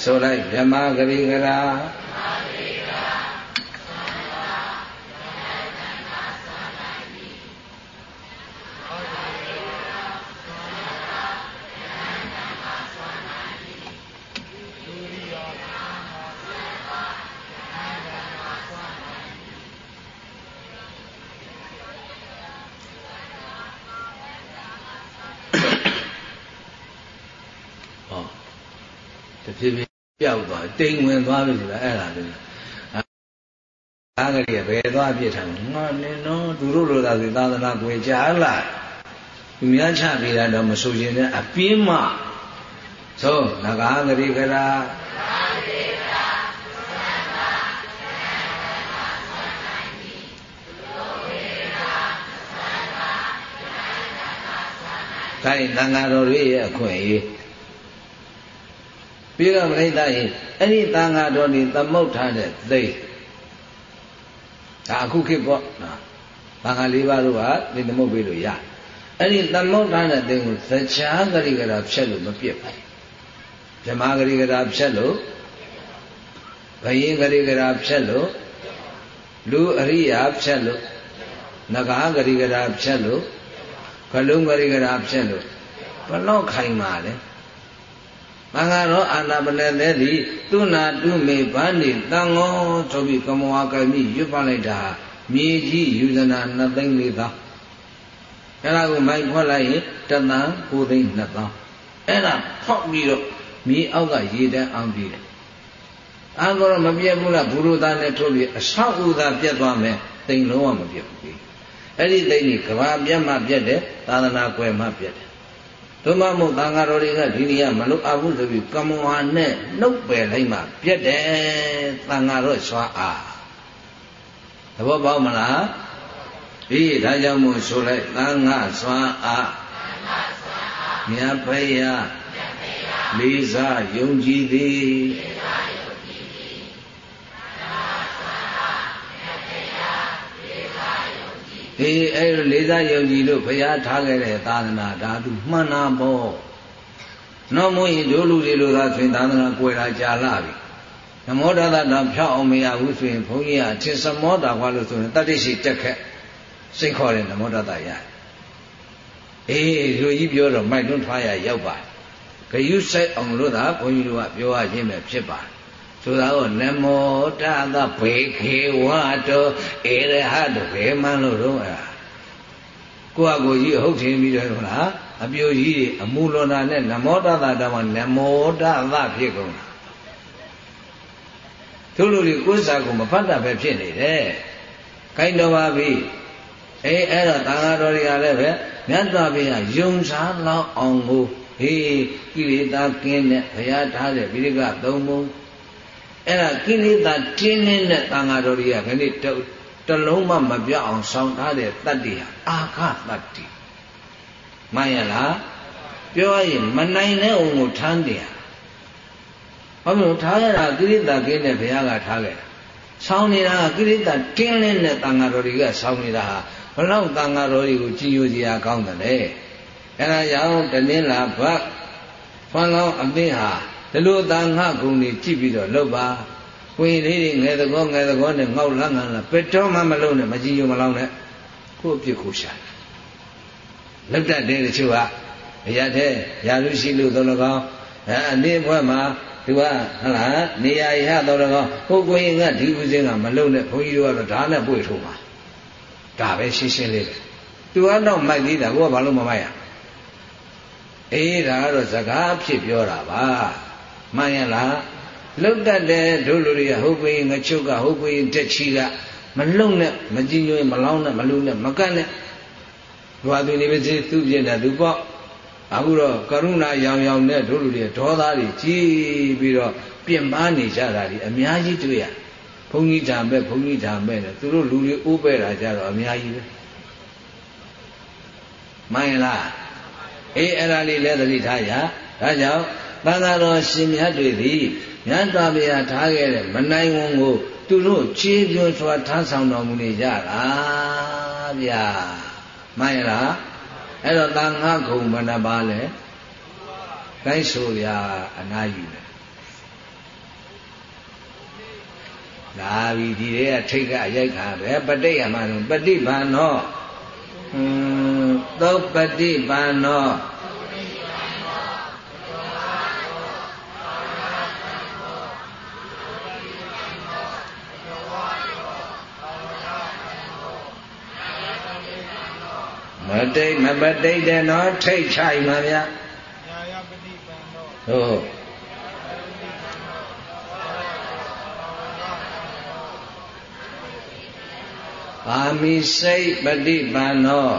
ဆိုလိုက်ဗြဟ္မာဂရိကရာဖြည်းဖြည်းပျောက်သွား တိမ်ဝင်သွားပြီဆိုတာအဲ့ဒါလေအားကလေးဘယ်သွားပြစ်ထားငါနေတော့သူတို့လိုသာဆိုသာသနာကွယ်ကြားလာသူများချပြတာတော့မဆိုရင်လည်းအပြင်းမသို့ငကားကလေးကရာခိုင်တန်ဃာတော်တွေရဲ့အခွင့်အရေး ပြီးတော့ပြိဿရင်အဲ့ဒီတန်ဃာတော်ဒီသမုတ်ထားတဲ့သိဒါအခုခေတ်ပေါ့နော်တန်ဃာ၄ပါးတို့ကဒီသမုတ်ပေးလို့ရအဲ့ဒီသမုတ်ထားတဲ့သိကိုသချာဂရိကရာဖြတ်လို့မပြစ်ဘူးဓမ္မဂရိကရာဖြတ်လို့ဘယင်ဂရိကရာဖြတ်လို့လူအရိယာဖြတ်လို့နဂါဂရိကရာဖြတ်လို့ခလုံးဂရိကရာဖြတ်လို့ဘလောက်ခိုင်ပါလဲ မင်္ဂရောအာနာပနေတဲ့ဒီသူနာတုမေဗန္ဒီတန်ငောဆိုပြီးကမောကမိရွတ်ပလိုက်တာမြေကြီးယူဇနာ2သိန်း4သောင်းအဲ့ဒါကိုမိုက်ဖွက်လိုက်ရင်တသန်း9သိန်း2သောင်းအဲ့ဒါဖောက်ပြီးတော့မြေအောက်ကရေတန်းအောင်ပြီးတယ်အာကောမပြတ်ဘူးလားဘုရုသားနဲ့ထုတ်ပြီးအဆောက်အဦသာပြတ်သွားမယ်တိမ်လုံးဝမပြတ်ဘူးအဲ့ဒီတိမ်ကြီးကဘာပြတ်မှပြတ်တယ်သာသနာကွယ်မှပြတ်တယ် သို့မဟုတ်သံဃာတော်တွေကဒီနေရာမလုပ်အပ်ဘူးဆိုပြီးကမ္မဝါနဲ့နှုတ်ပယ်လိုက်မှပြက်တယ်သံဃာတော်ဆွာအားသဘောပေါက်မလားဒီဒါကြောင့်မို့ဆိုလိုက်သံဃာဆွာအားမြတ်ဖယားလေးစားယုံကြည်သည် အေးအဲ့လိုလေးစားယုံကြည်လို့ဘုရားထားခဲ့တဲ့သာသနာဒါသူမှန်တာပေါ့နော်မို့ရင်တို့လူတွေလိုသာဆိုရင်သာသနာကွယ်တာကြာလာပြီနမောတသတောင်ဖြောက်အောင်မရဘူးဆိုရင်ဘုန်းကြီးကအထင်စမောတာကွာလို့ဆိုရင်တတ္တိရှိတက်ခက်စိတ်ခေါ်တဲ့နမောတသရအေးလူကြီးပြောတော့မိုက်တွန်းထွားရရောက်ပါဂယုဆိုင်အောင်လို့သာဘုန်းကြီးတို့ကပြောရခြင်းပဲဖြစ်ပါတယ် ဆိုတာကနမောတသဘေခေဝတောဧရဟတဘေမန်လို့တော့အဲ့ကိုယ့်အကိုကြီးအဟုတ်ထင်ပြီးတော့ဟုတ်လားအပြိုကြီးအမူလောနာနဲ့နမောတသတောင်နမောတသဖြစ်ကုန်တာသူလူတွေကိုယ်စားကိုမဖတ်တာပဲဖြစ်နေတယ်။ခိုင်းတော်ပါပြီ။အေးအဲ့တော့သံဃာတော်တွေကလည်းပဲမြတ်စွာဘုရားယုံစားလောက်အောင်ကိုဟေးကိလေသာကင်းတဲ့ဘုရားထားတဲ့ဗိရိကသုံးပုံ အဲ့ဒါကိလေသာတင်းနေတဲ့သံဃာတော်တွေကခဏတလုံးမှမပြောက်အောင်ဆောင်းထားတဲ့တတ္တိဟာအာခတတ္တိမှန်ရလားပြောရရင်မနိုင်တဲ့အောင်ကိုထမ်းတယ်ဘာလို့ထားရတာကိရိတာကင်းတဲ့ဘုရားကထားခဲ့တာဆောင်းနေတာကိရိတာတင်းလင်းတဲ့တန်ဃာတော်တွေကဆောင်းနေတာဟာဘလောက်တန်ဃာတော်တွေကိုကြည်ညိုစရာကောင်းတယ်လေအဲဒါကြောင့်တနင်္လာဘတ်ဖန်လောင်းအသင်းဟာ ဒီလိုတန်ဃာဂုဏ်တွေကြည့်ပြီးတော့လုပ်ပါဝိလေးတွေငယ်သကောငယ်သကောနဲ့ငေါက်လန်းငန်းလာပက်တော်မှမလုံးနဲ့မကြည်ညိုမလောင်းနဲ့ကိုယ့်အပြစ်ကိုရှာလောက်တတ်တဲ့တချို့ကအရာတဲ့ရာလူရှိလို့သော၎င်းအဲအနေဘွဲ့မှာသူကဟလားနေရာရတော့တော့ဟိုကိုရင်ကဒီဥစဉ်ကမလုံနဲ့ဘုန်းကြီးတို့ကတော့ဓာတ်နဲ့ပွေထိုးပါဒါပဲရှင်းရှင်းလေးပဲသူကတော့မိုက်သေးတာကိုကဘာလို့မမိုက်ရအေးဒါကတော့စကားဖြစ်ပြောတာပါ မှန်ရလားလုတ်တတ်တဲ့တို့လူတွေကဟုတ်ကိုရင်ငချုပ်ကဟုတ်ကိုရင်တက်ချီကမလုံနဲ့မကြည်ညိုမလောင်းနဲ့မလုံနဲ့မကတ်နဲ့ဘွာသူနေပါစေသူပြည့်တယ်သူပေါ့အခုတော့ကရုဏာရောင်ရောင်နဲ့တို့လူတွေဒေါသတွေကြီးပြီးတော့ပြင်ပန်းနေကြတာဒီအများကြီးတွေ့ရဘုန်းကြီးဓာမဲ့ဘုန်းကြီးဓာမဲ့နဲ့သူတို့လူတွေအိုးပဲ့တာကြတော့အများကြီးပဲမှန်လားအေးအဲ့ဒါလေးလည်းသတိထားရဒါကြောင့် သံဃာတော်ရှင်မြတ်တွေသည်မြတ်စွာဘုရားထားခဲ့တဲ့မနိုင်ဝန်ကို သူတို့ချေပြွန်စွာထမ်းဆောင်တော်မူနေကြတာဗျာမှန်လားအဲ့တော့သံဃာခုံဘဏ္ဍပါလဲကိုင်းဆိုဗျာအနာယူတယ်လာပြီဒီတဲ့ထိတ်ကအရိုက်ခါပဲပဋိယမံပฏิပန်နောသုပတိပန်နော မတိတ်မပတိတ်တဲ့နော်ထိတ်ချိုင်ပါဗျာညာယပฏิပံတော့ဟုတ်ပါမိစိတ်ပฏิပံတော့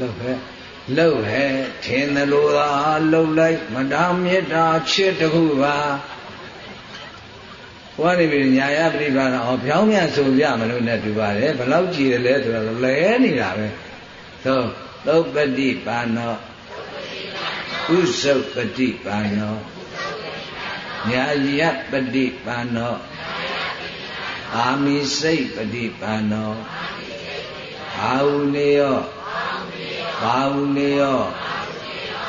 လုတ်ပဲလုတ်ဟဲ့ထင်တယ်လို့သာလှုပ်လိုက်မတားမေတ္တာချစ်တခုပါ ဟောနေပြီညာယပရိပါဒဟောဖြောင်းမြန်ဆိုပြမလို့နဲ့တူပါတယ်ဘလောက်ကြည်တယ်လဲဆိုတော့လဲနေတာပဲသို့သုပတိပါနောဥစုပတိပါနောညာယပတိပါနောအာမိစိတ်ပတိပါနောအာဟုနေယောဘာဟုနေယော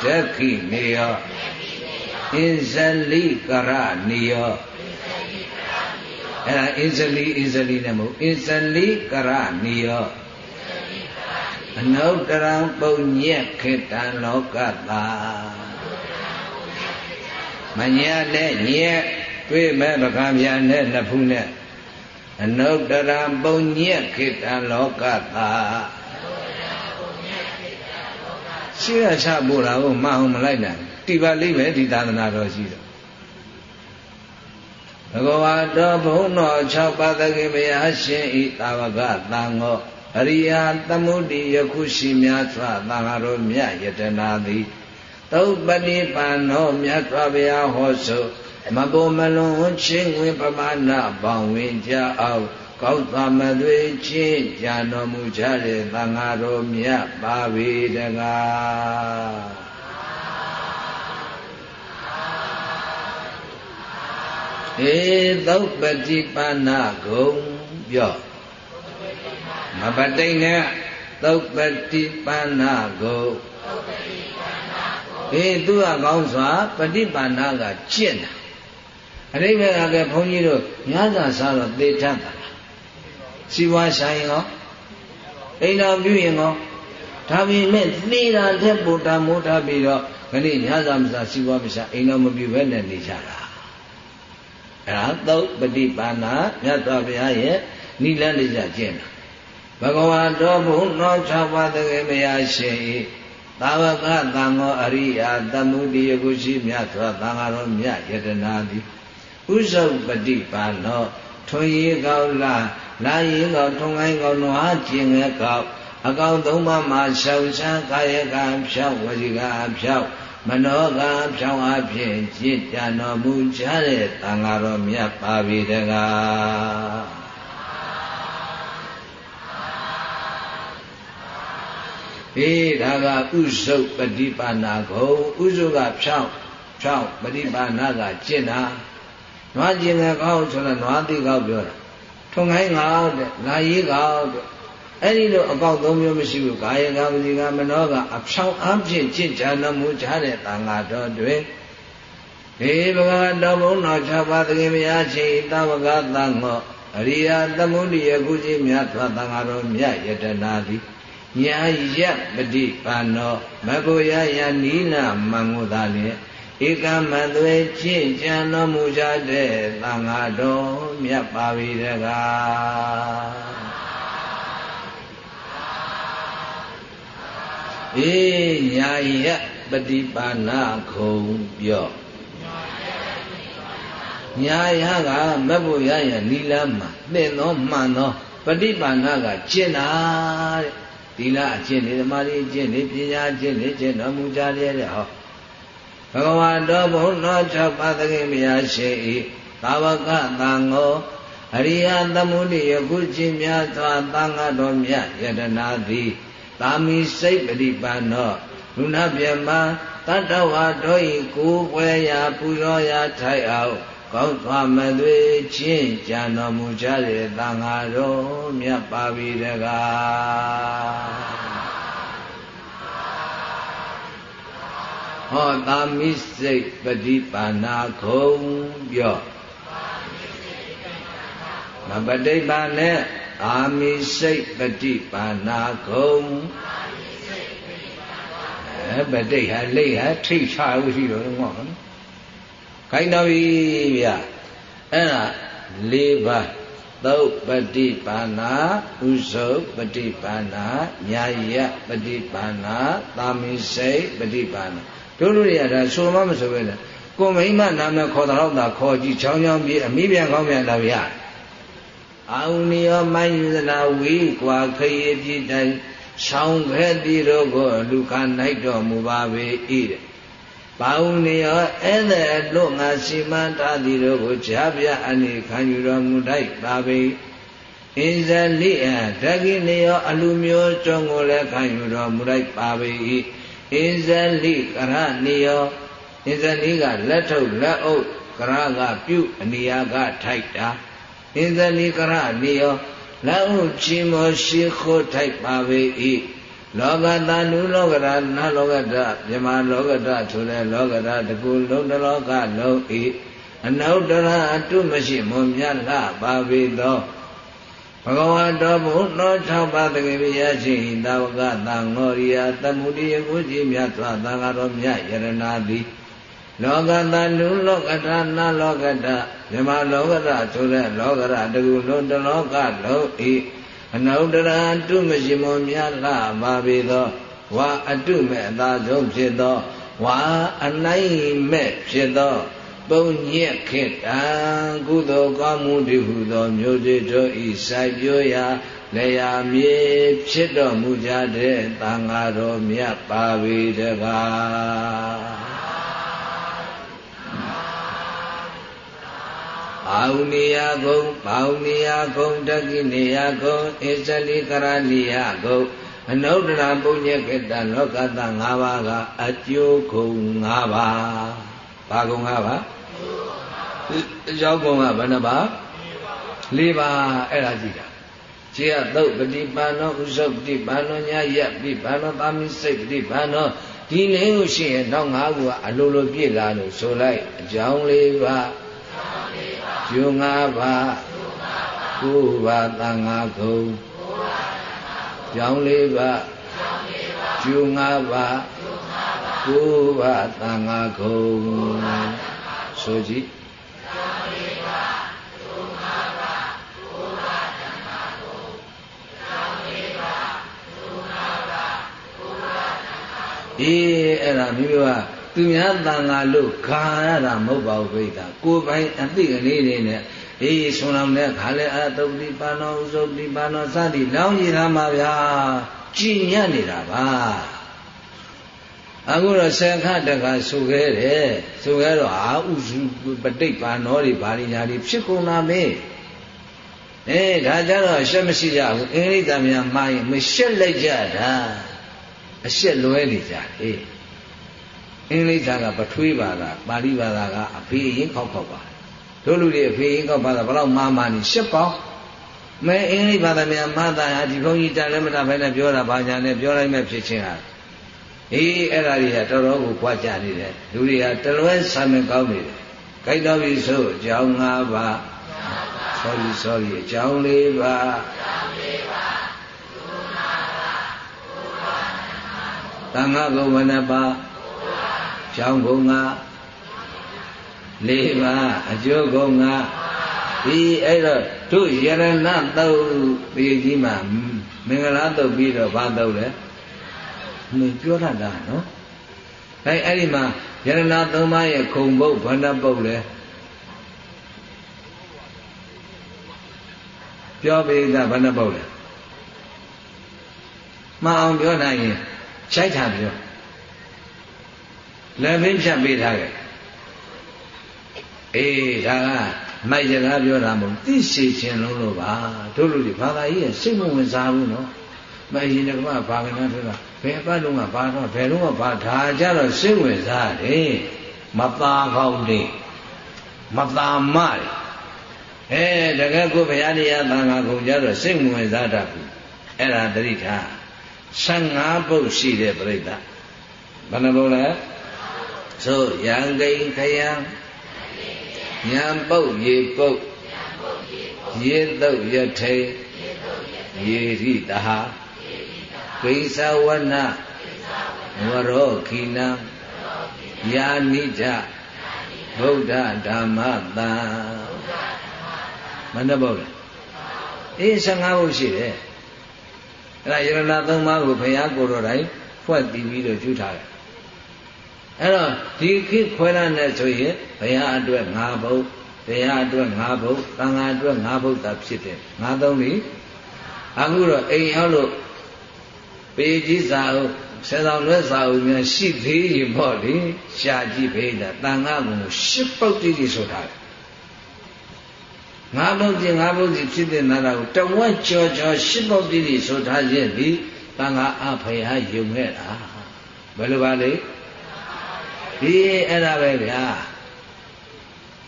ဒက္ခိနေယောအင်ဇလိကရနေယော အဲ့ဒါအစ္စလီအစ္စလီနဲ့မဟုတ်အစ္စလီကရဏီယောအနုတ္တရံပုံညက်ခေတံလောကတာမညာနဲ့ညက်တွေ့မဲ့ပကံပြန်နဲ့နှစ်ဖူးနဲ့အနုတ္တရံပုံညက်ခေတံလောကတာရှိရချပို့တာကိုမအောင်မလိုက်နိုင်တိပါလိမ့်မယ်ဒီသာသနာတော်ရှိတယ် ဘဂဝါတော်ဘုန်းတော်6ပါးသခင်ဘုရားရှင်ဤတာဝကသံဃောအရိယာသမုဒိယခုရှိများစွာသံဃာတော်မြတ်ယတနာသည်သုပ္ပတိပန်တော်မြတ်စွာဘုရားဟောဆိုမပေါ်မလွန်ချင်းဝင်ပမာဏပေါင်းဝင်ကြအောင်ကောက်သမသွေချင်းကြာတော်မူကြတဲ့သံဃာတော်မြတ်ပါဝေတကားေ သုပတိပါဏဂုံပြောမပတိန်နဲ့သုပတိပါဏဂုံအေးသူကကောင်းစွာပฏิပါဏကကျင့်တာအရိဘကကဘုန်းကြီးတို့ညစာစားတော့သေထတာစီဝါဆိုင်ရောအိမ်တော်ပြုရင်ရောဒါပေမဲ့သေတာတဲ့ပူတာမိုးထားပြီးတော့ခဏညစာမစားစီဝါမစားအိမ်တော်မပြုဘဲနဲ့နေကြတာ အဲ့ဒါသုတ်ပฏิပါဏမြတ်စွာဘုရားရဲ့နိလန်းလေးကြကျင့်တာဘဂဝါတော်ဘုံတော်၆ပါးတကယ်မရရှင်၏သာဝကသံဃောအရိယာသမုဒိယကုရှိမြတ်စွာသံဃာတော်မြတ်ယတနာသည်ဥဇုပฏิပါနောထွန်ရီကောက်လာလာရီကောက်ထုံငိုင်းကောက်နွားကျင်ငယ်ကောက်အကောင်သုံးပါးမှာရှောင်ရှားကာယကံဖြောက်ဝစီကံဖြောက် မနောကံဖြောင်းအဖြစ်จิตတန်တော်မူကြတဲ့သံဃာတော်မြတ်ပါပြီတကားေးဒါကဥစုပฏิပါဏဂုံဥစုကဖြောင်းဖြောင်းပฏิပါဏကကျင့်တာနွားကျင်တဲ့ကောက်ဆိုတော့နွားတိကောက်ပြောတာထုံခိုင်းကောက်တဲ့လာရေးကောက်တဲ့ အဲ့ဒီလိုအကောက်သုံးမျိုးမရှိဘူးကာယကဝစီကမနောကအဖြောင်းအဖြစ်ကျင့်ကြံတော်မူကြတဲ့တန်ဃာတော်တွေဒီဘဂဝါတော်ဘုံတော်၆ပါးသခင်မယားချင်းတဝကသံဃောအရိယာသမုဒိယကုကြီးမြတ်စွာသံဃာတော်မြတ်ယတနာသည်ညာယပတိပါနောမဘုရယနိနာမံကိုသာလျက်ဧကမသွေချင်းကြံတော်မူကြတဲ့သံဃာတော်မြတ်ပါပြီတကား ညာယပฏิပါဏခုံပြောညာယကမဘုရယနိလမှာသင်သောမှန်သောပฏิပါဏကကျင့်တာတဲ့သီလအကျင့်နေသမာဓိအကျင့်နေပညာအကျင့်နေကျင့်တော်မူကြတဲ့ဟောဘဂဝါတော်ဘုံတော်၆ပါးသခင်မြတ်ရှိ၏သာဝကသံဃောအရိယသမုဒိယကုချင်းများစွာသံဃာတော်မြတ်ယတနာသည် သာမီစိတ်ပရိပန္နောလူနာပြမတတ္တဝါတို့၏ကိုယ်ွယ်ရာပူဇော်ရာထိုက်အောင်ကောင်းစွာမသွေချင်းကြံတော်မူကြတဲ့သံဃာတော်မြတ်ပါပြီတကားဟောသာမိစိတ်ပฏิပါဏာခုံပြောမပဋိပါနဲ့ အာမိစိတ်ပฏิပါဏာခုံအဲပဋိဟာလိဟာထိတ်ချလို့ရှိတော့ငေါ့နော်ခိုင်းတော်ပြီဗျအဲ့ဒါ၄ပါးသုတ်ပฏิပါဏာဥဇုပฏิပါဏာညာယပฏิပါဏာသာမိစိတ်ပฏิပါဏာတို့လူတွေကဒါဆိုမှမဆိုပဲလေကိုမိမနာမခေါ်တော့တာခေါ်ကြည့်ချောင်းချောင်းပြေးအမိပြန်ကောင်းပြန်လာဗျာ အာဟုနိယောမိုင်းယူဇနာဝီကွာခရီးပြည်တိုင်ဆောင်ခဲ့သည်တို့ကိုလူခနိုင်တော်မူပါပေ၏တဲ့ဘာဟုနိယောဧည့်သည်တို့ငါစီမံထားသည်တို့ကိုဈာပြအနေခံယူတော်မူတိုက်ပါပေအင်းဇလိအဓကိနိယောအလူမျိုးကျွန်းကိုလည်းခံယူတော်မူလိုက်ပါပေ၏အင်းဇလိကရနိယောအင်းဇလိကလက်ထုတ်လက်အုပ်ကရကပြုတ်အနိယာကထိုက်တာ အင်းဇလိကရနိယောလက်အုပ်ချီမောရှိခိုးထိုက်ပါပေ၏လောကတန်လူလောကရနလောကတမြမလောကတဆိုတဲ့လောကတတကူလုံးတလောကလုံးဤအနုတ္တရအတုမရှိမွန်မြတ်လှပါပေသောဘဂဝါတော်ဘုသော၆ပါးတကယ်ပြရရှိသာဝကသံဃောရိယသမုဒိယကိုကြီးမြတ်စွာသံဃာတော်မြတ်ယရနာတိ လောကတလူလောကတနာလောကတမြမလောကတဆိုတဲ့လောကရတကူလုံးတလောကလုံးဤအနုတ္တရအတုမရှိမမြတ်လာပါပေသောဝါအတုမဲ့အသာဆုံးဖြစ်သောဝါအနိုင်မဲ့ဖြစ်သောပုံညက်ခေတ္တကုသိုလ်ကောင်းမှုတည်ဟုသောမျိုးစေ့တို့ဤစိုက်ပျိုးရာလေယာမြေဖြစ်တော်မူကြတဲ့သံဃာတော်မြတ်ပါပေတကား ဘာဝနေယကုံဘာဝနေယကုံတကိနေယကုံဣဇလိကရဏိယကုံအနုတ္တရပုညကေတလောကတ၅ပါးကအကျိုးကုံ၅ပါးဘာကုံ၅ပါးအကျိုးကုံကဘယ်နှပါး၄ပါးအဲ့ဒါကြည့်တာခြေကသုတ်ပฏิပန်သောဥစ္စုပฏิပန်သောညာယပฏิပန်သောသာမိစိတ်ပฏิပန်သောဒီလေးကိုရှိရင်တော့ငါးခုကအလိုလိုပြည့်လာလို့ဆိုလိုက်အကြောင်းလေးပါ ကျိုးငါးပါကိုးပါတန်ငါးခုကြောင်းလေးပါကျိုးငါးပါကိုးပါတန်ငါးခုဆိုကြည့်အေးအဲ့ဒါမိမိက သူများတန်ဃာလို့ခါရတာမဟုတ်ပါဘူးပြိတ္တာကိုယ်ပိုင်အသိကလေးတွေနဲ့အေးဆွန်လောင်တဲ့ခါလဲအတုပ္ပိပါဏောဥစုပ္ပိပါဏောစသည်လောင်းကြည့်ထားမှာဗျာကြည်ညက်နေတာပါအခုတော့ဆယ်ခတကဆိုခဲ့တယ်ဆိုခဲ့တော့အာဥစုပဋိပါဏောတွေဘာညာတွေဖြစ်ကုန်တာမေးအဲဒါကြတော့ရှက်မရှိကြဘူးအင်္ဂလိပ်သားများမှာရင်မရှက်လိုက်ကြတာအရှက်လွဲနေကြတယ် အင်္ဂလိပ်စာကပထွေးဘာသာပါဠိဘာသာကအဖေရင်ခောက်ခောက်ပါတို့လူတွေအဖေရင်ခောက်ပါတာဘလောက်မာမာနေရှက်ပေါင်းမဲအင်္ဂလိပ်ဘာသာများမသာဒီဘုန်းကြီးတာလည်းမတာဘဲနဲ့ပြောတာဘာညာနဲ့ပြောလိုက်မဲ့ဖြစ်ချင်းဟာအေးအဲ့ဒါတွေကတော်တော်ကိုကြွားကြနေတယ်လူတွေကတလွဲဆံမကောင်းနေတယ်ကြိုက်တော်ပြီဆိုအကြောင်း၅ပါး sorry sorry အကြောင်း၄ပါးအကြောင်း၄ပါးသံဃာဘဝနပါ ကျောင်းကုံက၄ပါးအကျိုးကုံကဒီအဲ့တော့တို့ယရဏတုတ်ပေကြီးမှာမင်္ဂလာတုတ်ပြီးတော့ဘာတုတ်လဲမင်းပြောတတ်တာနော်အဲအဲ့ဒီမှာယရဏသုံးပါးရဲ့ခုံပုတ်ဘဏ္ဍပုတ်လဲပြောပြီးသားဘဏ္ဍပုတ်လဲမအောင်ပြောနိုင်ရင်ခြိုက်တာပြော လက်ဖင်းဖြတ်ပေးထားခဲ့အေးဒါကမိုက်စကားပြောတာမဟုတ်သိရှိခြင်းလုံးလို့ပါတို့လူတွေဘာသာကြီးရဲ့စိတ်မဝင်စားဘူးနော်မအရင်ကဘာကနာဆိုတာဘယ်ပတ်လုံးကဘာတော့ဘယ်လုံးကဘာဒါကြတော့စိတ်ဝင်စားတယ်မသားကောင်းတယ်မသားမတယ်အဲတကယ်ကိုဘုရားတရားသံဃာကုန်ကြတော့စိတ်ဝင်စားတတ်ဘူးအဲ့ဒါတတိထား15ပုတ်ရှိတဲ့ပြိဿဘယ်နှပုတ်လဲ ဆိုရံကိန်ခယံညံပုတ်ရေပုတ်ရေတုတ်ရထိန်ရေရိတဟာကိစ္စဝနဝရောခိနံယာနိကြဗုဒ္ဓဓမ္မတံမနှပုတ်လဲအေး15ပုတ်ရှိတယ်အဲ့ဒါယရဏသုံးပါးကိုဘုရားကိုယ်တော်တိုင်ဖွဲ့တည်ပြီးတော့ကျူးထားတယ် အဲ့တော့ဒီခေတ်ခွဲရတဲ့ဆိုရင်ဘုရားအတွက်၅ဘုတ်ဘုရားအတွက်၅ဘုတ်သံဃာအတွက်၅ဘုတ်သာဖြစ်တယ်၅သုံးလီအခုတော့အိမ်ရောက်လို့ပေကြီးစာအုပ်ဆယ်ဆောင်လွဲစာအုပ်များရှိသေးရင်ပေါ့လေရှားကြည့်ဖေးတာတန်ခါကိုရှစ်ပုတ်တိတိဆိုထားတယ်ငါးပုတ်ကြီးငါးပုတ်ကြီးဖြစ်တဲ့နာတာကိုတဝက်ကြော်ကြော်ရှစ်ပုတ်တိတိဆိုထားရဲ့ဒီတန်ခါအဖေဟာယုံခဲ့တာဘယ်လိုပါလဲ ဒီအဲ့ဒါပဲဗျာ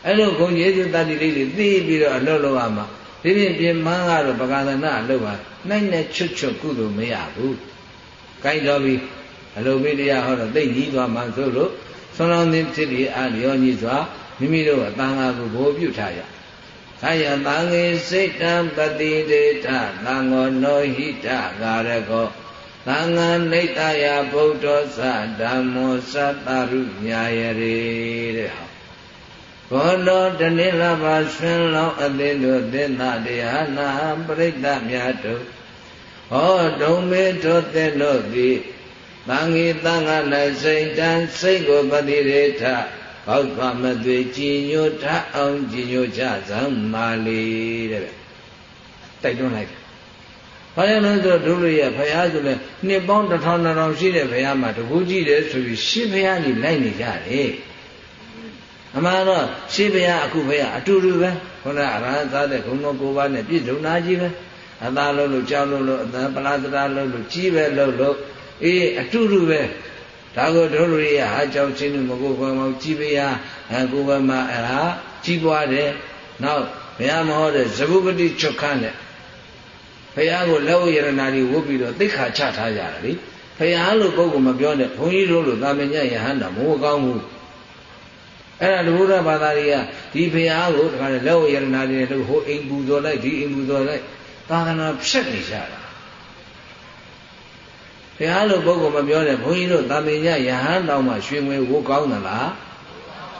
အဲ့လိုဂုံကျေးဇူးတတ္တိလေးတွေသိပြီးတော့အလုပ်လုပ်ရမှာဒီပြင်ပြင်မန်းကတော့ပကာသနာအလုပ်ပါနိုင်နဲ့ချွတ်ချွတ်ကုသိုလ်မရဘူး။ကိုင်းတော်ပြီအလုပ်မေးတရားဟောတော့သိညီးသွားမှဆိုလို့ဆွမ်းလောင်းသင်းဖြစ်ပြီးအာလျောညီစွာမိမိတို့အတန်ဃာကိုဘိုးပြုထားရ။သာယတန်ငေစိတ်တံပတိတေထသံဃောနောဟိတဂါရကော သံဃာနေတယဗုဒ္ဓောသဓမ္မောသတ္တရုညာယရေတဲ့ဟောဘောတော်တနည်းလာပါဆွင်လောင်းအသင်းတို့သင်္သာတရားနာပရိသတ်များတို့ဟောဒုံမေတို့သင်တို့သည်သံဃေသံဃာ၌စိတ်တန်စိတ်ကိုပတိရေထဘောက်သွားမသွေကြည်ညိုထအောင်ကြည်ညိုကြစမ်းမာလေတဲ့တိုက်တွန်းလိုက် ဘာလို့လဲဆိုတို့လူရဲ့ဘုရားဆိုလဲနှစ်ပေါင်းတစ်ထောင်တစ်ထောင်ရှိတဲ့ဘုရားမှာတကူကြည့်တယ်ဆိုပြီးရှင်းဘုရားကြီးလိုက်နေကြတယ်အမှန်တော့ရှေးဘုရားအခုဘုရားအတူတူပဲခုနအရဟံသားတဲ့ဂုဏ်တော်၉ပါးနဲ့ပြည့်စုံနာကြီးပဲအသာလို့လို့ကြောက်လို့လို့အသံပလာသရာလို့လို့ကြီးပဲလို့လို့အေးအတူတူပဲဒါကိုတို့လူတွေကဟာကြောင့်ချင်းလူမကိုကောင်းအောင်ကြီးပရားအဲကိုဘမအဲ့ဒါကြီးပွားတယ်နောက်ဘုရားမဟောတဲ့ဇဂုပတိချုပ်ခန်းနဲ့ ဘုရားကိုလက်ဝရဏာတွေဝုတ်ပြီးတော့သိခါချထားကြတယ်လေဘုရားလို့ပုဂ္ဂိုလ်မပြောနဲ့ဘုန်းကြီးတို့လို့သာမညယဟန္တာမိုးကောင်းဘူးအဲ့ဒါတဘုရားဘာသာတွေကဒီဘုရားကိုတခါလက်ဝရဏာတွေလို့ဟိုအိမ်ပူဇော်လိုက်ဒီအိမ်ပူဇော်လိုက်သာသနာဖြတ်နေကြတာဘုရားလိုပုဂ္ဂိုလ်မပြောနဲ့ဘုန်းကြီးတို့တာမင်ညယဟန်တောင်မှရွှေငွေဝတ်ကောင်းသလား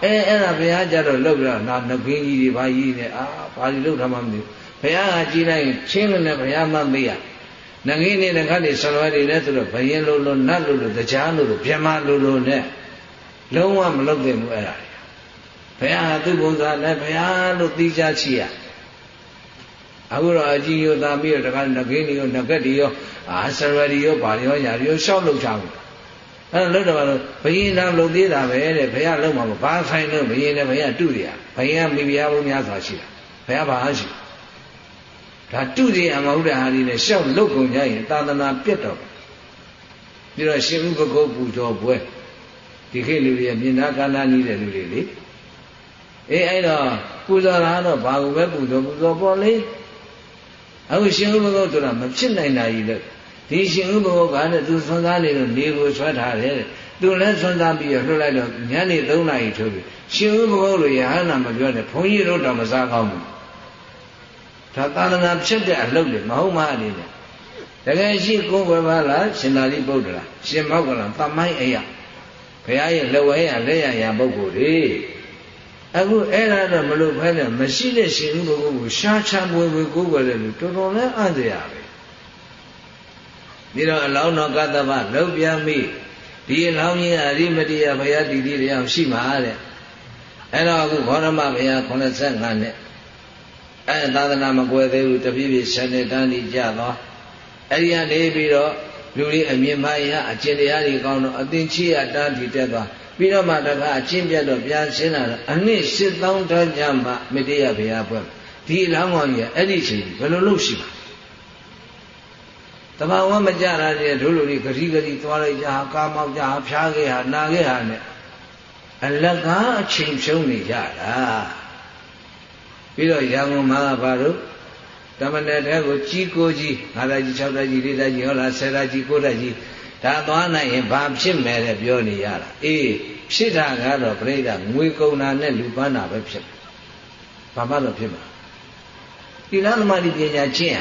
အဲအဲ့ဒါဘုရားကြတော့လှုပ်ပြီးတော့နာနှကင်းကြီးတွေဘာကြီးနေအာဘာကြီးလှုပ်ထားမှမသိဘူး ဘုရားကကြည်လိုက်ချင်းနဲ့ဘုရားမှမေးရနငင်းနေတဲ့ခါနေဆလွယ်တွေနဲ့ဆိုတော့ဘယင်းလိုလိုနတ်လိုလိုတရားလိုလိုပြမလိုလိုနဲ့လုံးဝမလုပ်သင့်ဘူးအဲ့ဒါဘုရားဟာသူ့ဘုံသာနဲ့ဘုရားလို့သိကြချီရအခုတော့အကြီးရောသားပြီးတော့တခါငကင်းတွေရောငကက်တွေရောအာဆရဝရီရောဗာရောညာရောရှောက်လောက်ချောင်းအဲ့တော့လို့တော့ဘယင်းသားလုံသေးတာပဲတဲ့ဘုရားလုံးမှာဘာဆိုင်လို့ဘယင်းနဲ့ဘုရားတူရဘယင်းကမိဖုရားဘုရားဆိုတာရှိတာဘုရားဘာရှိ ဒါတူစီအမဟုတ်တဲ့ဟာဒီနဲ့ရှောက်လုတ်ကုန်ကြရင်သာသနာပြတ်တော့ပြီးတော့ရှင်ဥပကုတ်ပူဇော်ပွဲဒီခေတ်လူတွေမြင်နာကာလနီးတဲ့လူတွေလေအေးအဲ့တော့ပူဇော်တာတော့ဘာကိုပဲပူဇော်ပူဇော်ပေါ်လေအခုရှင်ဥပကုတ်ဆိုတာမဖြစ်နိုင်တာကြီးလေဒီရှင်ဥပကုတ်ကလည်းသူဆွမ်းသားနေလို့နေကိုဆွဲထားတယ်တဲ့သူလည်းဆွမ်းသားပြီးတော့လှုပ်လိုက်တော့ညနေ3နာရီထိုးပြီရှင်ဥပကုတ်လိုရဟန္တာမပြောနဲ့ဘုန်းကြီးတို့တော့မစားကောင်းဘူး ဒါသာသနာဖြစ်တဲ့အလုပ်တွေမဟုတ်မှအနေနဲ့တကယ်ရှိကိုယ်ပဲပါလားရှင်သာရိပုတ္တရာရှင်မောက္ကလံသမိုင်းအရာဘုရားရဲ့လက်ဝဲရလက်ရရာပုဂ္ဂိုလ်တွေအခုအဲ့ဒါတော့မလို့ဖဲနဲ့မရှိတဲ့ရှင်ဥပကုကိုရှားချမ်းပွေပွေကိုယ်ွယ်တယ်လို့တော်တော်လေးအံ့ကြရပဲပြီးတော့အလောင်းတော်ကတ္တဗလောက်ပြန်ပြီဒီအလောင်းကြီးအရိမတိယဘုရားတည်တည်တရားရှိမှာတဲ့အဲ့တော့အခုဘောရမဘုရား85နဲ့ အဲသာသနာမကွယ်သေးဘူးတပြည့်ပြည့်ဆယ်နှစ်တန်းကြီးကြသွားအဲ့ဒီကနေပြီးတော့လူတွေအမြင်မှရအကျင့်တရားတွေကောင်းတော့အသင်ချီရတန်းကြီးတက်သွားပြီးတော့မှတခါအချင်းပြတ်တော့ပြန်ရှင်းလာတော့အနှစ်8000တန်းကြမှမတရားဘုရားပွဲဒီအလောင်းကောင်ကြီးအဲ့ဒီချိန်ဘယ်လိုလုပ်ရှိမှာတဘာဝမကြတာတဲ့ဒုလူတွေဂတိဂတိသွားလိုက်ကြဟာကာမောက်ကြဟာဖျားခဲ့ဟာနာခဲ့ဟာနဲ့အလကားအချိန်ဖြုံးနေကြတာ ပြီးတော့ရန်ကုန်မှာဘာလို့တမနယ်တဲကိုကြီးကိုကြီး၅ဓာကြီး၆ဓာကြီး၄ဓာကြီးဟုတ်လား၁၀ဓာကြီး၉ဓာကြီးဒါသွားနိုင်ရင်ဘာဖြစ်မယ်တဲ့ပြောနေရတာအေးဖြစ်တာကတော့ပြိဋ္ဌာငွေကုန်တာနဲ့လူပန်းတာပဲဖြစ်ဘာမှတော့ဖြစ်မှာဒီလားသမာဓိပညာကျင့်ရ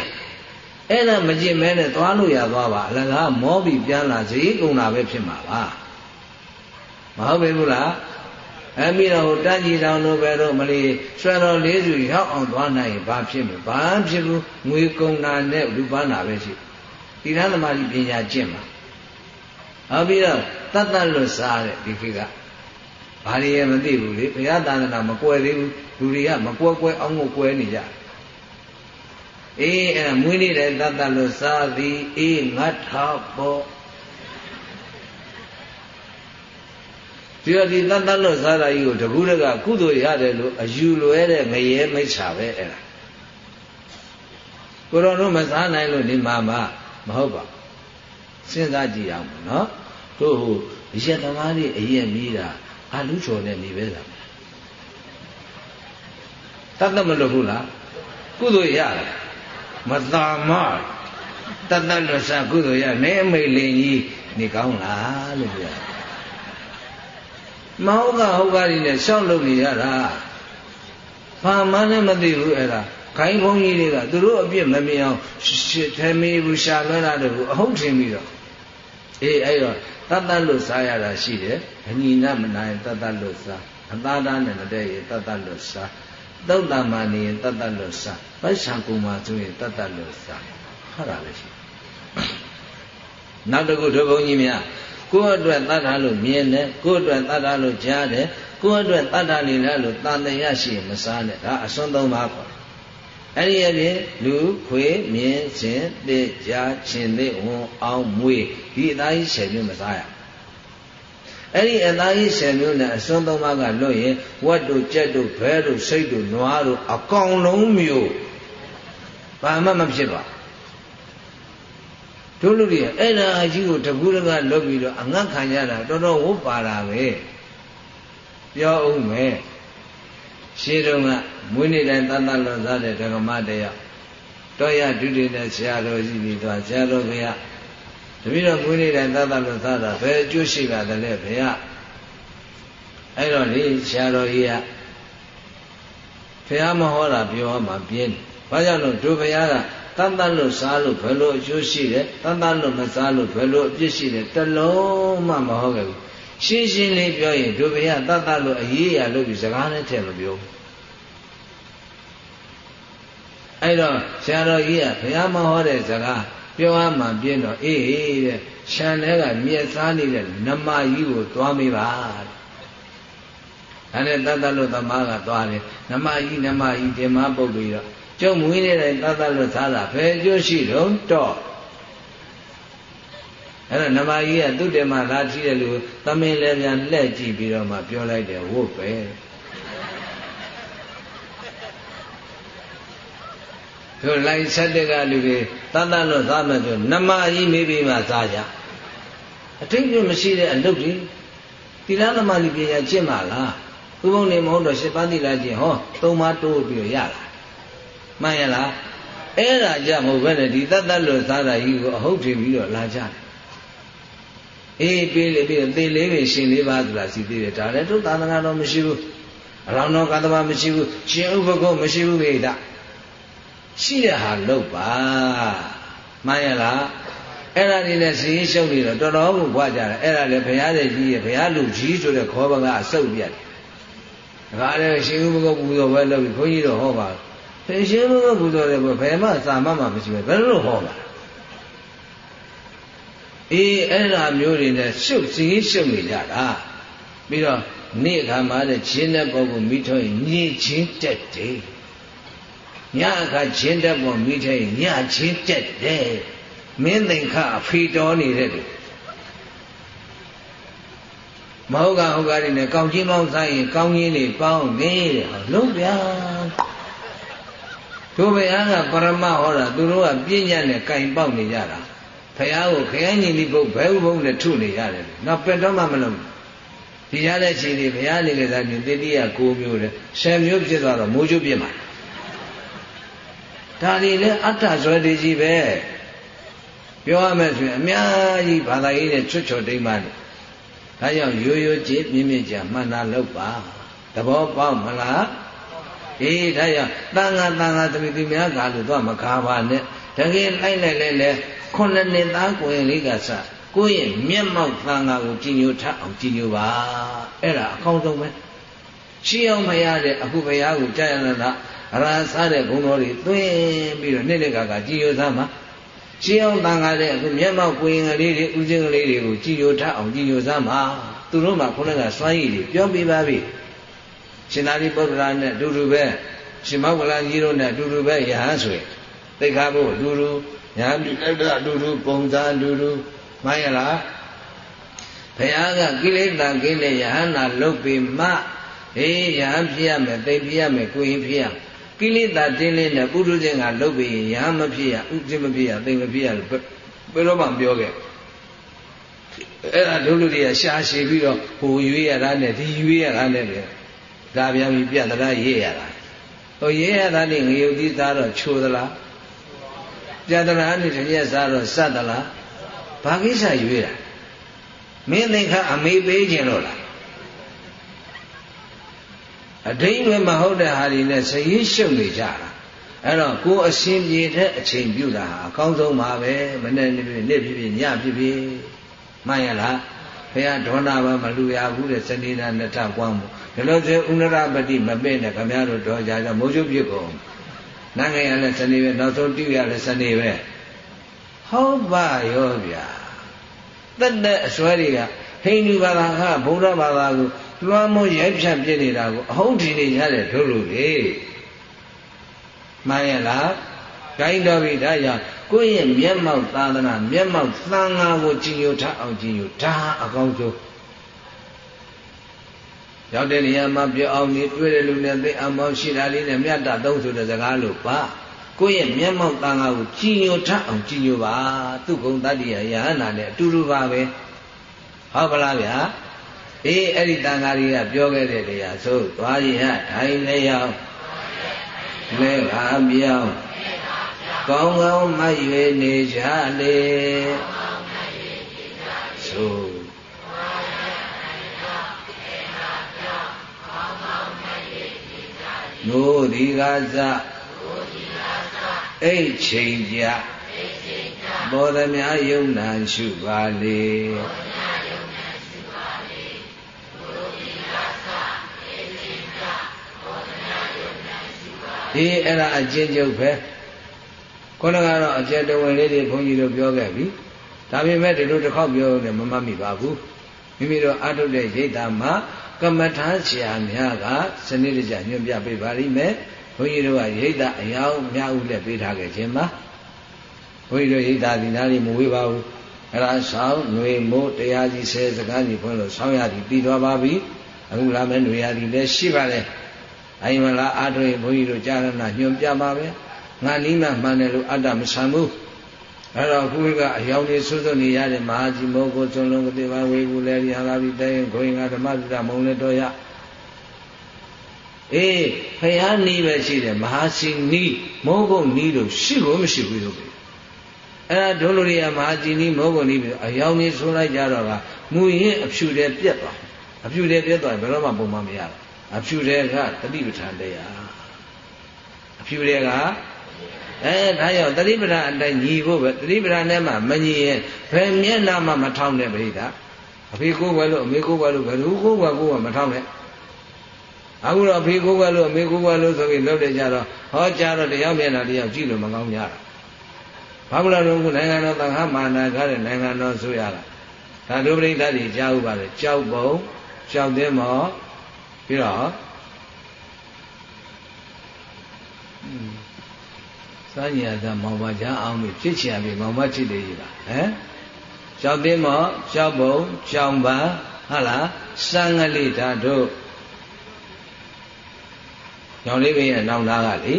အဲ့ဒါမကျင့်မဲနဲ့သွားလို့ရသွားပါအလကားမောပြီးပြန်လာဈေးကုန်တာပဲဖြစ်မှာပါမဟုတ်ပြီဘူးလား အဲပြီးတော့တန်းကြီးတောင်တို့ပဲတော့မလီဆွဲတော်လေးစုရောက်အောင်သွားနိုင်ရင်ဘာဖြစ်မလဲဘာဖြစ်ဘူးငွေကုန်တာနဲ့လူပန်းတာပဲရှိဒီလားသမာဓိပညာကျင့်မှာဟောပြီးတော့တတ်တတ်လွတ်စားတဲ့ဒီခေတ်ကဘာတွေရမသိဘူးလေဘုရားသာသနာမကွယ်သေးဘူးလူတွေကမကွယ်ကွယ်အောင်ကိုကွယ်နေကြအေးအဲ့ဒါမွေးနေတဲ့တတ်တတ်လွတ်စားသည်အေးငတ်ထာပေါ် ဒီတော့ဒီတတ်တတ်လွတ်စားတာကြီးကိုတကူးတကကုသိုလ်ရတယ်လို့အယူလွဲတဲ့ငရဲမိစ္ဆာပဲအဲ့ဒါကိုတော်တို့မစားနိုင်လို့ဒီမှာမမဟုတ်ပါစဉ်းစားကြည့်အောင်နော်တို့ဟိုရက်သမားလေးအရက်မီးတာအလူချော်နဲ့နေပဲလားတတ်တမလို့ဘူးလားကုသိုလ်ရတယ်မသာမတတ်တလွတ်စားကုသိုလ်ရနေအမိတ်လင်ကြီးနေကောင်းလားလို့ပြော မဟုတ်ကဟုတ်ကားကြီးနဲ့ရှောက်လုပ်နေရတာဘာမှလည်းမသိဘူးအဲ့ဒါခိုင်းဘုန်းကြီးတွေကသူတို့အပြစ်မမြင်အောင်ထဲမေးဘူးရှာလွှဲတာတို့အဟုတ်ထင်ပြီးတော့အေးအဲ့တော့တတ်တတ်လို့စားရတာရှိတယ်အညီနမနိုင်တတ်တတ်လို့စားအသားသားနဲ့မတည့်ရင်တတ်တတ်လို့စားသုတ်တံမာနေရင်တတ်တတ်လို့စားပိုက်ဆံကူမှာဆိုရင်တတ်တတ်လို့စားဟာတာလည်းရှိနောက်တစ်ခုဒုဘုန်းကြီးများ ကိုယ့်အတွက်တတ်တာလို့မြင်တယ်ကိုယ့်အတွက်တတ်တာလို့ကြားတယ်ကိုယ့်အတွက်တတ်တာနေလားလို့တန်တရားရှိရင်မစားနဲ့ဒါအစွန်းသုံးပါးခေါ်အဲ့ဒီအပြင်လူခွေမြင်းရှင်တစ်ကြားရှင်သိဝန်အောင်မွေဒီအသားကြီးဆယ်မျိုးမစားရအဲ့ဒီအသားကြီး10မျိုးနဲ့အစွန်းသုံးပါးကလွတ်ရင်ဝတ်တို့ကြက်တို့ဘဲတို့စိတ်တို့နွားတို့အကောင်လုံးမျိုးဘာမှမဖြစ်ပါ တို့လူတွေအဲ့ဒါအကြီးကိုတကူးတကလွတ်ပြီးတော့အငတ်ခံရတာတော်တော်ဝတ်ပါတာပဲပြောအောင်မယ်ရှင်းတော့ကမွေးနေ့တိုင်းတန်တန်လွန်စားတဲ့ဓမ္မတရားတော်ရဒုတိယနဲ့ဆရာတော်ကြီးပြီးသွားဆရာတော်ဘုရားတပည့်တော်မွေးနေ့တိုင်းတန်တန်လွန်စားတာဘယ်အကျိုးရှိပါသလဲဘုရားအဲ့တော့လေဆရာတော်ကြီးကဘုရားမဟောတာပြောမှပြင်းတယ်။ဘာကြောင့်လို့တို့ဘုရားက တန်တန်လို့စားလို့ဘယ်လိုအကျိုးရှိတယ်တန်တန်လို့မစားလို့ဘယ်လိုအပြစ်ရှိတယ်တလုံးမှမဟုတ်ခဲ့ဘူး။ရှင်းရှင်းလေးပြောရင်တို့ဘုရားတန်တန်လို့အရေးရလို့ဒီစကားနဲ့ထည့်မပြောဘူးအဲ့တော့ဆရာတော်ကြီးကဘုရားမဟောတဲ့စကားပြောရမှပြင်းတော့အေးတဲ့ရှန်ထဲကမြက်စားနေတဲ့နမကြီးကိုသွားမေးပါဒါနဲ့တတ်တလို့သမားကသွားတယ်နမကြီးနမကြီးဒီမှာပုတ်ပြီးတော့ ကျုံမွေးနေတဲ့တတ်တလို့သားတာဘယ်ကျိုးရှိတော့တော့အဲ့တော့နမကြီးကသူ့တယ်မှာလာထီးတယ်လို့သမင်းလည်းပြန်လှည့်ကြည့်ပြီးတော့မှပြောလိုက်တယ်ဝုတ်ပဲတို့လိုက်ဆက်တဲ့ကလူတွေတတ်တတ်လို့သားမယ်ဆိုနမကြီးမေးပြီးမှစားကြအထိတ်မရှိတဲ့အလုပ်တွေသီလသမာဓိပညာကျင့်ပါလားဥပုံနေမဟုတ်တော့ရှစ်ပါးသီလကျင့်ဟောသုံးပါးတိုးပြီးရလား မှန်ရလားအဲ့ဒါကြမဟုတ်ဘဲနဲ့ဒီတတ်တတ်လို့စားတာကြီးကိုအဟုတ်ထင်ပြီးတော့လာကြတယ်အေးပြေးလေပြေးသေလေးပဲရှင်လေးပါဆိုတာစီသေးတယ်ဒါလည်းတို့သာသနာတော်မရှိဘူးအလောင်းတော်ကတ္တမမရှိဘူးရှင်ဥပကုတ်မရှိဘူးကိဒါရှိတဲ့ဟာလုပ်ပါမှန်ရလားအဲ့ဒါနေနဲ့စီရင်ရှုပ်နေတော့တော်တော်ကိုကြွားကြတယ်အဲ့ဒါလည်းဘုရားတဲ့ကြီးရဲ့ဘုရားလူကြီးဆိုတဲ့ခေါ်ပကအစုပ်ပြတ်တယ်ဒါကလည်းရှင်ဥပကုတ်ပူဇော်ပဲလုပ်ပြီးခွန်ကြီးတော့ဟောပါ ရှင်ရှင်ဥပကုတ်ပူဇော်တယ်ဘယ်မှစာမမှမရှိပဲဘယ်လိုဟောပါအေးအဲ့ဒါမျိုးတွေနဲ့ရှုပ်စီရင်ရှုပ်နေကြတာပြီးတော့နေ့ခါမှတဲ့ဂျင်းတဲ့ပုဂ္ဂိုလ်မိထောရင်ညင်ချင်းတက်တယ်ညအခါချင်းတက်ပေါ်မိထိုင်ညချင်းတက်တယ်မင်းသင်္ခအဖီတော်နေတဲ့လူမဟုတ်ကဟုတ်ကားတွေနဲ့ကောင်းချင်းပေါင်းဆိုင်ရင်ကောင်းချင်းတွေပေါင်းနေတယ်လုံးဗျာ တို့ဘုရားကပရမဟောတာသူတို့ကပြဉ္ညာနဲ့ကင်ပေါက်နေကြတာဘုရားကိုခရမ်းညီလိပုတ်ဘဲဥဘုံနဲ့ထုနေရတယ်နောက်ပက်တော့မှမလုံးဒီရတဲ့ချိန်တွေဘုရားနေကြတာညတေတိယ9မျိုးတဲ့10မျိုးဖြစ်သွားတော့မိုးကျုပ်ပြစ်မှာဒါတွေလည်းအတ္တဇွဲတွေကြီးပဲပြောရမယ်ဆိုရင်အများကြီးဘာသာရေးနဲ့ချွတ်ချော်တိမ်ပါနေဒါကြောင့်ရိုးရိုးကြည်မြင့်မြင့်ကြမှန်တာလုပ်ပါသဘောပေါက်မလား အေးဒါကြောင့်တန်ဃာတန်ဃာတမိသူများကလို့တော့မကားပါနဲ့တကယ်လိုက်လိုက်လဲလဲခုနှစ်နှစ်သားကိုရင်လေးကစကိုယ့်ရဲ့မျက်မှောက်သံဃာကိုကြည်ညိုထအောင်ကြည်ညိုပါအဲ့ဒါအကောင်းဆုံးပဲရှိအောင်မရတဲ့အခုဘုရားကိုကြားရတာအရာစားတဲ့ဂုဏ်တော်တွေသွင်းပြီးတော့နှစ်နှစ်ကကကြည်ညိုသားမှာရှင်းအောင်တန်ခါတဲ့အခုမျက်မှောက်ကိုရင်ကလေးတွေဥစဉ်ကလေးတွေကိုကြည်ညိုထအောင်ကြည်ညိုသားမှာသူတို့မှခုနကစွမ်းရည်တွေပြောပြပါပြီ ရှင်သာရိပုတ္တရာနဲ့အတူတူပဲရှင်မောကလကြီးတို့နဲ့အတူတူပဲယဟန်ဆိုရင်သိခါဖို့အတူတူညာပြုလိုက်တာအတူတူပုံစံအတူတူမှန်ရလားဘုရားကကိလေသာကင်းတဲ့ယဟန္တာလုတ်ပြီးမှအေးယဟန်ဖြစ်ရမယ်သိဖြစ်ရမယ်ကိုရင်ဖြစ်ရမယ်ကိလေသာတင်းလင်းတဲ့ပုထုဇဉ်ကလုပ်ပြီးရဟမဖြစ်ရဥပ္ပမဖြစ်ရသိမဖြစ်ရလို့ဘယ်တော့မှပြောခဲ့အဲ့ဒါဒုလူတွေကရှာရှည်ပြီးတော့ဟိုရွေးရတာနဲ့ဒီရွေးရတာနဲ့ပဲ ဒါပြန်ပြီးပြတ်သလားရေးရတာဟိုရေးရတာနဲ့ငရုတ်သီးသားတော့ချိုးသလားပြတ်သလားနဲ့တရက်စားတော့စတ်သလားဘာကိစ္စရွေးတာမင်းသင်္ခါအမေပေးခြင်းလို့လားအတိတ်ပဲမဟုတ်တဲ့ဟာတွေနဲ့စရေးရှုပ်နေကြတာအဲ့တော့ကိုယ်အရှင်ပြေတဲ့အချိန်ပြုတာဟာအကောင်းဆုံးပါပဲမနေ့နေ့နေ့ဖြစ်ဖြစ်ညဖြစ်ဖြစ်မှန်ရလားဘုရားဒေါနာဘာမလူရဘူးတဲ့စနေနာနှစ်ထကွမ်းမှု ဒီလိုဆိုဥနရပတိမပဲ့နဲ့ခမရတို့တော်ကြကြမိုးချုပ်ပြစ်ကုန်နန်းငယ်ရလဲစနေပဲနောက်ဆုံးတိရလဲစနေပဲဟုတ်ပါရောဗျာတက်တဲ့အစွဲတွေကဟိန္ဒူဘာသာကဗုဒ္ဓဘာသာကိုလွှမ်းမိုးရိုက်ဖြတ်ပြစ်နေတာကိုအဟုတ်ထင်နေကြတဲ့တို့လူတွေမှန်ရဲ့လားဂိုင်းတော်ပြီဒါကြောင့်ကိုယ့်ရဲ့မျက်မှောက်သာသနာမျက်မှောက်သံဃာကိုကြည်ညိုထအောင်ကြည်ညိုဒါအကောင်းဆုံး ရောက်တဲ့နေရာမှာပြောအောင်နေတွေ့တဲ့လူနဲ့သိအမောင်းရှိတာလေးနဲ့မြတ်တာသုံးဆိုတဲ့စကားလို့ပါကိုယ့်ရဲ့မျက်မှောက်တန်ခါကိုကြည်ညိုထအောင်ကြည်ညိုပါသူကုံတတ္တိယယဟနာနဲ့အတူတူပါပဲဟုတ်ပါလားဗျာအေးအဲ့ဒီတန်ခါကြီးကပြောခဲ့တဲ့တရားဆိုသွားရင်ဟထိုင်လျောင်းလဲကပြောင်းကောင်းကောင်းမရွေနေကြလေဆို နိုးဒီကသအိတ်ချိန်ကြဘောဓမြယုံနာရှုပါလေဒီအဲ့ဒါအကျဉ်းချုပ်ပဲခေါင်းကတော့အကျဉ်းတဝင်လေးတွေဘုန်းကြီးတို့ပြောခဲ့ပြီဒါပေမဲ့ဒီလိုတစ်ခေါက်ပြောတယ်မမှတ်မိပါဘူးမိမိတို့အထုတ်တဲ့ရိတ်တာမှာ ကမ္မထာဆရာများကစနစ်တကျညွှန်ပြပေးပါလိမ့်မယ်ဘုန်းကြီးတို့ကရိတ်တာအယောင်များဦးလက်ပေးထားခဲ့ခြင်းပါဘုန်းကြီးတို့ရိတ်တာဒီနားလေးမဝေးပါဘူးအဲ့ဒါဆောင်ຫນွေမိုးတရားကြီးဆဲစကားကြီးဖွင့်လို့ဆောင်းရသည်ပြီးသွားပါပြီအခုလာမယ့်ຫນွေရသည်လည်းရှိပါလေအိမ်မလားအာထုံဘုန်းကြီးတို့ကြာရဏညွှန်ပြပါပဲငါနီးမှမှန်တယ်လို့အတ္တမဆံဘူး အဲ့တော့ခုကအယောင်နေဆွဆွနေရတဲ့မဟာကြီးမောကိုကျွန်းလုံးကတိပါဝေကူလဲရလာပြီးတဲရင်ခွင်ကဓမ္မစဒမုံလဲတော်ရအေးဖယားနီးပဲရှိတယ်မဟာစီနီးမောကုတ်နီးလို့ရှိလို့မရှိဘူးလို့အဲ့ဒါဒုလိုရိယမဟာကြီးနီးမောကုတ်နီးပြီးအယောင်နေဆွလိုက်ကြတော့ကမူရင်အဖြူတယ်ပြက်သွားအဖြူတယ်ပြက်သွားရင်ဘယ်တော့မှပုံမှန်မရဘူးအဖြူတယ်ကတတိပဋ္ဌာန်တရားအဖြူတယ်က အဲဒါကြောင့်တတိပဒအတိုင်းညီဖို့ပဲတတိပဒနဲ့မှမညီရင်ဘယ်မျက်နှာမှမထောင်းတဲ့ပြိဿအဖေကိုယ်ပဲလို့အမေကိုယ်ပဲလို့ဘယ်သူကိုယ်ပဲကိုယ်ကမထောင်းနဲ့အခုတော့အဖေကိုယ်ပဲလို့အမေကိုယ်ပဲလို့ဆိုပြီးလုပ်တယ်ကြတော့ဟောကြတော့တရားမျက်နှာတရားကြည့်လို့မကောင်းကြတာဘာလို့လဲတော့ခုနိုင်ငံတော်သံဃာမာနာကားတဲ့နိုင်ငံတော်ဆိုရတာဒါဒုပရိသတ်ကြီးကြားဥပါလေကြောက်ပုံကြောက်တဲ့မော်ပြီးတော့ စัญญာသာမောင်ပါချာအောင်ပြီဖြစ်ချင်ပြီမောင်မချစ်တယ်ကြီးပါဟမ်ကြောက်သိမောကြောက်ပုံကြောင်ပါဟာလားစံငလိဓာတို့ကြောင်လေးပင်ရဲ့နောင်သားကလေ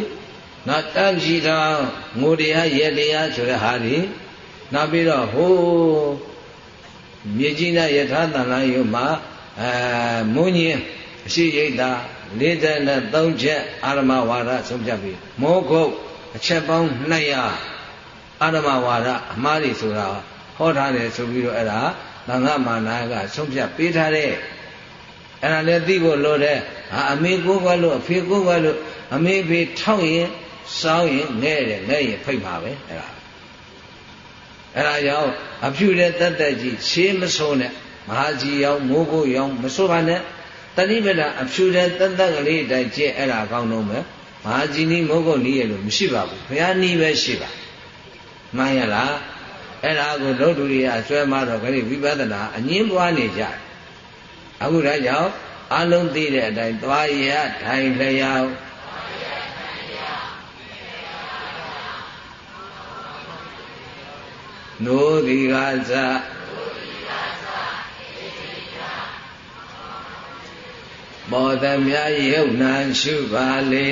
နောက်တန်ကြီးတော်ငိုတရားရက်တရားဆိုတဲ့ဟာဒီနောက်ပြီးတော့ဟိုးမြေကြီးနဲ့ယထာတန်လိုင်းယုမှာအဲမုံညင်းအရှိရိတ်တာ43ချက်အာရမဝါဒဆုံးဖြတ်ပြီးမောခုတ် အချက်ပေါင်း200အာရမဝါဒအမှားတွေဆိုတာဟောထားတယ်ဆိုပြီးတော့အဲ့ဒါသံဃမာနာကဆုံးဖြတ်ပေးထားတဲ့အဲ့ဒါလည်းသိဖို့လိုတယ်ဟာအမေကိုကလို့အဖေကိုကလို့အမေဖေထောက်ရင်စောင်းရင်ငဲ့တယ်ငဲ့ရင်ဖိတ်ပါပဲအဲ့ဒါအဲ့ဒါကြောင့်အဖြူတဲ့တတ်တတ်ကြီးရှေးမဆိုးနဲ့မဟာကြီးရောင်မိုးကိုရောင်မဆိုးပါနဲ့တတိပဒအဖြူတဲ့တတ်တတ်ကလေးတိုင်ကျဲအဲ့ဒါကောင်းတော့မယ် မဟာကြီးနီးမိုးကုတ်နီးရလို့မရှိပါဘူးဘုရားနီးပဲရှိပါမှန်ရလားအဲ့ဒါကိုဒုဒုရိယဆွဲမတော့ခရီးဝိပဿနာအငင်းပွားနေကြအခုဒါကြောင့်အလုံးသိတဲ့အတိုင်းသွားရထိုင်လျောက်နိုးဒီကစား ပေါ်သမျှယုတ်နံရှုပါလေ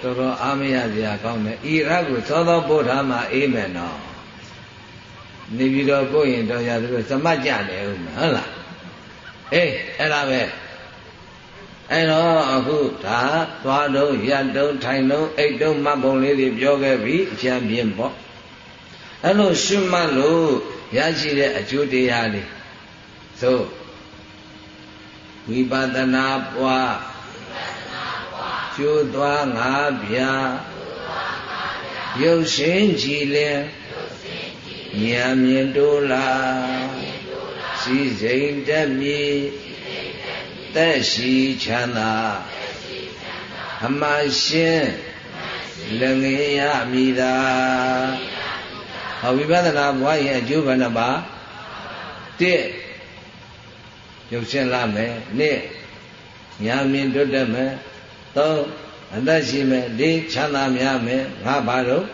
တော်တော်အားမရစရာကောင်းတယ်ဤရကိုသောသောပို့ထားမှအေးမယ်နော်နေပြီးတော့ကိုယ်ရင်တော်ရသူတို့သမတ်ကြတယ်ဟုတ်မဟုတ်လားအေးအဲ့ဒါပဲအဲ့တော့အခုဒါသွားတော့ရတုံးထိုင်တော့အိတ်တုံးမှတ်ပုံလေးတွေပြောခဲ့ပြီအချမ်းပြင်းပေါ့အဲ့လိုရှုမှတ်လို့ရရှိတဲ့အကျိုးတရားလေးသို့ ဝိပဿနာပွားကျိုးသွားငါးပြာရုပ်ရှင်ကြည်လင်ဉာဏ်မြင်တိုးလာစီစိန်တက်မြေသက်ရှိချမ်းသာအမရှိလက်ငယ်ရမိသာဟောဝိပဿနာဘွားရဲ့အကျိုးဘယ်နှပါ1 ရုပ်ရှင်လာမယ်နှစ်ညာမြင်တွတ်တတ်မယ်သုံးအသက်ရှိမယ်လေးချမ်းသာများမယ်ငါဘာတော့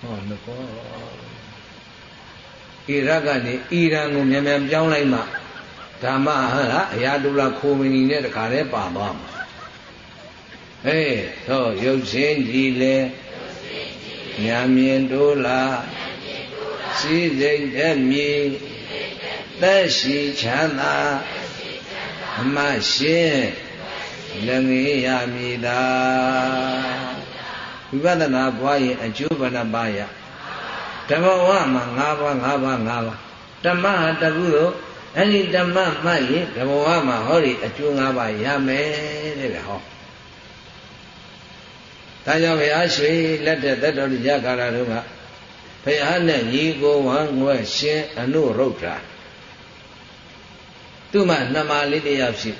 ဟောမကောအီရတ်ကနေအီရန်ကိုမြန်မြန်ပြောင်းလိုက်မှဓမ္မဟာလားအရာတူလာခိုမနီနဲ့တခါတည်းပါသွားမှာဟေးသောရုပ်ရှင်ကြည် လေညာမြင်တိုးလာစီစိတ်တဲ့မြေသက်ရှိချမ်းသာအမရှိလည်းငေးရမည်သာဝိပဿနာပွားရင်အကျိုးဘဏ္ဍပါရဓမ္မဝမှာ၅ပါး၅ပါး၅ပါးဓမ္မဟာတခုတော့အဲ့ဒီဓမ္မမှတ်ရင်ဓမ္မဝမှာဟောဒီအကျိုး၅ပါးရမယ်တဲ့ဗျဟော ဒါကြောင့်ဘုရားရွှေလက်တဲ့တတ္တော်ရကာရတို့ကဘုရားနဲ့ညီကိုဝမ်းငွဲ့ရှင်အနုရုဒ္ဓရာသူ့မှာနှမလေးတယောက်ရှိ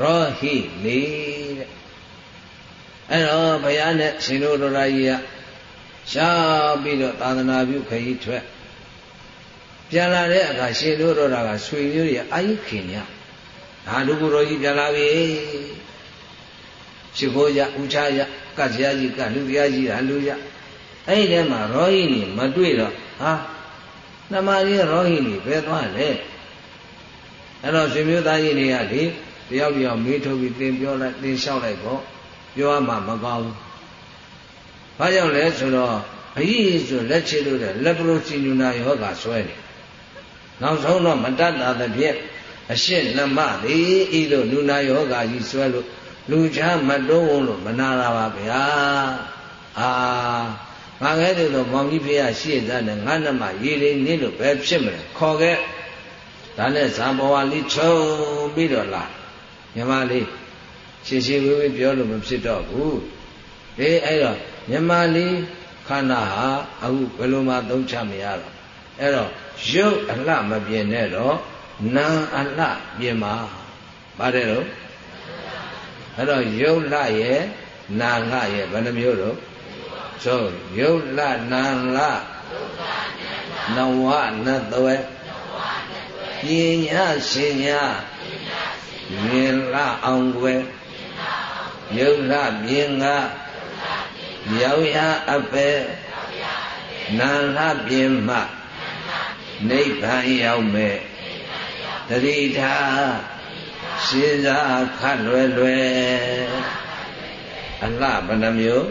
ရောဟိလေးတဲ့အဲ့တော့ဘုရားနဲ့ရှင်တို့တော်ရာကြီးကရှားပြီးတော့သာသနာပြုခရီးထွက်ပြန်လာတဲ့အခါရှင်တို့တော်ရာကဆွေမျိုးတွေအာယုခင်ညဟာလူကိုယ်တော်ကြီးပြန်လာပြီရှိခိုးကြဥချရ ကတ်တရားကြီးကလူတရားကြီးဟာလူရအဲ့ဒီထဲမှာရောဟိနေမတွေ့တော့ဟာနှမလေးရောဟိနေဘယ်သွားလဲအဲ့တော့ဆွေမျိုးသားကြီးတွေကလေတယောက်တယောက်မေးထုတ်ပြီးသင်ပြောလိုက်သင်လျှောက်လိုက်ပေါ့ပြောရမှမကောင်းဘူး။ဘာကြောင့်လဲဆိုတော့အကြီးဆိုလက်ချလို့တဲ့လက်ပရိုစီနူနာယောဂဆွဲနေ။နောက်ဆုံးတော့မတတ်တာတဲ့ဖြင့်အရှင်းလက်မသည်ဤသို့နူနာယောဂကြီးဆွဲလို့ လူချာမတုံးလို့မနာတာပါဗျာ။အာငါကဲ့သို့မောင်ကြီးဖေးရရှေ့သားနဲ့ငါနှမရေလေးနင်းလို့ပဲဖြစ်မလဲခေါ်ခဲ့ဒါနဲ့ဇာဘဝလေးချုံပြီးတော့လာမြမလေးရှင်းရှင်းဝေးဝေးပြောလို့မဖြစ်တော့ဘူးအေးအဲ့တော့မြမလေးခန္ဓာဟာအခုဘယ်လိုမှသုံးချမရတော့အဲ့တော့ရုပ်အလှမပြင်းနဲ့တော့နာအလှပြင်ပါပါတယ်တော့ အဲ့တော့ရုပ်လှရဲ့နာလှရဲ့ဘယ်နှမျိုးတော့ဆိုရုပ်လှနာလှနဝနသွဲပညာရှင်ညာမြင်လာအောင်ွယ်ယုတ်လမြင်ကရောက်ရအပဲနာလပြင်မှနိဗ္ဗာန်ရောက်မဲ့တတိထား ရှင်းစားခတ်လွယ်လွယ်အလှဘယ်နှမျိုး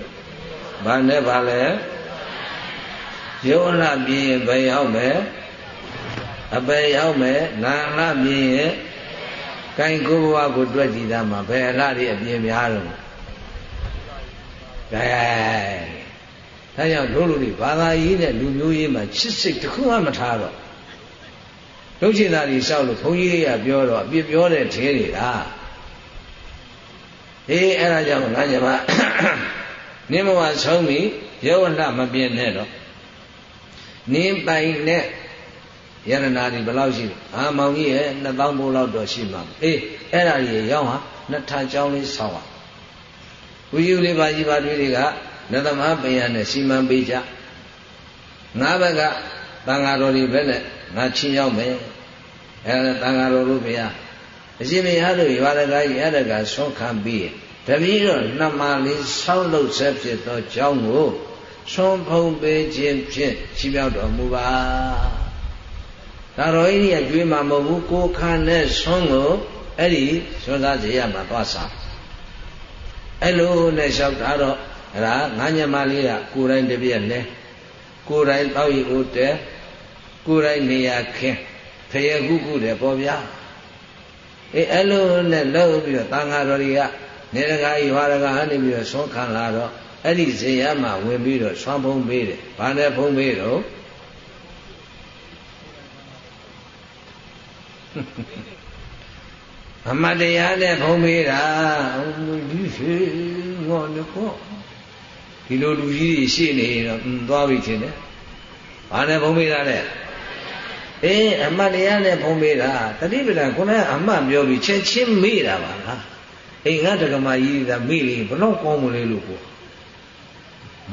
ဘာနဲ့ပါလဲယုတ်လပြင်ဘယ်ရောက်မဲ့အပယ်ရောက်မဲ့နာလပြင်ရဲ့ကိုင်ကိုဘဝကိုတွက်ကြည့်သားမှာဘယ်အလားတွေအပြင်းများတော့ကဲဒါကြောင့်တို့လူတွေဘာသာရေးနဲ့လူမျိုးရေးမှာချစ်စိတ်တစ်ခုမှမထားတော့ ဒုက္ခိတာတွေလျှောက်လို့ဘုန်းကြီးကပြောတော့အပြစ်ပြောတဲ့ထဲတွေလားအေးအဲ့ဒါကြောင့်ငါညီမနင်းဘဝဆုံးပြီရုပ်လှမပြင်းနဲ့တော့နင်းပိုင်နဲ့ယရနာတွေဘယ်လောက်ရှိလဲအာမောင်ကြီးရဲ့2000ဘိုးလောက်တော့ရှိမှာအေးအဲ့ဒါကြီးရောက်ဟာနှစ်ထပ်ကြောင်းလေးဆောက်ပါဝီယူလေးပါကြီးပါတွေတွေကနသမပယနဲ့စီမံပေးကြငါးဘက်ကတန်ဃာတော်တွေပဲနဲ့ငါချင်းရောက်မယ် အဲ့ဒါတန်ဃာတော်တို့ဘုရားအရှင်ဘုရားတို့ရွာတကားကြီးအဲ့ဒါကဆွခံပြီးတပည့်တော်နှမလေးဆောက်လုပ်ဆက်ဖြစ်သောကြောင်းကိုဆွန်ဖုံပေးခြင်းဖြင့်ချီးမြှောက်တော်မူပါဒါတော်ကြီးကကျွေးမှာမဟုတ်ဘူးကိုခါနဲ့ဆွန်းကိုအဲ့ဒီဆွန်းသားဇေယမှာသွားစားအဲ့လိုနဲ့လျှောက်တာတော့အဲ့ဒါငါညမလေးကကိုယ်တိုင်တပြက်လဲကိုယ်တိုင်တောက်ရီဦးတဲကိုယ်တိုင်နေရခင်း ဖယခုခုတယ်ပေါ့ဗျာအေးအဲ့လိုနဲ့လှုပ်ပြီးတော့တန်ဃာတော်တွေကနေရကကြီးဟွာရကဟန်နေပြီးတော့ဆွန်းခံလာတော့အဲ့ဒီဇေယမှာဝင်ပြီးတော့ဆွမ်းဖုံးပေးတယ်။ဘာနဲ့ဖုံးပေးတော့အမတရားနဲ့ဖုံးပေးတာဒီရှိငေါနေကောဒီလိုလူကြီးတွေရှိနေတော့သွားပြီချင်းတယ်ဘာနဲ့ဖုံးပေးတာလဲ အေးအမတရားနဲ့ဖုံးပေးတာတတိပဒံခုနကအမပြောပြီးချက်ချင်းမေ့တာပါလားအိမ်ငါတက္ကမကြီးကမေ့လေဘလို့ကောင်းမလဲလို့ကို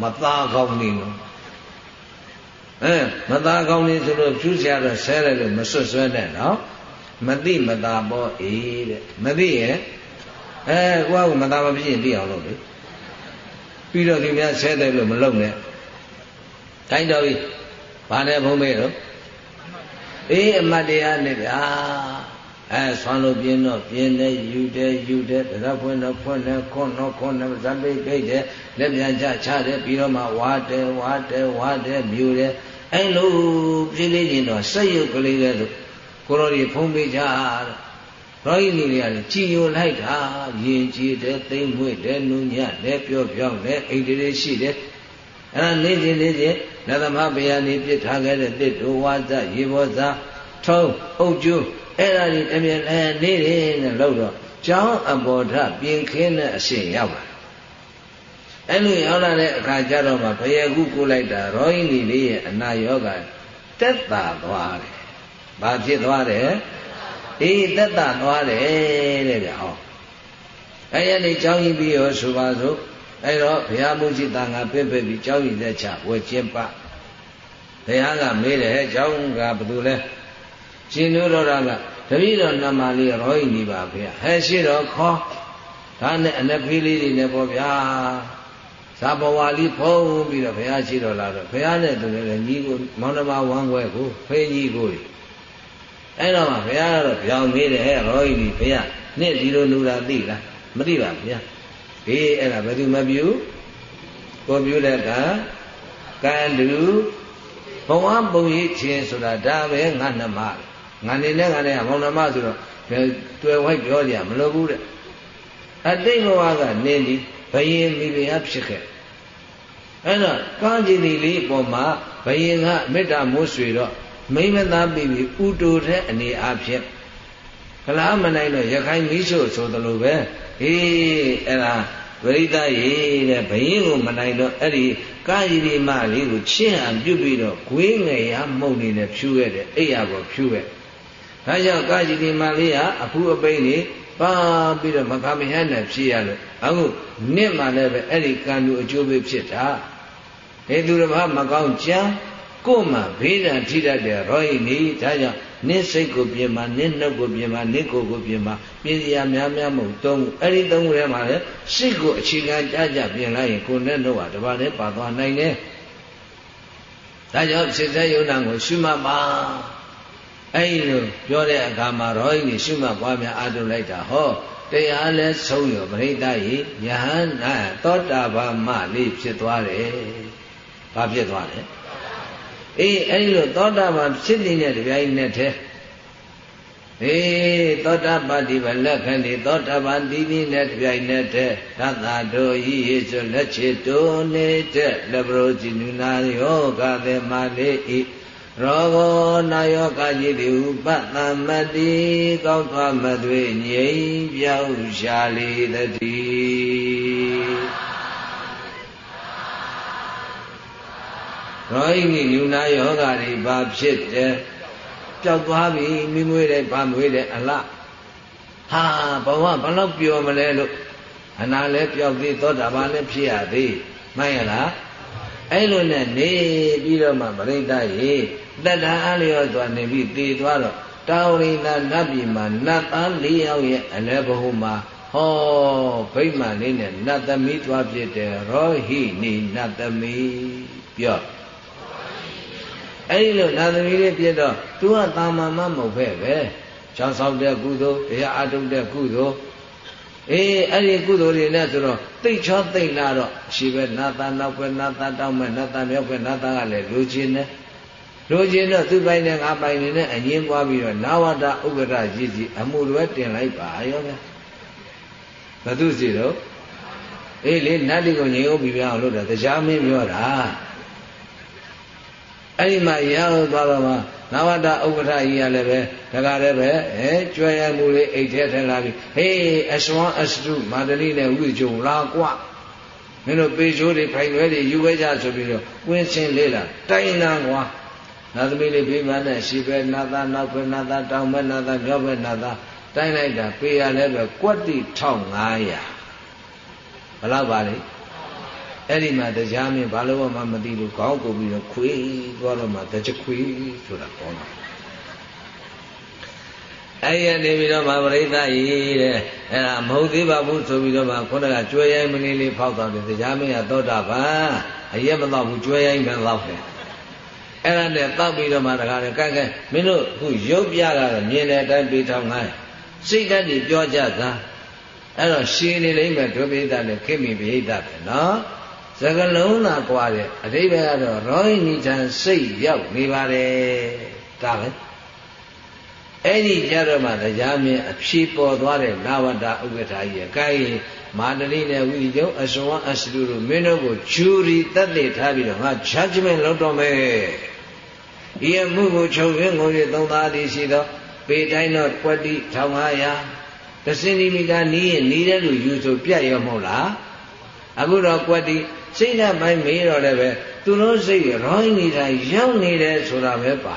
မသားကောင်းနေနော်အဲမသားကောင်းနေဆိုလို့ဖြူးရှာတော့ဆဲတယ်လို့မဆွတ်ဆွဲနဲ့နော်မသိမသာပေါ်အေးတဲ့မသိရဲ့အဲကိုကမသာမဖြစ်ရင်သိအောင်လုပ်လေပြီးတော့ဒီများဆဲတယ်လို့မလုပ်နဲ့တိုင်းတော်ပြီဘာနဲ့ဘုံမေးတော့ အေးအမတ်တရားနဲ့ဗျာအဲဆွမ်းလို့ပြင်းတော့ပြင်းတယ်ယူတယ်ယူတယ်တရားဖွင့်တော့ဖွင့်တယ်ခွန်းတော့ခွန်းတယ်ဇပိတ်ပိတ်တယ်လက်ပြန်ချချတယ်ပြီးတော့မှဝါတယ်ဝါတယ်ဝါတယ်မြူတယ်အဲလိုပြင်းလေးရင်တော့စက်ရုပ်ကလေးလေလို့ကိုရောဒီဖုံးပေးကြတော့ရောဤနေတွေကလည်းကြည်ညိုလိုက်တာယင်ကြည်တယ်သိမ့်မွေ့တယ်နုညံ့တယ်ပြောပြောင်းတယ်အိတ်တည်းရှိတယ်အဲ့ဒါနေချင်းနေချင်း လက်သမဘုရားနေပြစ်ထားခဲ့တဲ့တစ်တို့ဝါဇရေဘောဇထုံးအုတ်ကျိုးအဲ့ဒါကြီးတမြင်လဲနေတယ်နဲ့လို့တော့ကျောင်းအပေါ်ထပြင်ခင်းတဲ့အရှင်ရောက်လာအဲ့လိုရောက်လာတဲ့အခါကျတော့မှဘယခုကိုလိုက်တာရောဟိနီလေးရဲ့အနာယောဂတက်တာသွားတယ်။ဘာဖြစ်သွားတယ်။အေးတက်တာသွားတယ်တဲ့ဗျဟော။အဲ့ရနေကျောင်းကြီးပြီးရောဆိုပါစို့ အဲ့တော့ဘုရားမုจิตာငါပြည့်ပြည့်ပြီးကျောင်းကြီးသက်ချဝယ်ကျင်းပဘုရားကမေးတယ်ကျောင်းကဘာလို့လဲရှင်တို့တော်ကတပည့်တော်နမလေးရောဟိနေပါဗျာဟဲရှိတော်ခေါ်ဒါနဲ့အနဖေးလေးတွေနဲ့ပေါ့ဗျာဇာဘဝလေးဖုံးပြီးတော့ဘုရားရှိတော်လာတော့ဘုရားနဲ့သူလည်းညီကိုမောင်နှမဝမ်းခွဲကိုဖေးကြီးကိုအဲ့တော့မှဘုရားကတော့ပြောင်းမေးတယ်ဟဲ့ရောဟိနေဘုရားနှစ်ဒီလိုလူတာသိလားမသိပါဗျာ ဘေးအဲ့ဒါဘယ်သူမပြုကိုပြုတဲ့ကကံတူဘဝပုံရိပ်ခြင်းဆိုတာဒါပဲငါနှမငါနေနဲ့ငါနဲ့မောင်နှမဆိုတော့တွေ့ဝိုက်ပြောကြမလိုဘူးတဲ့အတိတ်ဘဝကနေဒီဘယင်မိဖုရားဖြစ်ခဲ့အဲ့တော့ကားကြည်ဒီလေးပေါ်မှာဘယင်ကမေတ္တာမိုးဆွေတော့မိမသားပြီပြီဥတူတဲ့အနေအချင်းကလားမနိုင်တော့ရခိုင်မိချို့ဆိုသလိုပဲ ဟေးအဲ့ဒါဝိရိဒရေတဲ့ဘယင်းကိုမနိုင်တော့အဲ့ဒီကာယီဒီမလေးကိုချင်းဟန်ပြုတ်ပြီးတော့ဂွေးငယ်ရမှုန်နေနဲ့ဖြူခဲ့တယ်အိယာကိုဖြူခဲ့ဒါကြောင့်ကာယီဒီမလေးကအဖူအပိန်းနေပါပြီးတော့မခမဟန်နဲ့ဖြည့်ရလို့အခုနှစ်မှလည်းပဲအဲ့ဒီကံလူအကျိုးပဲဖြစ်တာဟေသူတစ်ပါးမကောင်းကြံကို့မှာဘေးဒဏ်ထိတတ်တဲ့ရောဟိနီဒါကြောင့် နင့်စိတ်ကိုပြင်ပါနင့်နှုတ်ကိုပြင်ပါနင့်ကိုယ်ကိုပြင်ပါပြင်စရာများများမဟုတ်သုံးအဲ့ဒီသုံးခုထဲမှာလေစိတ်ကိုအခြေခံကြကြပြင်လိုက်ရင်ကိုယ်နဲ့နှုတ်ဟာတပါးနဲ့ပါသွားနိုင်တယ်ဒါကြောင့်စိတ်သက်ယုံနာကိုရှုမှတ်ပါအဲ့လိုပြောတဲ့အခါမှာရောဟိနီရှုမှတ်ပွားများအားထုတ်လိုက်တာဟောတရားလဲဆုံးရောပရိသတ်ရေယဟန္တာသောတာပန်မလေးဖြစ်သွားတယ်။ဘာဖြစ်သွားလဲ။ အေးအဲ့ဒီလိုသောတာပန်ဖြစ်နေတဲ့တရားကြီးနဲ့တည်းအေးသောတာပတိဘလက်ခဏိသောတာပန်ဒီဒီနဲ့တရားကြီးနဲ့တည်းသတ္တတို့ဤယေဆိုလက်ချေတိုးနေတဲ့လက်ပရောဇိနုနာယောဂသေမာလေးဤရောဂောနာယောဂကြီးတိဥပတမ္မတိကောင်းသွားမသွေငြိမ်ပြောင်းရှာလေတည်း ရောဟိနိယူနာယောဂါတွေဘာဖြစ်တယ်ပျောက်သွားပြီမိမွေးတယ်ဗာမွေးတယ်အလားဟာဘဝဘလောက်ပျော်မလဲလို့အနာလည်းပျောက်သေးသောတာပန်လည်းဖြစ်ရသေးမှန်ရလားအဲ့လိုနဲ့နေပြီးတော့မှပရိသတ်ရေတတ္တအားလျော်စွာနေပြီးတည်သွားတော့တာဝရိဏနတ်ပြည်မှာနတ်သား၄ယောက်ရဲ့အလဲဘဟုမှာဟောဗိမာန်လေးနဲ့နတ်သမီးသွားဖြစ်တယ်ရောဟိနိနတ်သမီးပြော အဲ့ဒီလိုနာသမီးလေးပြတော့ तू ကတာမန်မမဟုတ်ပဲပဲချောင်းဆောင်တဲ့ကုသိုလ်တရားအထုတ်တဲ့ကုသိုလ်အေးအဲ့ဒီကုသိုလ်တွေနဲ့ဆိုတော့တိတ်ချောတိတ်လာတော့ရှိပဲနာတာနောက်ပဲနာတာတောင်းမဲ့နာတာမြောက်ပဲနာတာကလည်းလူချင်းနဲ့လူချင်းတော့သူ့ပိုင်နဲ့ငါပိုင်နဲ့အငင်းပွားပြီးတော့နာဝတ္တဥက္ကဋ္ဌကြီးကြီးအမှုလွဲတင်လိုက်ပါရောဗျာဘသူစီတော့အေးလေနတ်တိကိုငြိမ်အောင်ပြီးပြအောင်လို့တာတရားမင်းပြောတာ အဲ့ဒီမှာရောက်သွားတော့မှနဝတ္တဥက္ကဋ္ဌကြီးကလည်းပဲဒကာလည်းပဲအဲကျွဲရမှုလေးအိတ်ထဲထည့်လာပြီးဟေးအစွမ်းအစတုမာတလိနဲ့ဝိကြုံလာကွမင်းတို့ပေချိုးတွေဖိုင်ရွဲတွေယူခဲ့ကြဆိုပြီးတော့ကွင်းစင်းလေးလာတိုင်းနာကွာနာသမီးလေးပြိမာနဲ့ရှိပဲနာသာနောက်ပဲနာသာတောင်ပဲနာသာမြောက်ပဲနာသာတိုင်းလိုက်တာပေရလည်းပဲကွက်တိ1500ဘလောက်ပါလဲ အဲ့ဒီမှာတရားမင်းဘာလို့မှမသိလို့ခေါင်းကိုပြီးတော့ခွေးသွားတော့မှတကြခွေးဆိုတာကောင်းတာအဲ့ရနေပြီးတော့ဗာပရိသတ်ကြီးတဲ့အဲ့ဒါမဟုတ်သေးပါဘူးဆိုပြီးတော့ဗာခုနကကျွဲရိုင်းမင်းလေးဖောက်တော့တယ်တရားမင်းကသောတာပန်အရက်မတော့ဘူးကျွဲရိုင်းပဲတော့တယ်အဲ့ဒါနဲ့တောက်ပြီးတော့မှတခါလေကဲကဲမင်းတို့ခုရုပ်ပြတာတော့မြင်တဲ့အတိုင်းပေးထောင်းငါစိတ်ဓာတ်ကြီးပြောကြသာအဲ့တော့ရှင်နေလိမ့်မယ်ဒုပိဋကနဲ့ခိမိပိဋကပဲနော် စကလုံးသာကွာတယ်အတိပ္ပယ်ကတော့ရောဟိနိထံစိတ်ရောက်နေပါတယ်ဒါပဲအဲ့ဒီကြတော့မှတရားမြင်အဖြေပေါ်သွားတဲ့နာဝတ္တဥက္ကဋ္ဌကြီးရဲ့ကိုင်းမာတလိနဲ့ဝိကျုံအစွမ်းအစလူတို့မင်းတို့ကိုဂျူရီတက်လေထားပြီးတော့ငါ judgment လုပ်တော့မယ်ဒီအမှုကိုချုပ်ရင်းငုံရသုံးသားသည်ရှိသောပေတိုင်းတော့ကွက်တိ1500တစင်တီမီတာနီးရင်နီးတဲ့လူယူဆိုပြတ်ရောမဟုတ်လားအခုတော့ကွက်တိ စိတ်ဓာတ်ပိုင်းမေးတော့လည်းပဲသူတို့စိတ်ရောင်းနေတာရောက်နေတယ်ဆိုတာပဲပါ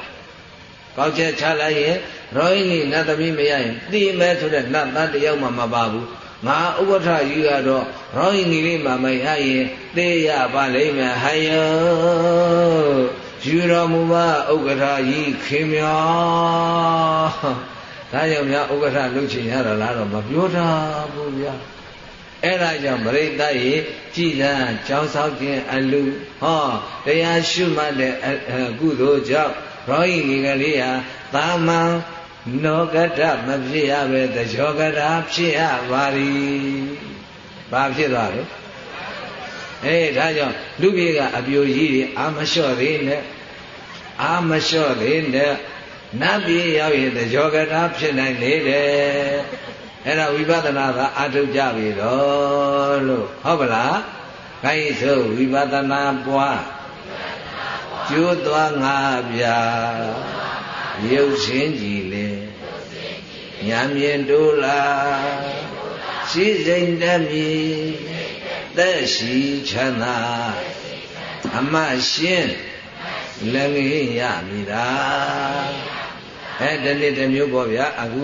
ကောက်ချက်ချလိုက်ရင်ရောင်းနေနတ်သမီးမရရင်သိမယ်ဆိုတဲ့နတ်သားတယောက်မှမပါဘူးငါဥပဋ္ဌကြီးကတော့ရောင်းနေလေးမှမရရင်သိရပါလိမ့်မယ်ဟယောယူတော်မူပါဥက္ကဋ္ဌကြီးခင်ဗျာဒါကြောင့်များဥက္ကဋ္ဌလုပ်ချင်ရတာလားတော့မပြောတာဘူးဗျာ အဲ့ဒါကြောင့်ပရိသတ်ရေကြည်သာကြောင်းဆောက်ခြင်းအလူဟောတရားရှုမှတ်တဲ့ကုသိုလ်ကြောင့်ရောဟိငကလေးဟာသာမန်နောကတမဖြစ်ရပဲတကြောကတာဖြစ်ရပါ ರಿ ဘာဖြစ်သွားလဲအေးဒါကြောင့်လူပြေကအပြိုကြီးတွေအာမလျှော့သေးနဲ့အာမလျှော့သေးနဲ့နတ်ပြေရောက်ရင်တကြောကတာဖြစ်နိုင်လေတယ် အဲ့ဒါဝိပဿနာကအထုတ်ကြပြီတော့လို့ဟုတ်ပလားခိုင်းဆိုဝိပဿနာပွားကျိုးသွားငါပြရုပ်ရှင်ကြည်လေညာမြင်တိုးလာရှိစိန်တမီသက်ရှိချမ်းသာအမရှင်းလည်းငင်းရမိတာအဲတနေ့တစ်မျိုးပေါ့ဗျာအခု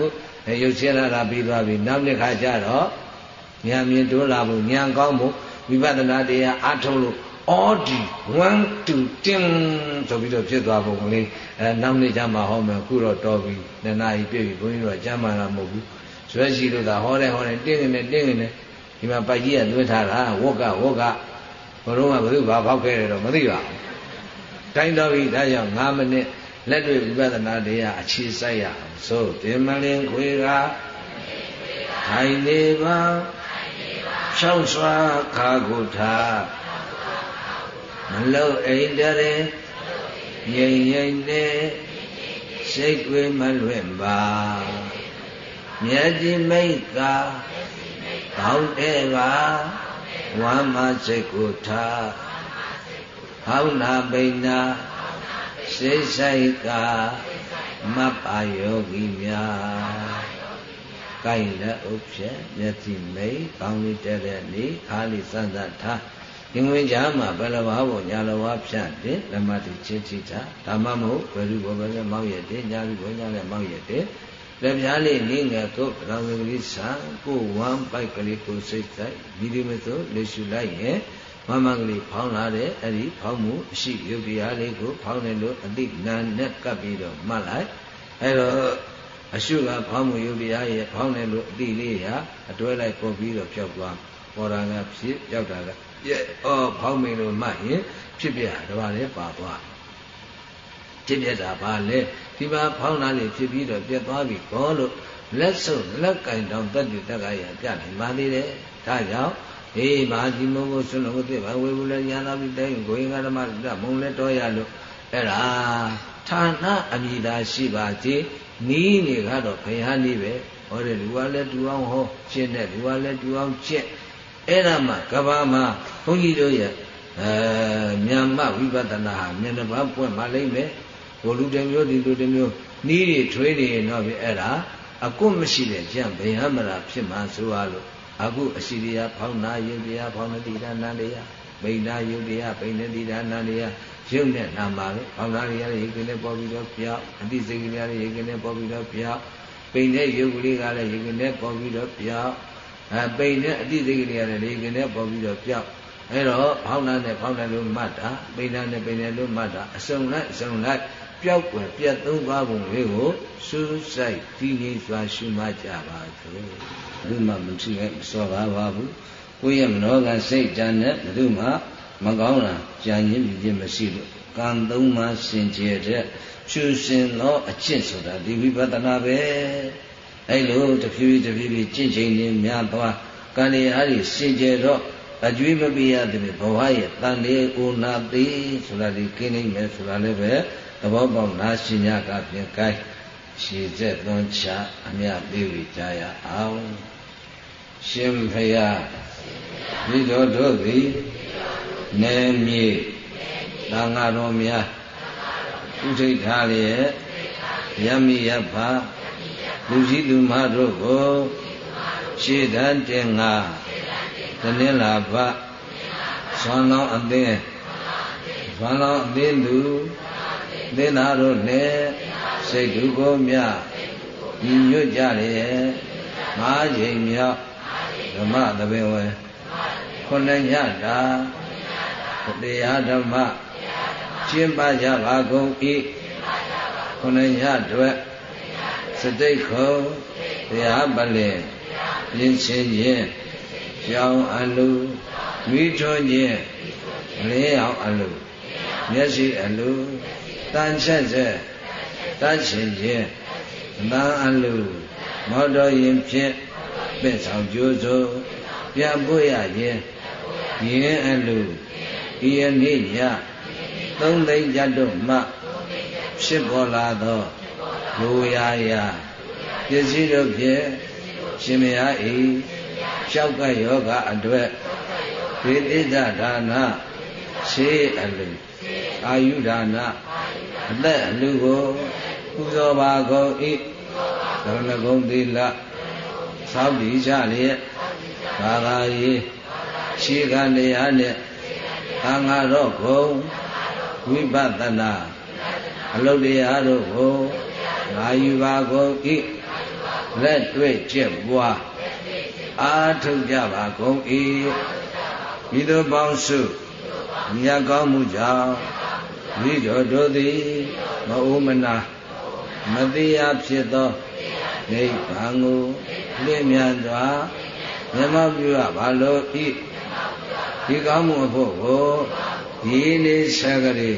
ရုပ်ချင်းလာတာပြီးသွားပြီနောက်တစ်ခါကျတော့ဉာဏ်မြင်တိုးလာဖို့ဉာဏ်ကောင်းဖို့ဝိပဿနာတရားအားထုတ်လို့အော်ဒီ1 2 10ဆိုပြီးတော့ဖြစ်သွားပုံကလေးအဲနောက်နေ့ကျမှဟောမယ်အခုတော့တော်ပြီနှစ်နာရီပြည့်ပြီဘုန်းကြီးတို့ကကျမ်းမာတာမဟုတ်ဘူးဇွဲရှိလို့သာဟောတယ်ဟောတယ်တင်းနေတယ်တင်းနေတယ်ဒီမှာပိုက်ကြီးကသွင်းထားတာဝက်ကဝက်ကဘုရုံးကဘယ်သူဘာဖောက်ခဲ့တယ်တော့မသိပါဘူးတိုင်းတော်ပြီဒါကြောင့်9မိနစ်လက်တွေ့ဝိပဿနာတရားအခြေစိုက်ရအောင် ဆိုဒီမလင်ခွေကထိုင်နေပါချောင်းစွာခါကိုထားမလုံအိမ်တရင်ငြိမ်ငြိမ်နဲ့စိတ်တွေမလွင့်ပါမြတ်ကြီးမိတ်ကကောင်းတဲ့ပါဝမ်းမစိတ်ကိုထားဟောင်းနာပိဏစိတ်ဆိုင်က မပ္ပယောဂီများကိုင်လက်ဥဖြင့်မျက်စိမိတ်ကောင်းလေးတဲ့တဲ့နေခါလေးစမ်းစမ်းထားဒီငွေကြားမှာဘယ်လိုဘာဘုံညာလိုဝါဖြတ်တယ်ဓမ္မတိချင်းချီတာဓမ္မမဟုတ်ဘယ်လိုဘောပဲမောက်ရတဲ့ညာပြီးဘောညာလည်းမောက်ရတဲ့လက်ပြားလေးနင်းငယ်ကိုရောင်ကလေးဆန်ကိုဝမ်းပိုက်ကလေးကိုစိတ်ဆိုင်ဒီဒီမဆိုလေရှုလိုက်ရဲ့ မမကလေးဖောင်းလာတဲ့အဲ့ဒီဖောင်းမှုအရှိယုတ်တရားလေးကိုဖောင်းတယ်လို့အတိနာနဲ့ကပ်ပြီးတော့မှတ်လိုက်အဲ့တော့အရှုကဖောင်းမှုယုတ်တရားရဲ့ဖောင်းတယ်လို့အတိလေးရာအတွဲလိုက်ပေါ်ပြီးတော့ပြောက်သွားပေါ်တာကဖြစ်ပြောက်တာကပြက်ဩဖောင်းမင်းလို့မှတ်ရင်ဖြစ်ပြတပါးလည်းပါသွားဖြစ်ပြတာပါလေဒီမှာဖောင်းတာလေးဖြစ်ပြီးတော့ပြက်သွားပြီဘောလို့လက်စုပ်လက်ကင်တောင်တက်တည်တက်ကရပြနိုင်ပါသေးတယ်ဒါကြောင့် အေးဘာဒီမုံကိုဆွလို့သိပါဝေဘူးလည်းညာသာပြီးတိုင်းကိုရင်ကဓမ္မကမုံလည်းတော်ရလို့အဲ့ဒါဌာနအမိသာရှိပါသေးနီးနေကတော့ဘုရားနီးပဲဟောတယ်လူကလည်းတူအောင်ဟောရှင်းတဲ့လူကလည်းတူအောင်ရှင်းအဲ့ဒါမှကဘာမှာဘုန်းကြီးတို့ရဲ့အဲမြန်မာဝိပဿနာဟာမျက်နှာပန်းပွင့်မှလိမ့်မယ်ဘိုလ်လူတစ်မျိုးဒီလူတစ်မျိုးနီးတွေထွေးနေတော့ပြီအဲ့ဒါအကွတ်မရှိတဲ့ကြံဘယ်ဟမလားဖြစ်မှဆိုရလို့ အခုအစီရိယဖောင်းနာယုတ်တရားဖောင်းနတိဒါနန္တရားဗိနာယုတ်တရားဗိနတိဒါနန္တရားရုပ်နဲ့နာမှာပဲဖောင်းနာရရရေကလေးပေါ်ပြီးတော့ပြောက်အတိစိတ်ကလေးရေကလေးပေါ်ပြီးတော့ပြောက်ပိန်တဲ့ယုတ်ကလေးကလည်းရေကလေးပေါ်ပြီးတော့ပြောက်အဲပိန်တဲ့အတိစိတ်ကလေးရတယ်လေကလေးပေါ်ပြီးတော့ပြောက်အဲ့တော့ဖောင်းနာနဲ့ဖောင်းနာလို့မှတ်တာပိန်နာနဲ့ပိန်တယ်လို့မှတ်တာအစုံလိုက်အစုံလိုက် ပျောက်ွယ်ပြတ်သုံးပါးပုံလေးကိုစူးစိုက်တည်ငြိမ်စွာရှုမှတ်ကြပါစို့ဘုမှမကြည့်ခဲ့စောပါပါဘူးကိုယ့်ရဲ့မနောကစိတ်ဓာတ်နဲ့ဘုမှမကောင်းတာကြံရင်းပြခြင်းမရှိလို့ကံသုံးပါးစင်ကြယ်တဲ့ဖြူစင်သောအကျင့်ဆိုတာဒီဝိပဿနာပဲအဲ့လိုတဖြည်းဖြည်းတဖြည်းဖြည်းကျင့်ချိန်နဲ့များသွားကံရအားကြီးစင်ကြယ်တော့အကျွေးမပြရတဲ့ဘဝရဲ့တန်လေးကိုနာသေးဆိုတာဒီကင်းနေမယ်ဆိုတာလည်းပဲ သဘောပေါက်နာရှင်ညကဖြင့်ကိုက်ရှည်သက်သွန်ချအမြသေးဝိကြရအောင်ရှင်ဖရာဤတော်တို့သည်နေမြေသံဃာတော်များဥထိတ်ထားလျက်ယမိယဖလူကြီးသူမတို့ကိုရှေတန်းတင်ငါတနင်္လာဘဇွန်လောင်းအသင်းဇွန်လောင်းအသင်းသူ သင်္သာတို့နဲ့စိတ်ဓုကိုမြညီညွတ်ကြလျက်ငါးချိန်မြောက်ဓမ္မသဘင်ဝေခုနှစ်ညတာတရားဓမ္မကျင့်ပါကြပါကုန်၏ခုနှစ်ညအတွက်စတိတ်ခုံတရားပလင်ပြင်ဆင်ခြင်းကြောင်းအလူမိထွန်းခြင်းလေးအောင်အလူမျက်စိအလူ တန်ချက်ချက်တတ်ချင်ခြင်းတန်အလူမောတော်ရင်ဖြင့်ပြည့်ဆောင်ကြိုးစို့ပြန်ပွေရခြင်းယင်းအလူဤယနေ့ညသုံးသိမ့်ကြတို့မှဖြစ်ပေါ်လာသောဘူရာယာပစ္စည်းတို့ဖြင့်ရှင်မယားဤလျှောက်ကယောဂအတွက်ဒေတိဒဒါနရှေးအလူ အာယုဒါနအသက်အလူကိုပူဇော်ပါကုန်၏သရဏဂုံသီလသောက်တည်ကြလျက်ဘာသာရေးရှေးကတရားနဲ့သံဃာတော်ဘုံဝိပဿနာအလုတ်တရားတို့ကိုငါယူပါကုန်၏လက်တွေ့ကျက်ပွားအာထုတ်ကြပါကုန်၏ဤသို့ပေါင်းစု မြတ်ကောင်းမှုကြောင့်ဤတော်တို့သည်မအိုးမနာမတရားဖြစ်သောနိဗ္ဗာန်ကိုလင်းမြန်စွာမြတ်မောပြုရပါလို့ဤဒီကောင်းမှုအဖို့ကိုဒီနေ့ဆက်ကြလေ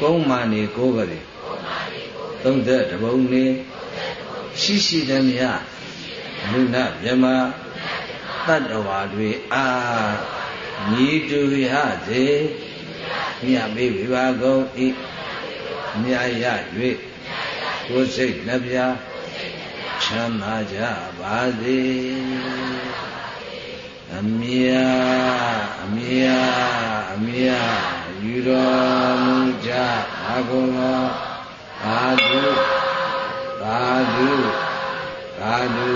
ကုန်းမာနေကိုကြလေသုံးသက်တဘုံနေရှိရှိသမျှနုနမြမတတ္တဝါတွေအာ ညီတူရစေမြတ်မေဝိပါကုန်ဤမြတ်ရ၍ကိုယ်စိတ်နှပြချမ်းသာကြပါစေအမြအမြအမြယူတော်မူကြပါကုန်သောသာဓုသာဓုသာဓု